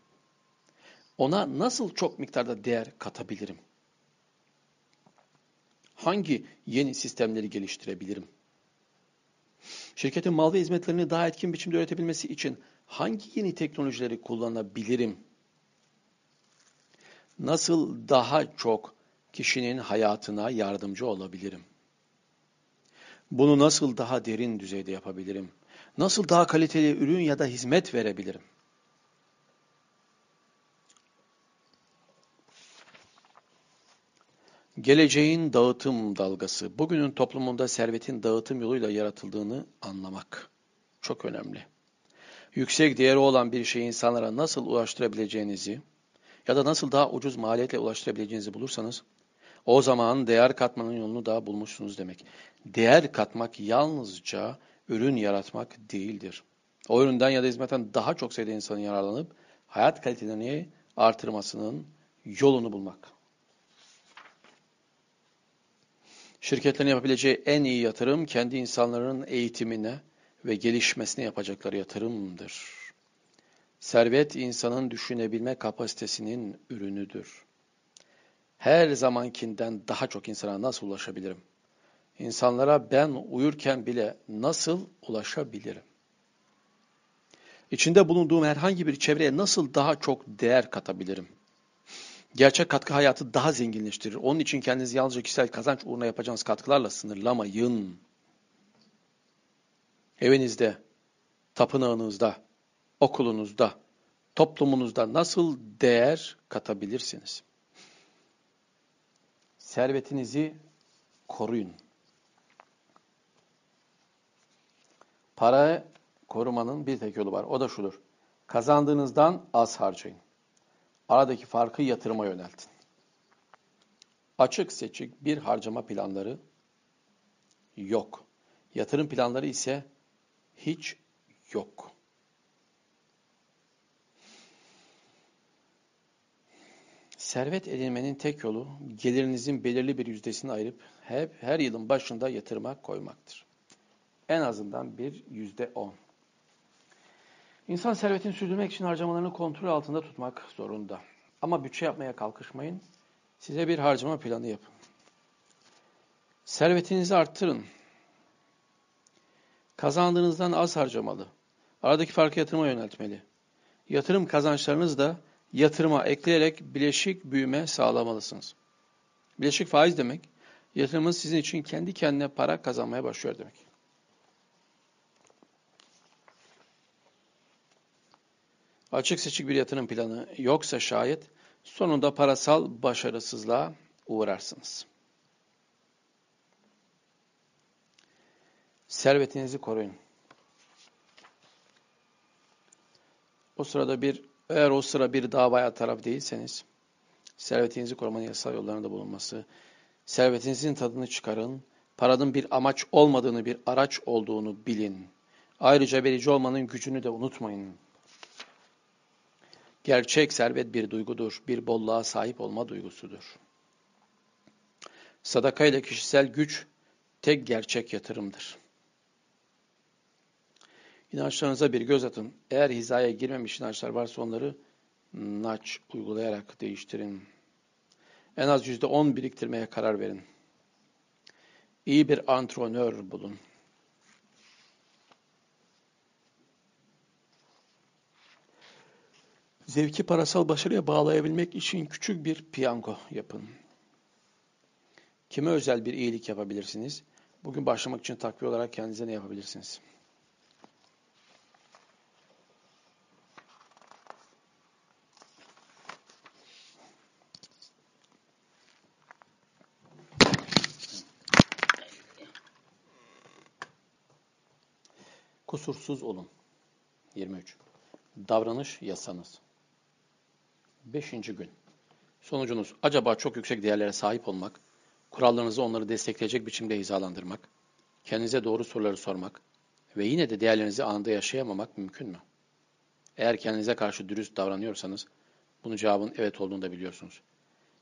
Ona nasıl çok miktarda değer katabilirim? Hangi yeni sistemleri geliştirebilirim? Şirketin mal ve hizmetlerini daha etkin biçimde üretebilmesi için hangi yeni teknolojileri kullanabilirim? Nasıl daha çok kişinin hayatına yardımcı olabilirim? Bunu nasıl daha derin düzeyde yapabilirim? Nasıl daha kaliteli ürün ya da hizmet verebilirim? Geleceğin dağıtım dalgası, bugünün toplumunda servetin dağıtım yoluyla yaratıldığını anlamak çok önemli. Yüksek değeri olan bir şeyi insanlara nasıl ulaştırabileceğinizi ya da nasıl daha ucuz maliyetle ulaştırabileceğinizi bulursanız, o zaman değer katmanın yolunu daha bulmuşsunuz demek. Değer katmak yalnızca ürün yaratmak değildir. O üründen ya da hizmetten daha çok sayıda insanın yararlanıp hayat kalitelerini artırmasının yolunu bulmak. Şirketlerin yapabileceği en iyi yatırım kendi insanların eğitimine ve gelişmesine yapacakları yatırımdır. Servet insanın düşünebilme kapasitesinin ürünüdür. Her zamankinden daha çok insana nasıl ulaşabilirim? İnsanlara ben uyurken bile nasıl ulaşabilirim? İçinde bulunduğum herhangi bir çevreye nasıl daha çok değer katabilirim? Gerçek katkı hayatı daha zenginleştirir. Onun için kendinizi yalnızca kişisel kazanç uğruna yapacağınız katkılarla sınırlamayın. Evinizde, tapınağınızda, okulunuzda, toplumunuzda nasıl değer katabilirsiniz? Servetinizi koruyun. Para korumanın bir tek yolu var. O da şudur. Kazandığınızdan az harcayın. Aradaki farkı yatırıma yöneltin. Açık seçik bir harcama planları yok. Yatırım planları ise hiç yok. Servet edinmenin tek yolu gelirinizin belirli bir yüzdesini ayırıp hep her yılın başında yatırıma koymaktır. En azından bir yüzde on. İnsan servetini sürdürmek için harcamalarını kontrol altında tutmak zorunda. Ama bütçe yapmaya kalkışmayın. Size bir harcama planı yapın. Servetinizi arttırın. Kazandığınızdan az harcamalı. Aradaki farkı yatırıma yöneltmeli. Yatırım kazançlarınızı da yatırıma ekleyerek bileşik büyüme sağlamalısınız. Bileşik faiz demek, yatırımınız sizin için kendi kendine para kazanmaya başlıyor demek. Açık seçik bir yatırım planı yoksa şayet sonunda parasal başarısızlığa uğrarsınız. Servetinizi koruyun. O sırada bir eğer o sıra bir davaya taraf değilseniz servetinizi korumanın yasal yollarında bulunması, servetinizin tadını çıkarın, paranın bir amaç olmadığını bir araç olduğunu bilin. Ayrıca verici olmanın gücünü de unutmayın. Gerçek servet bir duygudur, bir bolluğa sahip olma duygusudur. Sadaka ile kişisel güç tek gerçek yatırımdır. İnançlarınıza bir göz atın. Eğer hizaya girmemiş inançlar varsa onları naç uygulayarak değiştirin. En az yüzde on biriktirmeye karar verin. İyi bir antrenör bulun. Zevki parasal başarıya bağlayabilmek için küçük bir piyango yapın. Kime özel bir iyilik yapabilirsiniz? Bugün başlamak için takviye olarak kendinize ne yapabilirsiniz? Kusursuz olun. 23. Davranış yasanız. 5. gün. Sonucunuz acaba çok yüksek değerlere sahip olmak, kurallarınızı onları destekleyecek biçimde hizalandırmak, kendinize doğru soruları sormak ve yine de değerlerinizi anında yaşayamamak mümkün mü? Eğer kendinize karşı dürüst davranıyorsanız, bunun cevabın evet olduğunu da biliyorsunuz.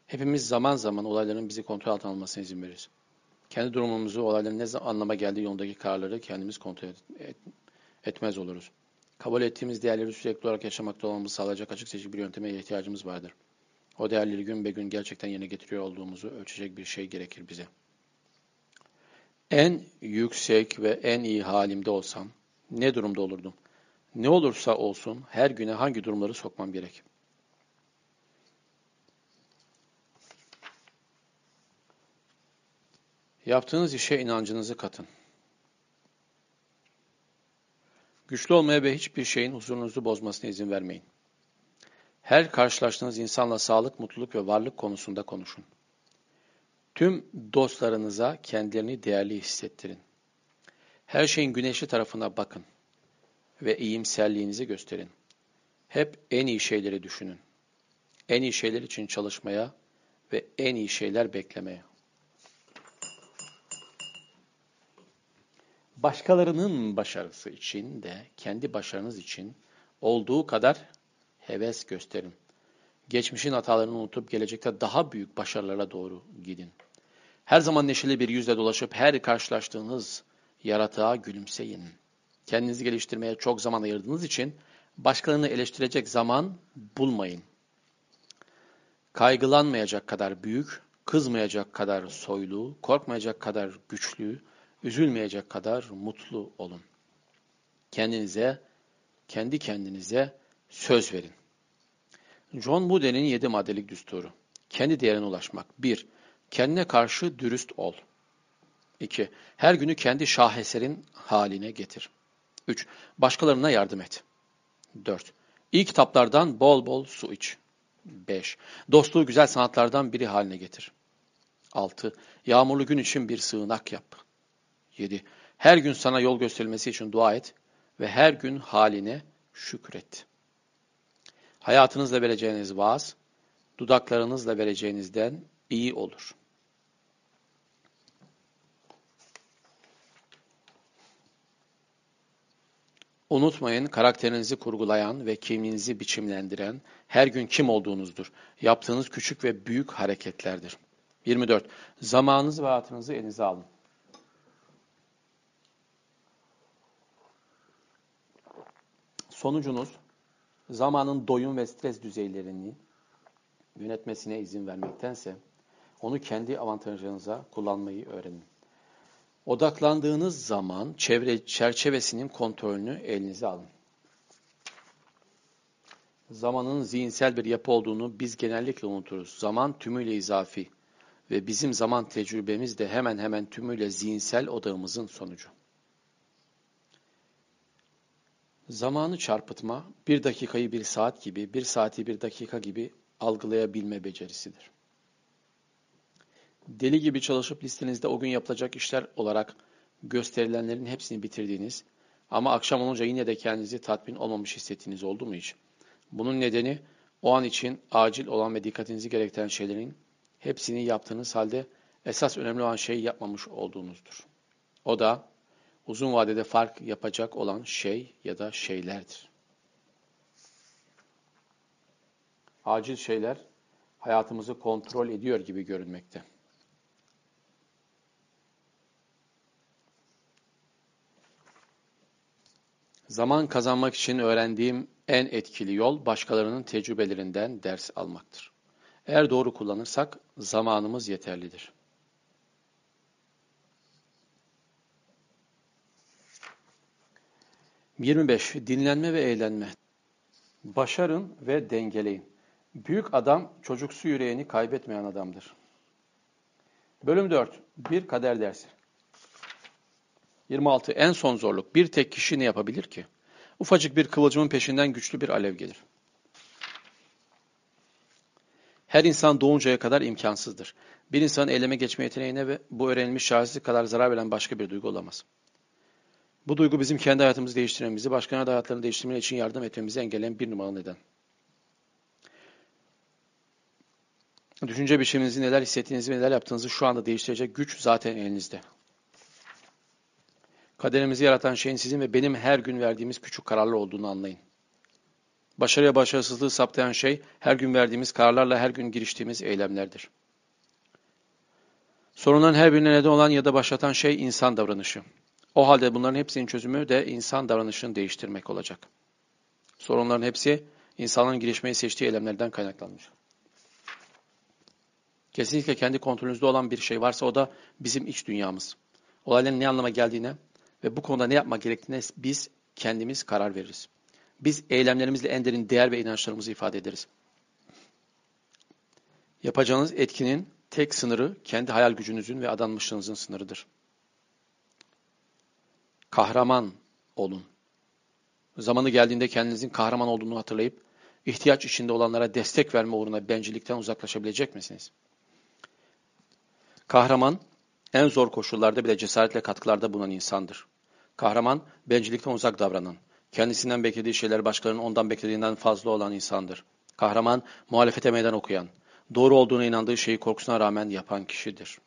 Hepimiz zaman zaman olayların bizi kontrol altına almasına izin veririz. Kendi durumumuzu, olayların ne anlama geldiği yolundaki kararları kendimiz kontrol et, etmez oluruz. Kabul ettiğimiz değerleri sürekli olarak yaşamakta olmamızı sağlayacak açık seçik bir yönteme ihtiyacımız vardır. O değerleri gün be gün gerçekten yerine getiriyor olduğumuzu ölçecek bir şey gerekir bize. En yüksek ve en iyi halimde olsam ne durumda olurdum? Ne olursa olsun her güne hangi durumları sokmam gerek? Yaptığınız işe inancınızı katın. Güçlü olmaya ve hiçbir şeyin huzurunuzu bozmasına izin vermeyin. Her karşılaştığınız insanla sağlık, mutluluk ve varlık konusunda konuşun. Tüm dostlarınıza kendilerini değerli hissettirin. Her şeyin güneşli tarafına bakın ve iyimserliğinizi gösterin. Hep en iyi şeyleri düşünün. En iyi şeyler için çalışmaya ve en iyi şeyler beklemeye. Başkalarının başarısı için de kendi başarınız için olduğu kadar heves gösterin. Geçmişin hatalarını unutup gelecekte daha büyük başarılara doğru gidin. Her zaman neşeli bir yüzle dolaşıp her karşılaştığınız yaratığa gülümseyin. Kendinizi geliştirmeye çok zaman ayırdığınız için başkalarını eleştirecek zaman bulmayın. Kaygılanmayacak kadar büyük, kızmayacak kadar soylu, korkmayacak kadar güçlü, üzülmeyecek kadar mutlu olun. Kendinize, kendi kendinize söz verin. John Wooden'in yedi maddelik düsturu. Kendi değerine ulaşmak. 1. Kendine karşı dürüst ol. 2. Her günü kendi şaheserin haline getir. 3. Başkalarına yardım et. 4. İyi kitaplardan bol bol su iç. 5. Dostluğu güzel sanatlardan biri haline getir. 6. Yağmurlu gün için bir sığınak yap. 7. Her gün sana yol gösterilmesi için dua et ve her gün haline şükret. Hayatınızla vereceğiniz vaaz, dudaklarınızla vereceğinizden iyi olur. Unutmayın karakterinizi kurgulayan ve kimliğinizi biçimlendiren her gün kim olduğunuzdur. Yaptığınız küçük ve büyük hareketlerdir. 24. Zamanınızı ve hayatınızı elinize alın. Sonucunuz zamanın doyum ve stres düzeylerini yönetmesine izin vermektense onu kendi avantajınıza kullanmayı öğrenin. Odaklandığınız zaman çevre çerçevesinin kontrolünü elinize alın. Zamanın zihinsel bir yapı olduğunu biz genellikle unuturuz. Zaman tümüyle izafi ve bizim zaman tecrübemiz de hemen hemen tümüyle zihinsel odağımızın sonucu. Zamanı çarpıtma, bir dakikayı bir saat gibi, bir saati bir dakika gibi algılayabilme becerisidir. Deli gibi çalışıp listenizde o gün yapılacak işler olarak gösterilenlerin hepsini bitirdiğiniz ama akşam olunca yine de kendinizi tatmin olmamış hissettiğiniz oldu mu hiç? Bunun nedeni o an için acil olan ve dikkatinizi gerektiren şeylerin hepsini yaptığınız halde esas önemli olan şeyi yapmamış olduğunuzdur. O da uzun vadede fark yapacak olan şey ya da şeylerdir. Acil şeyler hayatımızı kontrol ediyor gibi görünmekte. Zaman kazanmak için öğrendiğim en etkili yol başkalarının tecrübelerinden ders almaktır. Eğer doğru kullanırsak zamanımız yeterlidir. 25. Dinlenme ve eğlenme. Başarın ve dengeleyin. Büyük adam çocuksu yüreğini kaybetmeyen adamdır. Bölüm 4. Bir kader dersi. 26. En son zorluk. Bir tek kişi ne yapabilir ki? Ufacık bir kıvılcımın peşinden güçlü bir alev gelir. Her insan doğuncaya kadar imkansızdır. Bir insanın eyleme geçme yeteneğine ve bu öğrenilmiş şahesizlik kadar zarar veren başka bir duygu olamaz. Bu duygu bizim kendi hayatımızı değiştirmemizi, başkalarının da hayatlarını değiştirmeleri için yardım etmemizi engelleyen bir numaralı neden. Düşünce biçiminizi, neler hissettiğinizi ve neler yaptığınızı şu anda değiştirecek güç zaten elinizde. Kaderimizi yaratan şeyin sizin ve benim her gün verdiğimiz küçük kararlar olduğunu anlayın. Başarıya başarısızlığı saptayan şey her gün verdiğimiz kararlarla her gün giriştiğimiz eylemlerdir. Sorunların her birine neden olan ya da başlatan şey insan davranışı. O halde bunların hepsinin çözümü de insan davranışını değiştirmek olacak. Sorunların hepsi insanların girişmeyi seçtiği eylemlerden kaynaklanmış. Kesinlikle kendi kontrolünüzde olan bir şey varsa o da bizim iç dünyamız. Olayların ne anlama geldiğine ve bu konuda ne yapmak gerektiğine biz kendimiz karar veririz. Biz eylemlerimizle en derin değer ve inançlarımızı ifade ederiz. Yapacağınız etkinin tek sınırı kendi hayal gücünüzün ve adanmışlığınızın sınırıdır. Kahraman olun. Zamanı geldiğinde kendinizin kahraman olduğunu hatırlayıp ihtiyaç içinde olanlara destek verme uğruna bencillikten uzaklaşabilecek misiniz? Kahraman en zor koşullarda bile cesaretle katkılarda bulunan insandır. Kahraman bencillikten uzak davranan, kendisinden beklediği şeyler başkalarının ondan beklediğinden fazla olan insandır. Kahraman muhalefete meydan okuyan, doğru olduğuna inandığı şeyi korkusuna rağmen yapan kişidir.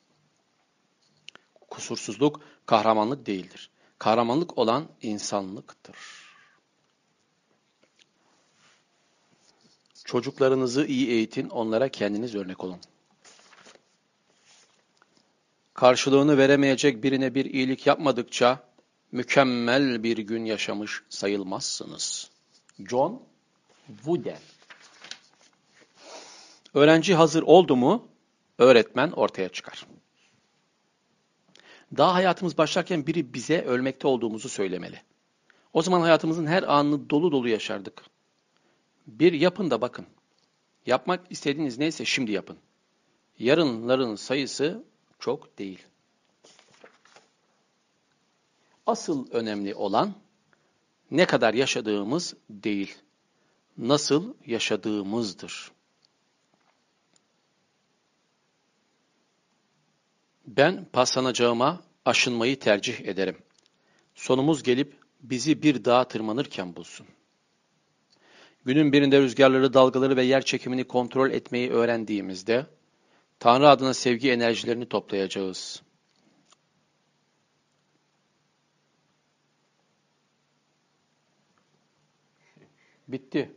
Kusursuzluk kahramanlık değildir. Kahramanlık olan insanlıktır. Çocuklarınızı iyi eğitin, onlara kendiniz örnek olun. Karşılığını veremeyecek birine bir iyilik yapmadıkça mükemmel bir gün yaşamış sayılmazsınız. John Wooden Öğrenci hazır oldu mu öğretmen ortaya çıkar. Daha hayatımız başlarken biri bize ölmekte olduğumuzu söylemeli. O zaman hayatımızın her anını dolu dolu yaşardık. Bir yapın da bakın. Yapmak istediğiniz neyse şimdi yapın. Yarınların sayısı çok değil. Asıl önemli olan ne kadar yaşadığımız değil, nasıl yaşadığımızdır. Ben paslanacağıma aşınmayı tercih ederim. Sonumuz gelip bizi bir dağa tırmanırken bulsun. Günün birinde rüzgarları, dalgaları ve yer çekimini kontrol etmeyi öğrendiğimizde Tanrı adına sevgi enerjilerini toplayacağız. Bitti.